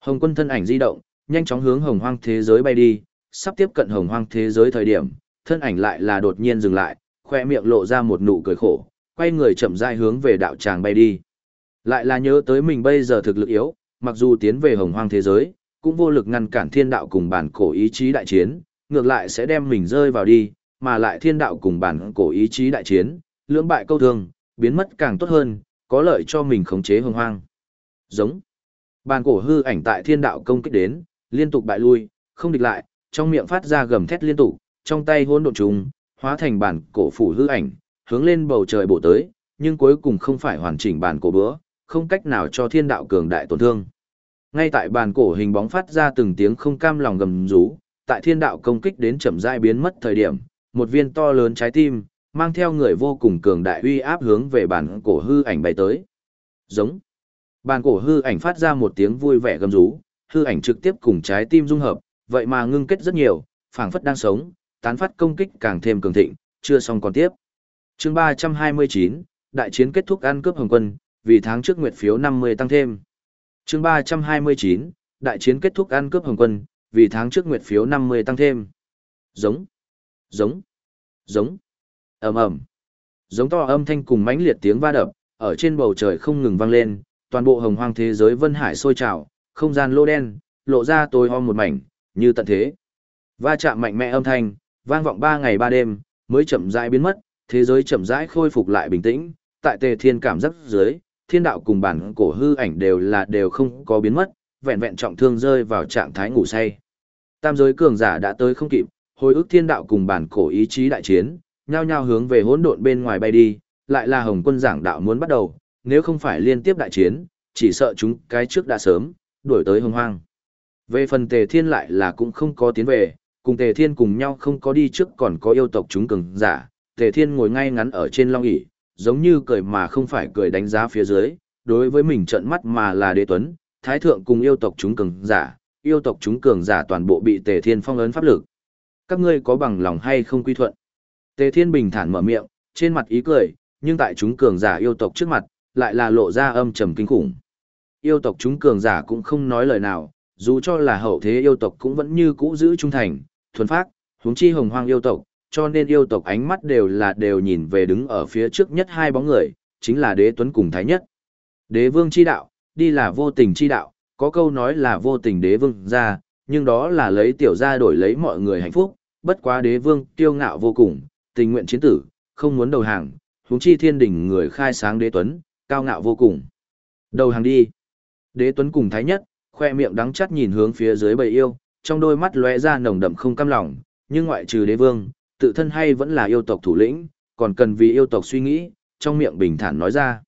Hồng quân thân ảnh di động, nhanh chóng hướng hồng hoang thế giới bay đi, sắp tiếp cận hồng hoang thế giới thời điểm, thân ảnh lại là đột nhiên dừng lại, khoe miệng lộ ra một nụ cười khổ, quay người chậm rãi hướng về đạo tràng bay đi. Lại là nhớ tới mình bây giờ thực lực yếu, mặc dù tiến về hồng hoang thế giới, cũng vô lực ngăn cản thiên đạo cùng bản cổ ý chí đại chiến, ngược lại sẽ đem mình rơi vào đi, mà lại thiên đạo cùng bản cổ ý chí đại chiến, lưỡng bại câu thương, biến mất càng tốt hơn, có lợi cho mình khống chế hồng hoang. Giống. Bàn cổ hư ảnh tại thiên đạo công kích đến, liên tục bại lui, không địch lại, trong miệng phát ra gầm thét liên tục, trong tay hỗn độn trùng, hóa thành bản cổ phủ hư ảnh, hướng lên bầu trời bổ tới, nhưng cuối cùng không phải hoàn chỉnh bản cổ bữa, không cách nào cho thiên đạo cường đại tổn thương. Ngay tại bàn cổ hình bóng phát ra từng tiếng không cam lòng gầm rú, tại thiên đạo công kích đến chậm rãi biến mất thời điểm, một viên to lớn trái tim, mang theo người vô cùng cường đại uy áp hướng về bản cổ hư ảnh bay tới. Giống. bản cổ hư ảnh phát ra một tiếng vui vẻ gầm rú, hư ảnh trực tiếp cùng trái tim dung hợp, vậy mà ngưng kết rất nhiều, phảng phất đang sống, tán phát công kích càng thêm cường thịnh, chưa xong còn tiếp. Chương 329, đại chiến kết thúc ăn cướp hồng quân, vì tháng trước nguyệt phiếu 50 tăng thêm. Chương 329, đại chiến kết thúc ăn cướp hồng quân, vì tháng trước nguyệt phiếu 50 tăng thêm. Giống, giống, giống ầm ầm. Giống to âm thanh cùng mãnh liệt tiếng va đập, ở trên bầu trời không ngừng vang lên, toàn bộ hồng hoang thế giới vân hải sôi trào, không gian lô đen, lộ ra tối om một mảnh, như tận thế. Va chạm mạnh mẽ âm thanh, vang vọng ba ngày ba đêm, mới chậm rãi biến mất, thế giới chậm rãi khôi phục lại bình tĩnh. Tại tề thiên cảm giác dưới, thiên đạo cùng bản cổ hư ảnh đều là đều không có biến mất, vẹn vẹn trọng thương rơi vào trạng thái ngủ say. Tam giới cường giả đã tới không kịp, hồi ức thiên đạo cùng bản cổ ý chí đại chiến nhao nhao hướng về hỗn độn bên ngoài bay đi, lại là Hồng Quân giảng đạo muốn bắt đầu, nếu không phải liên tiếp đại chiến, chỉ sợ chúng cái trước đã sớm đuổi tới Hồng Hoang. Về phần Tề Thiên lại là cũng không có tiến về, cùng Tề Thiên cùng nhau không có đi trước còn có yêu tộc chúng cường giả, Tề Thiên ngồi ngay ngắn ở trên long ỷ, giống như cười mà không phải cười đánh giá phía dưới, đối với mình trợn mắt mà là đế tuấn, thái thượng cùng yêu tộc chúng cường giả, yêu tộc chúng cường giả toàn bộ bị Tề Thiên phong ấn pháp lực. Các ngươi có bằng lòng hay không quy thuận? Tề Thiên bình thản mở miệng, trên mặt ý cười, nhưng tại chúng cường giả yêu tộc trước mặt, lại là lộ ra âm trầm kinh khủng. Yêu tộc chúng cường giả cũng không nói lời nào, Dù cho là hậu thế yêu tộc cũng vẫn như cũ giữ trung thành, thuần phác, huống chi hồng hoang yêu tộc, cho nên yêu tộc ánh mắt đều là đều nhìn về đứng ở phía trước nhất hai bóng người, chính là đế tuấn cùng thái nhất. Đế vương chi đạo, đi là vô tình chi đạo, có câu nói là vô tình đế vương ra, nhưng đó là lấy tiểu gia đổi lấy mọi người hạnh phúc, bất quá đế vương kiêu ngạo vô cùng, tình nguyện chiến tử, không muốn đầu hàng, huống chi thiên đỉnh người khai sáng đế tuấn, cao ngạo vô cùng. Đầu hàng đi. Đế tuấn cùng thái nhất, khoe miệng đắng chắt nhìn hướng phía dưới bầy yêu, trong đôi mắt lóe ra nồng đậm không cam lòng, nhưng ngoại trừ đế vương, tự thân hay vẫn là yêu tộc thủ lĩnh, còn cần vì yêu tộc suy nghĩ, trong miệng bình thản nói ra.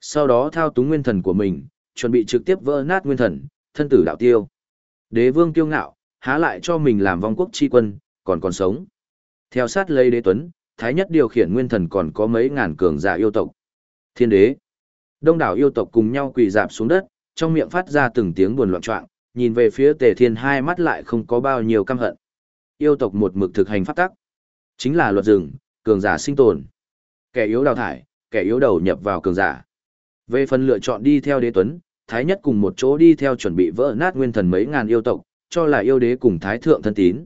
Sau đó thao túng nguyên thần của mình, chuẩn bị trực tiếp vỡ nát nguyên thần, thân tử đạo tiêu. Đế vương kiêu ngạo, há lại cho mình làm vong quốc chi quân, còn còn sống. Theo sát lấy đế tuấn, thái nhất điều khiển nguyên thần còn có mấy ngàn cường giả yêu tộc. Thiên đế. Đông đảo yêu tộc cùng nhau quỳ dạp xuống đất, trong miệng phát ra từng tiếng buồn loạn trọng, nhìn về phía tề thiên hai mắt lại không có bao nhiêu căm hận. Yêu tộc một mực thực hành pháp tắc. Chính là luật rừng, cường giả sinh tồn. Kẻ yếu đào thải, kẻ yếu đầu nhập vào cường giả. Về phần lựa chọn đi theo đế tuấn, thái nhất cùng một chỗ đi theo chuẩn bị vỡ nát nguyên thần mấy ngàn yêu tộc, cho là yêu đế cùng thái thượng thân tín.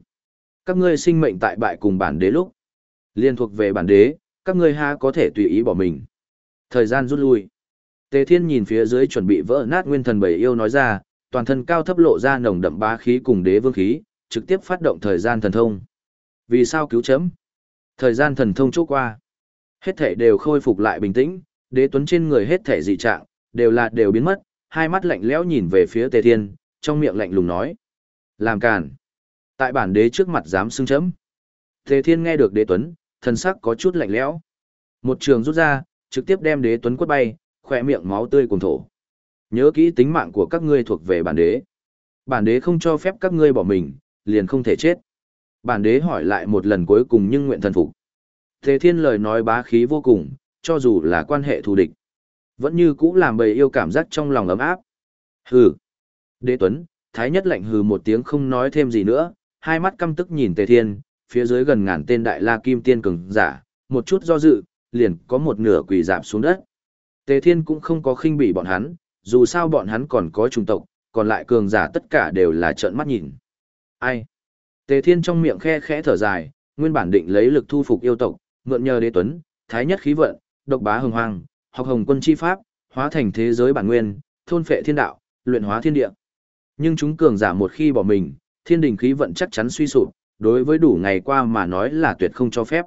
Các ngươi sinh mệnh tại bại cùng bản đế lúc. Liên thuộc về bản đế, các ngươi ha có thể tùy ý bỏ mình. Thời gian rút lui. Tề Thiên nhìn phía dưới chuẩn bị vỡ nát nguyên thần bảy yêu nói ra, toàn thân cao thấp lộ ra nồng đậm bá khí cùng đế vương khí, trực tiếp phát động thời gian thần thông. Vì sao cứu chấm? Thời gian thần thông chỗ qua. Hết thể đều khôi phục lại bình tĩnh, đế tuấn trên người hết thể dị trạng, đều là đều biến mất, hai mắt lạnh lẽo nhìn về phía Tề Thiên, trong miệng lạnh lùng nói. Làm càn. Tại bản đế trước mặt dám xưng chấm. Tề Thiên nghe được đế tuấn, thần sắc có chút lạnh lẽo. Một trường rút ra, trực tiếp đem đế tuấn quất bay, khỏe miệng máu tươi cùng thổ. Nhớ kỹ tính mạng của các ngươi thuộc về bản đế. Bản đế không cho phép các ngươi bỏ mình, liền không thể chết. Bản đế hỏi lại một lần cuối cùng nhưng nguyện thần phục. Tề Thiên lời nói bá khí vô cùng, cho dù là quan hệ thù địch. Vẫn như cũ làm bầy yêu cảm giác trong lòng ấm áp. Hừ. Đế Tuấn, Thái Nhất lạnh hừ một tiếng không nói thêm gì nữa, hai mắt căm tức nhìn Tề Thiên, phía dưới gần ngàn tên đại la kim tiên cường giả, một chút do dự, liền có một nửa quỳ dạp xuống đất. Tề Thiên cũng không có khinh bỉ bọn hắn, dù sao bọn hắn còn có trùng tộc, còn lại cường giả tất cả đều là trợn mắt nhìn. Ai? Tề Thiên trong miệng khe khẽ thở dài, nguyên bản định lấy lực thu phục yêu tộc, mượn nhờ đế tuấn, thái nhất khí vận, độc bá hồng hoàng học hồng quân chi pháp, hóa thành thế giới bản nguyên, thôn phệ thiên đạo, luyện hóa thiên địa. Nhưng chúng cường giả một khi bỏ mình, thiên đình khí vận chắc chắn suy sụp, đối với đủ ngày qua mà nói là tuyệt không cho phép.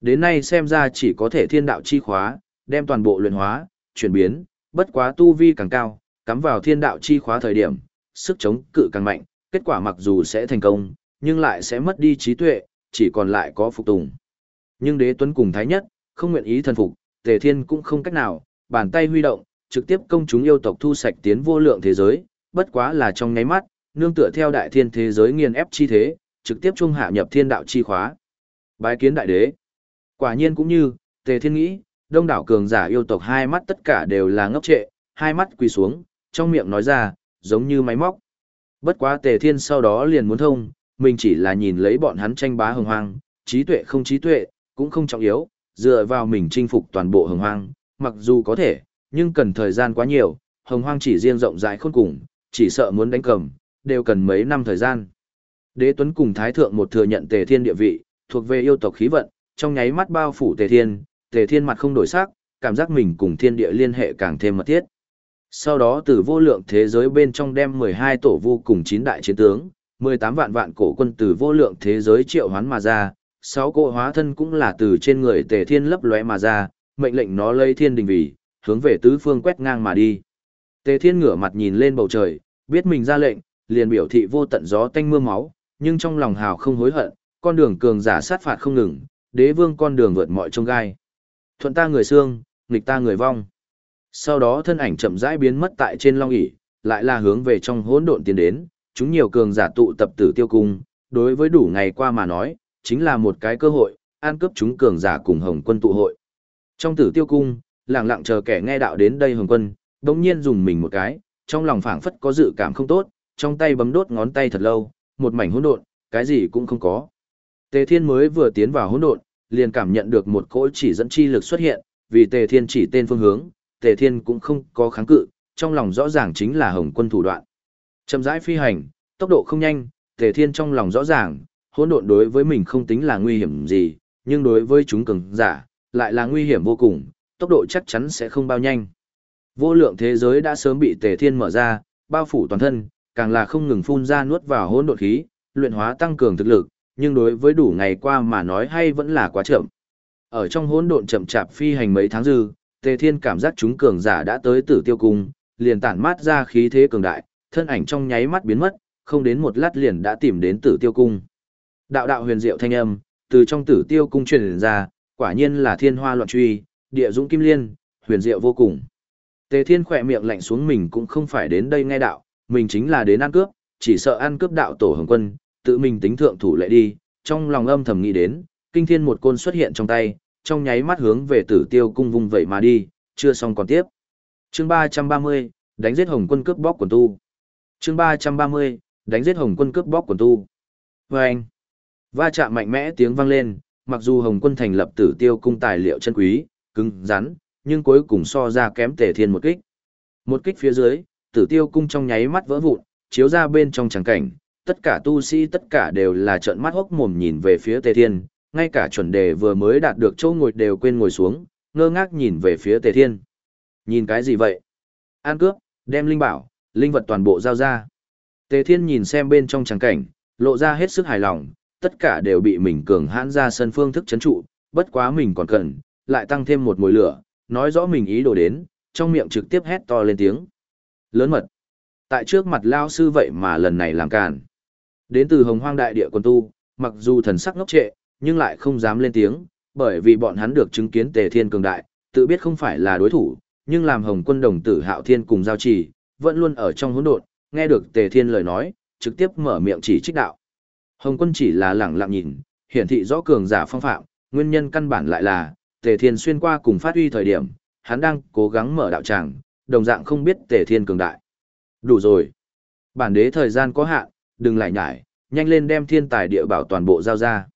Đến nay xem ra chỉ có thể thiên đạo chi khóa, đem toàn bộ luyện hóa, chuyển biến, bất quá tu vi càng cao, cắm vào thiên đạo chi khóa thời điểm, sức chống cự càng mạnh, kết quả mặc dù sẽ thành công, nhưng lại sẽ mất đi trí tuệ, chỉ còn lại có phục tùng. Nhưng đế tuấn cùng thái nhất, không nguyện ý thần phục, tề thiên cũng không cách nào, bàn tay huy động, trực tiếp công chúng yêu tộc thu sạch tiến vô lượng thế giới, bất quá là trong nháy mắt, nương tựa theo đại thiên thế giới nghiền ép chi thế, trực tiếp trung hạ nhập thiên đạo chi khóa. Bái kiến đại đế. Quả nhiên cũng như, tề thiên nghĩ, đông đảo cường giả yêu tộc hai mắt tất cả đều là ngốc trệ, hai mắt quỳ xuống, trong miệng nói ra, giống như máy móc. Bất quá tề thiên sau đó liền muốn thông, mình chỉ là nhìn lấy bọn hắn tranh bá hồng hoang, trí tuệ không trí tuệ, cũng không trọng yếu, dựa vào mình chinh phục toàn bộ hồng hoang, mặc dù có thể, nhưng cần thời gian quá nhiều, hồng hoang chỉ riêng rộng rãi khôn cùng, chỉ sợ muốn đánh cầm, đều cần mấy năm thời gian. Đế Tuấn cùng Thái Thượng một thừa nhận tề thiên địa vị, thuộc về yêu tộc khí vận, trong nháy mắt bao phủ tề thiên, tề thiên mặt không đổi sắc, cảm giác mình cùng thiên địa liên hệ càng thêm mật thiết. Sau đó từ vô lượng thế giới bên trong đem 12 tổ vô cùng 9 đại chiến tướng, 18 vạn vạn cổ quân từ vô lượng thế giới triệu hoán mà ra, 6 cỗ hóa thân cũng là từ trên người tề thiên lấp lóe mà ra, mệnh lệnh nó lấy thiên đình vị, hướng về tứ phương quét ngang mà đi. Tề thiên ngửa mặt nhìn lên bầu trời, biết mình ra lệnh, liền biểu thị vô tận gió tanh mưa máu, nhưng trong lòng hào không hối hận, con đường cường giả sát phạt không ngừng, đế vương con đường vượt mọi trông gai. Thuận ta người xương, nghịch ta người vong. Sau đó thân ảnh chậm rãi biến mất tại trên long ỷ, lại là hướng về trong hỗn độn tiến đến, chúng nhiều cường giả tụ tập tử tiêu cung, đối với đủ ngày qua mà nói, chính là một cái cơ hội, an cướp chúng cường giả cùng Hồng Quân tụ hội. Trong tử tiêu cung, lặng lặng chờ kẻ nghe đạo đến đây Hồng Quân, đống nhiên dùng mình một cái, trong lòng phảng phất có dự cảm không tốt, trong tay bấm đốt ngón tay thật lâu, một mảnh hỗn độn, cái gì cũng không có. Tề Thiên mới vừa tiến vào hỗn độn, liền cảm nhận được một cỗ chỉ dẫn chi lực xuất hiện, vì Tề Thiên chỉ tên phương hướng, Tề Thiên cũng không có kháng cự, trong lòng rõ ràng chính là Hồng Quân thủ đoạn. Chậm rãi phi hành, tốc độ không nhanh, Tề Thiên trong lòng rõ ràng, hỗn độn đối với mình không tính là nguy hiểm gì, nhưng đối với chúng cường giả, lại là nguy hiểm vô cùng, tốc độ chắc chắn sẽ không bao nhanh. Vô lượng thế giới đã sớm bị Tề Thiên mở ra, bao phủ toàn thân, càng là không ngừng phun ra nuốt vào hỗn độn khí, luyện hóa tăng cường thực lực, nhưng đối với đủ ngày qua mà nói hay vẫn là quá chậm. Ở trong hỗn độn chậm chạp phi hành mấy tháng dư, Tề Thiên cảm giác chúng cường giả đã tới Tử Tiêu cung, liền tản mát ra khí thế cường đại, thân ảnh trong nháy mắt biến mất, không đến một lát liền đã tìm đến Tử Tiêu cung. Đạo đạo huyền diệu thanh âm từ trong Tử Tiêu cung truyền ra, quả nhiên là thiên hoa loạn truy, địa dũng kim liên, huyền diệu vô cùng. Tề Thiên khỏe miệng lạnh xuống mình cũng không phải đến đây nghe đạo, mình chính là đến ăn cướp, chỉ sợ ăn cướp đạo tổ hồng quân, tự mình tính thượng thủ lệ đi, trong lòng âm thầm nghĩ đến, kinh thiên một côn xuất hiện trong tay, trong nháy mắt hướng về tử tiêu cung vung vậy mà đi, chưa xong còn tiếp. chương 330, đánh giết hồng quân cướp bóc quần tu. chương 330, đánh giết hồng quân cướp bóc quần tu. Vâng! anh, va chạm mạnh mẽ tiếng vang lên, mặc dù hồng quân thành lập tử tiêu cung tài liệu chân quý, cứng, rắn, nhưng cuối cùng so ra kém tề thiên một kích. Một kích phía dưới, tử tiêu cung trong nháy mắt vỡ vụn, chiếu ra bên trong tràng cảnh, tất cả tu sĩ tất cả đều là trợn mắt hốc mồm nhìn về phía tề thiên, ngay cả chuẩn đề vừa mới đạt được chỗ ngồi đều quên ngồi xuống, ngơ ngác nhìn về phía tề thiên. Nhìn cái gì vậy? An cướp, đem linh bảo, linh vật toàn bộ giao ra. Tề thiên nhìn xem bên trong tràng cảnh, lộ ra hết sức hài lòng, tất cả đều bị mình cường hãn ra sân phương thức chấn trụ, bất quá mình còn cần, lại tăng thêm một mùi lửa, nói rõ mình ý đồ đến, trong miệng trực tiếp hét to lên tiếng. Lớn mật. Tại trước mặt lao sư vậy mà lần này làm càn. Đến từ hồng hoang đại địa quân tu, mặc dù thần sắc ngốc trệ, nhưng lại không dám lên tiếng, bởi vì bọn hắn được chứng kiến tề thiên cường đại, tự biết không phải là đối thủ, nhưng làm hồng quân đồng tử hạo thiên cùng giao trì, vẫn luôn ở trong hỗn độn, nghe được tề thiên lời nói, trực tiếp mở miệng chỉ trích đạo. Hồng quân chỉ là lẳng lặng nhìn, hiển thị rõ cường giả phong phạm, nguyên nhân căn bản lại là, tề thiên xuyên qua cùng phát huy thời điểm, hắn đang cố gắng mở đạo tràng, đồng dạng không biết tề thiên cường đại. Đủ rồi. Bản đế thời gian có hạn, đừng lại nhải, nhanh lên đem thiên tài địa bảo toàn bộ giao ra.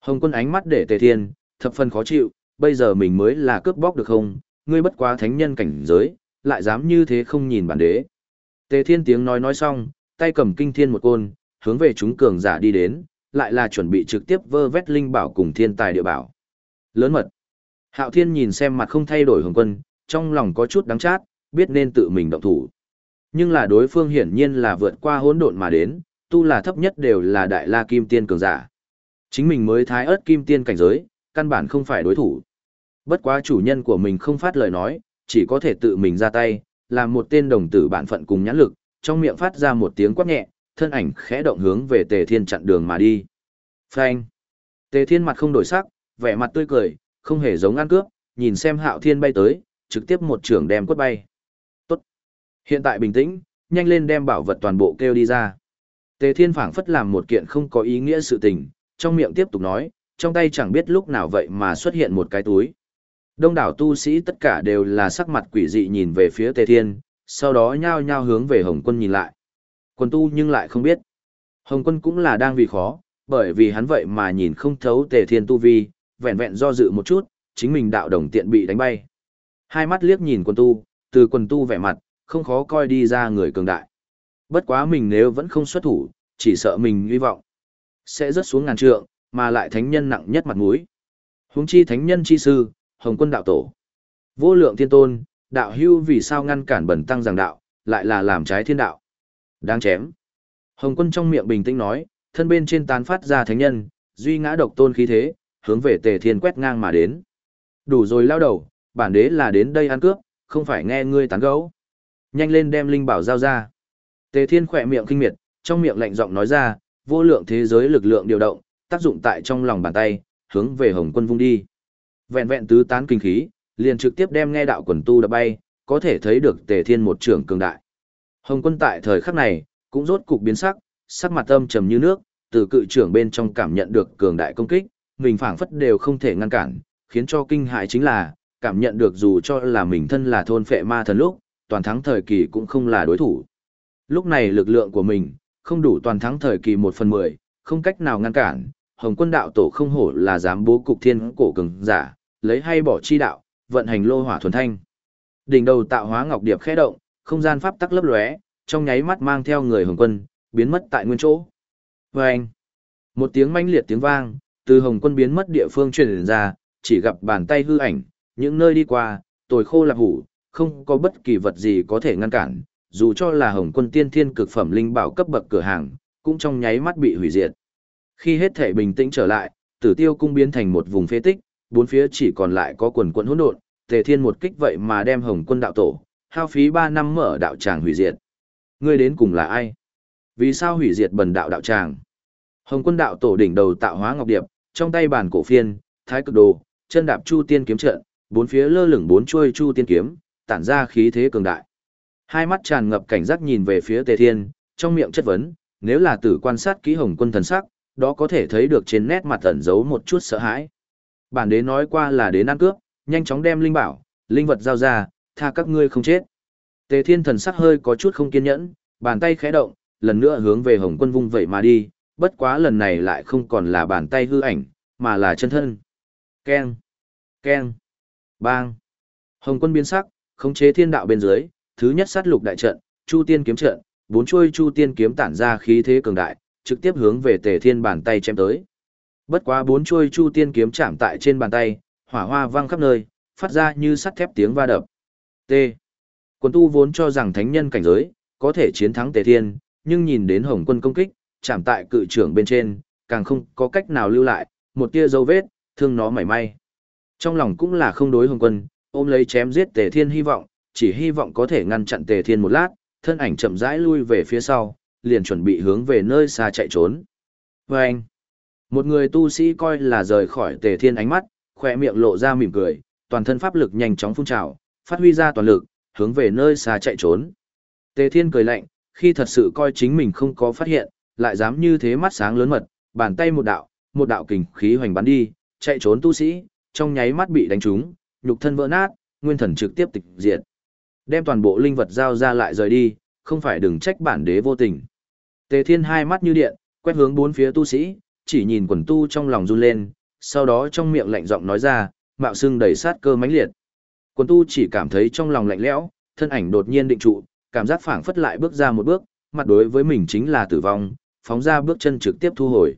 Hồng quân ánh mắt để tề thiên, thập phần khó chịu, bây giờ mình mới là cướp bóc được không, ngươi bất quá thánh nhân cảnh giới, lại dám như thế không nhìn bản đế. Tề thiên tiếng nói nói xong, tay cầm kinh thiên một côn, hướng về chúng cường giả đi đến, lại là chuẩn bị trực tiếp vơ vét linh bảo cùng thiên tài địa bảo. Lớn mật. Hạo thiên nhìn xem mặt không thay đổi hồng quân, trong lòng có chút đắng chát, biết nên tự mình động thủ. Nhưng là đối phương hiển nhiên là vượt qua hỗn độn mà đến, tu là thấp nhất đều là đại la kim tiên cường giả. Chính mình mới thái ớt kim tiên cảnh giới, căn bản không phải đối thủ. Bất quá chủ nhân của mình không phát lời nói, chỉ có thể tự mình ra tay, làm một tên đồng tử bản phận cùng nhãn lực, trong miệng phát ra một tiếng quát nhẹ, thân ảnh khẽ động hướng về Tề Thiên chặn đường mà đi. Phanh! Tề Thiên mặt không đổi sắc, vẻ mặt tươi cười, không hề giống ăn cướp, nhìn xem Hạo Thiên bay tới, trực tiếp một trường đem quất bay. Hiện tại bình tĩnh, nhanh lên đem bảo vật toàn bộ kêu đi ra. Tề Thiên phảng phất làm một kiện không có ý nghĩa sự tình, trong miệng tiếp tục nói, trong tay chẳng biết lúc nào vậy mà xuất hiện một cái túi. Đông đảo tu sĩ tất cả đều là sắc mặt quỷ dị nhìn về phía Tề Thiên, sau đó nhao nhao hướng về Hồng Quân nhìn lại. Quân tu nhưng lại không biết. Hồng Quân cũng là đang vì khó, bởi vì hắn vậy mà nhìn không thấu Tề Thiên tu vi, vẹn vẹn do dự một chút, chính mình đạo đồng tiện bị đánh bay. Hai mắt liếc nhìn quân tu, từ quân tu vẻ mặt, không khó coi đi ra người cường đại. Bất quá mình nếu vẫn không xuất thủ, chỉ sợ mình hy vọng sẽ rớt xuống ngàn trượng, mà lại thánh nhân nặng nhất mặt mũi. Huống chi thánh nhân chi sư, Hồng Quân đạo tổ. Vô lượng thiên tôn, đạo hưu vì sao ngăn cản bẩn tăng giảng đạo, lại là làm trái thiên đạo. Đáng chém. Hồng Quân trong miệng bình tĩnh nói, thân bên trên tán phát ra thánh nhân, duy ngã độc tôn khí thế, hướng về Tề Thiên quét ngang mà đến. Đủ rồi lao đầu, bản đế là đến đây ăn cướp, không phải nghe ngươi tán gẫu. Nhanh lên đem linh bảo giao ra. Tề Thiên khỏe miệng kinh miệt, trong miệng lạnh giọng nói ra, vô lượng thế giới lực lượng điều động, tác dụng tại trong lòng bàn tay, hướng về Hồng Quân vung đi. Vẹn vẹn tứ tán kinh khí, liền trực tiếp đem nghe đạo quần tu đập bay, có thể thấy được Tề Thiên một trưởng cường đại. Hồng Quân tại thời khắc này, cũng rốt cục biến sắc, sắc mặt âm trầm như nước, từ cự trưởng bên trong cảm nhận được cường đại công kích, mình phảng phất đều không thể ngăn cản, khiến cho kinh hại chính là, cảm nhận được dù cho là mình thân là thôn phệ ma thần lúc, toàn thắng thời kỳ cũng không là đối thủ. Lúc này lực lượng của mình, không đủ toàn thắng thời kỳ một phần mười, không cách nào ngăn cản, Hồng quân đạo tổ không hổ là dám bố cục thiên cổ cường giả, lấy hay bỏ chi đạo, vận hành lô hỏa thuần thanh. Đỉnh đầu tạo hóa ngọc điệp khẽ động, không gian pháp tắc lấp lóe, trong nháy mắt mang theo người Hồng Quân, biến mất tại nguyên chỗ. Và anh, một tiếng manh liệt tiếng vang, từ Hồng Quân biến mất địa phương truyền ra, chỉ gặp bàn tay hư ảnh, những nơi đi qua, tồi khô lạp hủ, không có bất kỳ vật gì có thể ngăn cản, dù cho là Hồng Quân tiên thiên cực phẩm linh bảo cấp bậc cửa hàng, cũng trong nháy mắt bị hủy diệt. Khi hết thể bình tĩnh trở lại, Tử Tiêu cung biến thành một vùng phế tích, bốn phía chỉ còn lại có quần quần hỗn độn, Tề Thiên một kích vậy mà đem Hồng Quân đạo tổ, hao phí 3 năm mở đạo tràng hủy diệt. Ngươi đến cùng là ai? Vì sao hủy diệt bần đạo đạo tràng? Hồng Quân đạo tổ đỉnh đầu tạo hóa ngọc điệp, trong tay bàn cổ phiên, thái cực đồ, chân đạp chu tiên kiếm trận, bốn phía lơ lửng bốn chuôi chu tiên kiếm, tản ra khí thế cường đại. Hai mắt tràn ngập cảnh giác nhìn về phía Tề Thiên, trong miệng chất vấn, nếu là tử quan sát kỹ Hồng Quân thần sắc, đó có thể thấy được trên nét mặt ẩn giấu một chút sợ hãi. Bản đế nói qua là đến ăn cướp, nhanh chóng đem linh bảo, linh vật giao ra, tha các ngươi không chết. Tề Thiên thần sắc hơi có chút không kiên nhẫn, bàn tay khẽ động, lần nữa hướng về Hồng Quân vung vậy mà đi, bất quá lần này lại không còn là bàn tay hư ảnh, mà là chân thân. Keng, keng, bang. Hồng Quân biến sắc, khống chế thiên đạo bên dưới, thứ nhất sát lục đại trận, Chu Tiên kiếm trận, bốn chuôi Chu Tiên kiếm tản ra khí thế cường đại, trực tiếp hướng về Tề Thiên bàn tay chém tới. Bất quá bốn chuôi Chu Tiên kiếm chạm tại trên bàn tay, hỏa hoa vang khắp nơi, phát ra như sắt thép tiếng va đập. T. Quân tu vốn cho rằng thánh nhân cảnh giới, có thể chiến thắng Tề Thiên, nhưng nhìn đến Hồng quân công kích, chạm tại cự trưởng bên trên, càng không có cách nào lưu lại, một tia dấu vết, thương nó mảy may. Trong lòng cũng là không đối Hồng quân, ôm lấy chém giết Tề Thiên hy vọng, chỉ hy vọng có thể ngăn chặn Tề Thiên một lát, thân ảnh chậm rãi lui về phía sau, liền chuẩn bị hướng về nơi xa chạy trốn. Và anh, một người tu sĩ coi là rời khỏi Tề Thiên ánh mắt, khỏe miệng lộ ra mỉm cười, toàn thân pháp lực nhanh chóng phun trào, phát huy ra toàn lực, hướng về nơi xa chạy trốn. Tề Thiên cười lạnh, khi thật sự coi chính mình không có phát hiện, lại dám như thế mắt sáng lớn mật, bàn tay một đạo, một đạo kình khí hoành bắn đi, chạy trốn tu sĩ, trong nháy mắt bị đánh trúng, nhục thân vỡ nát, nguyên thần trực tiếp tịch diệt. Đem toàn bộ linh vật giao ra lại rời đi, không phải đừng trách bản đế vô tình. Tề Thiên hai mắt như điện, quét hướng bốn phía tu sĩ, chỉ nhìn quần tu trong lòng run lên, sau đó trong miệng lạnh giọng nói ra, mạo xương đầy sát cơ mãnh liệt. Quần tu chỉ cảm thấy trong lòng lạnh lẽo, thân ảnh đột nhiên định trụ, cảm giác phảng phất lại bước ra một bước, mặt đối với mình chính là tử vong, phóng ra bước chân trực tiếp thu hồi.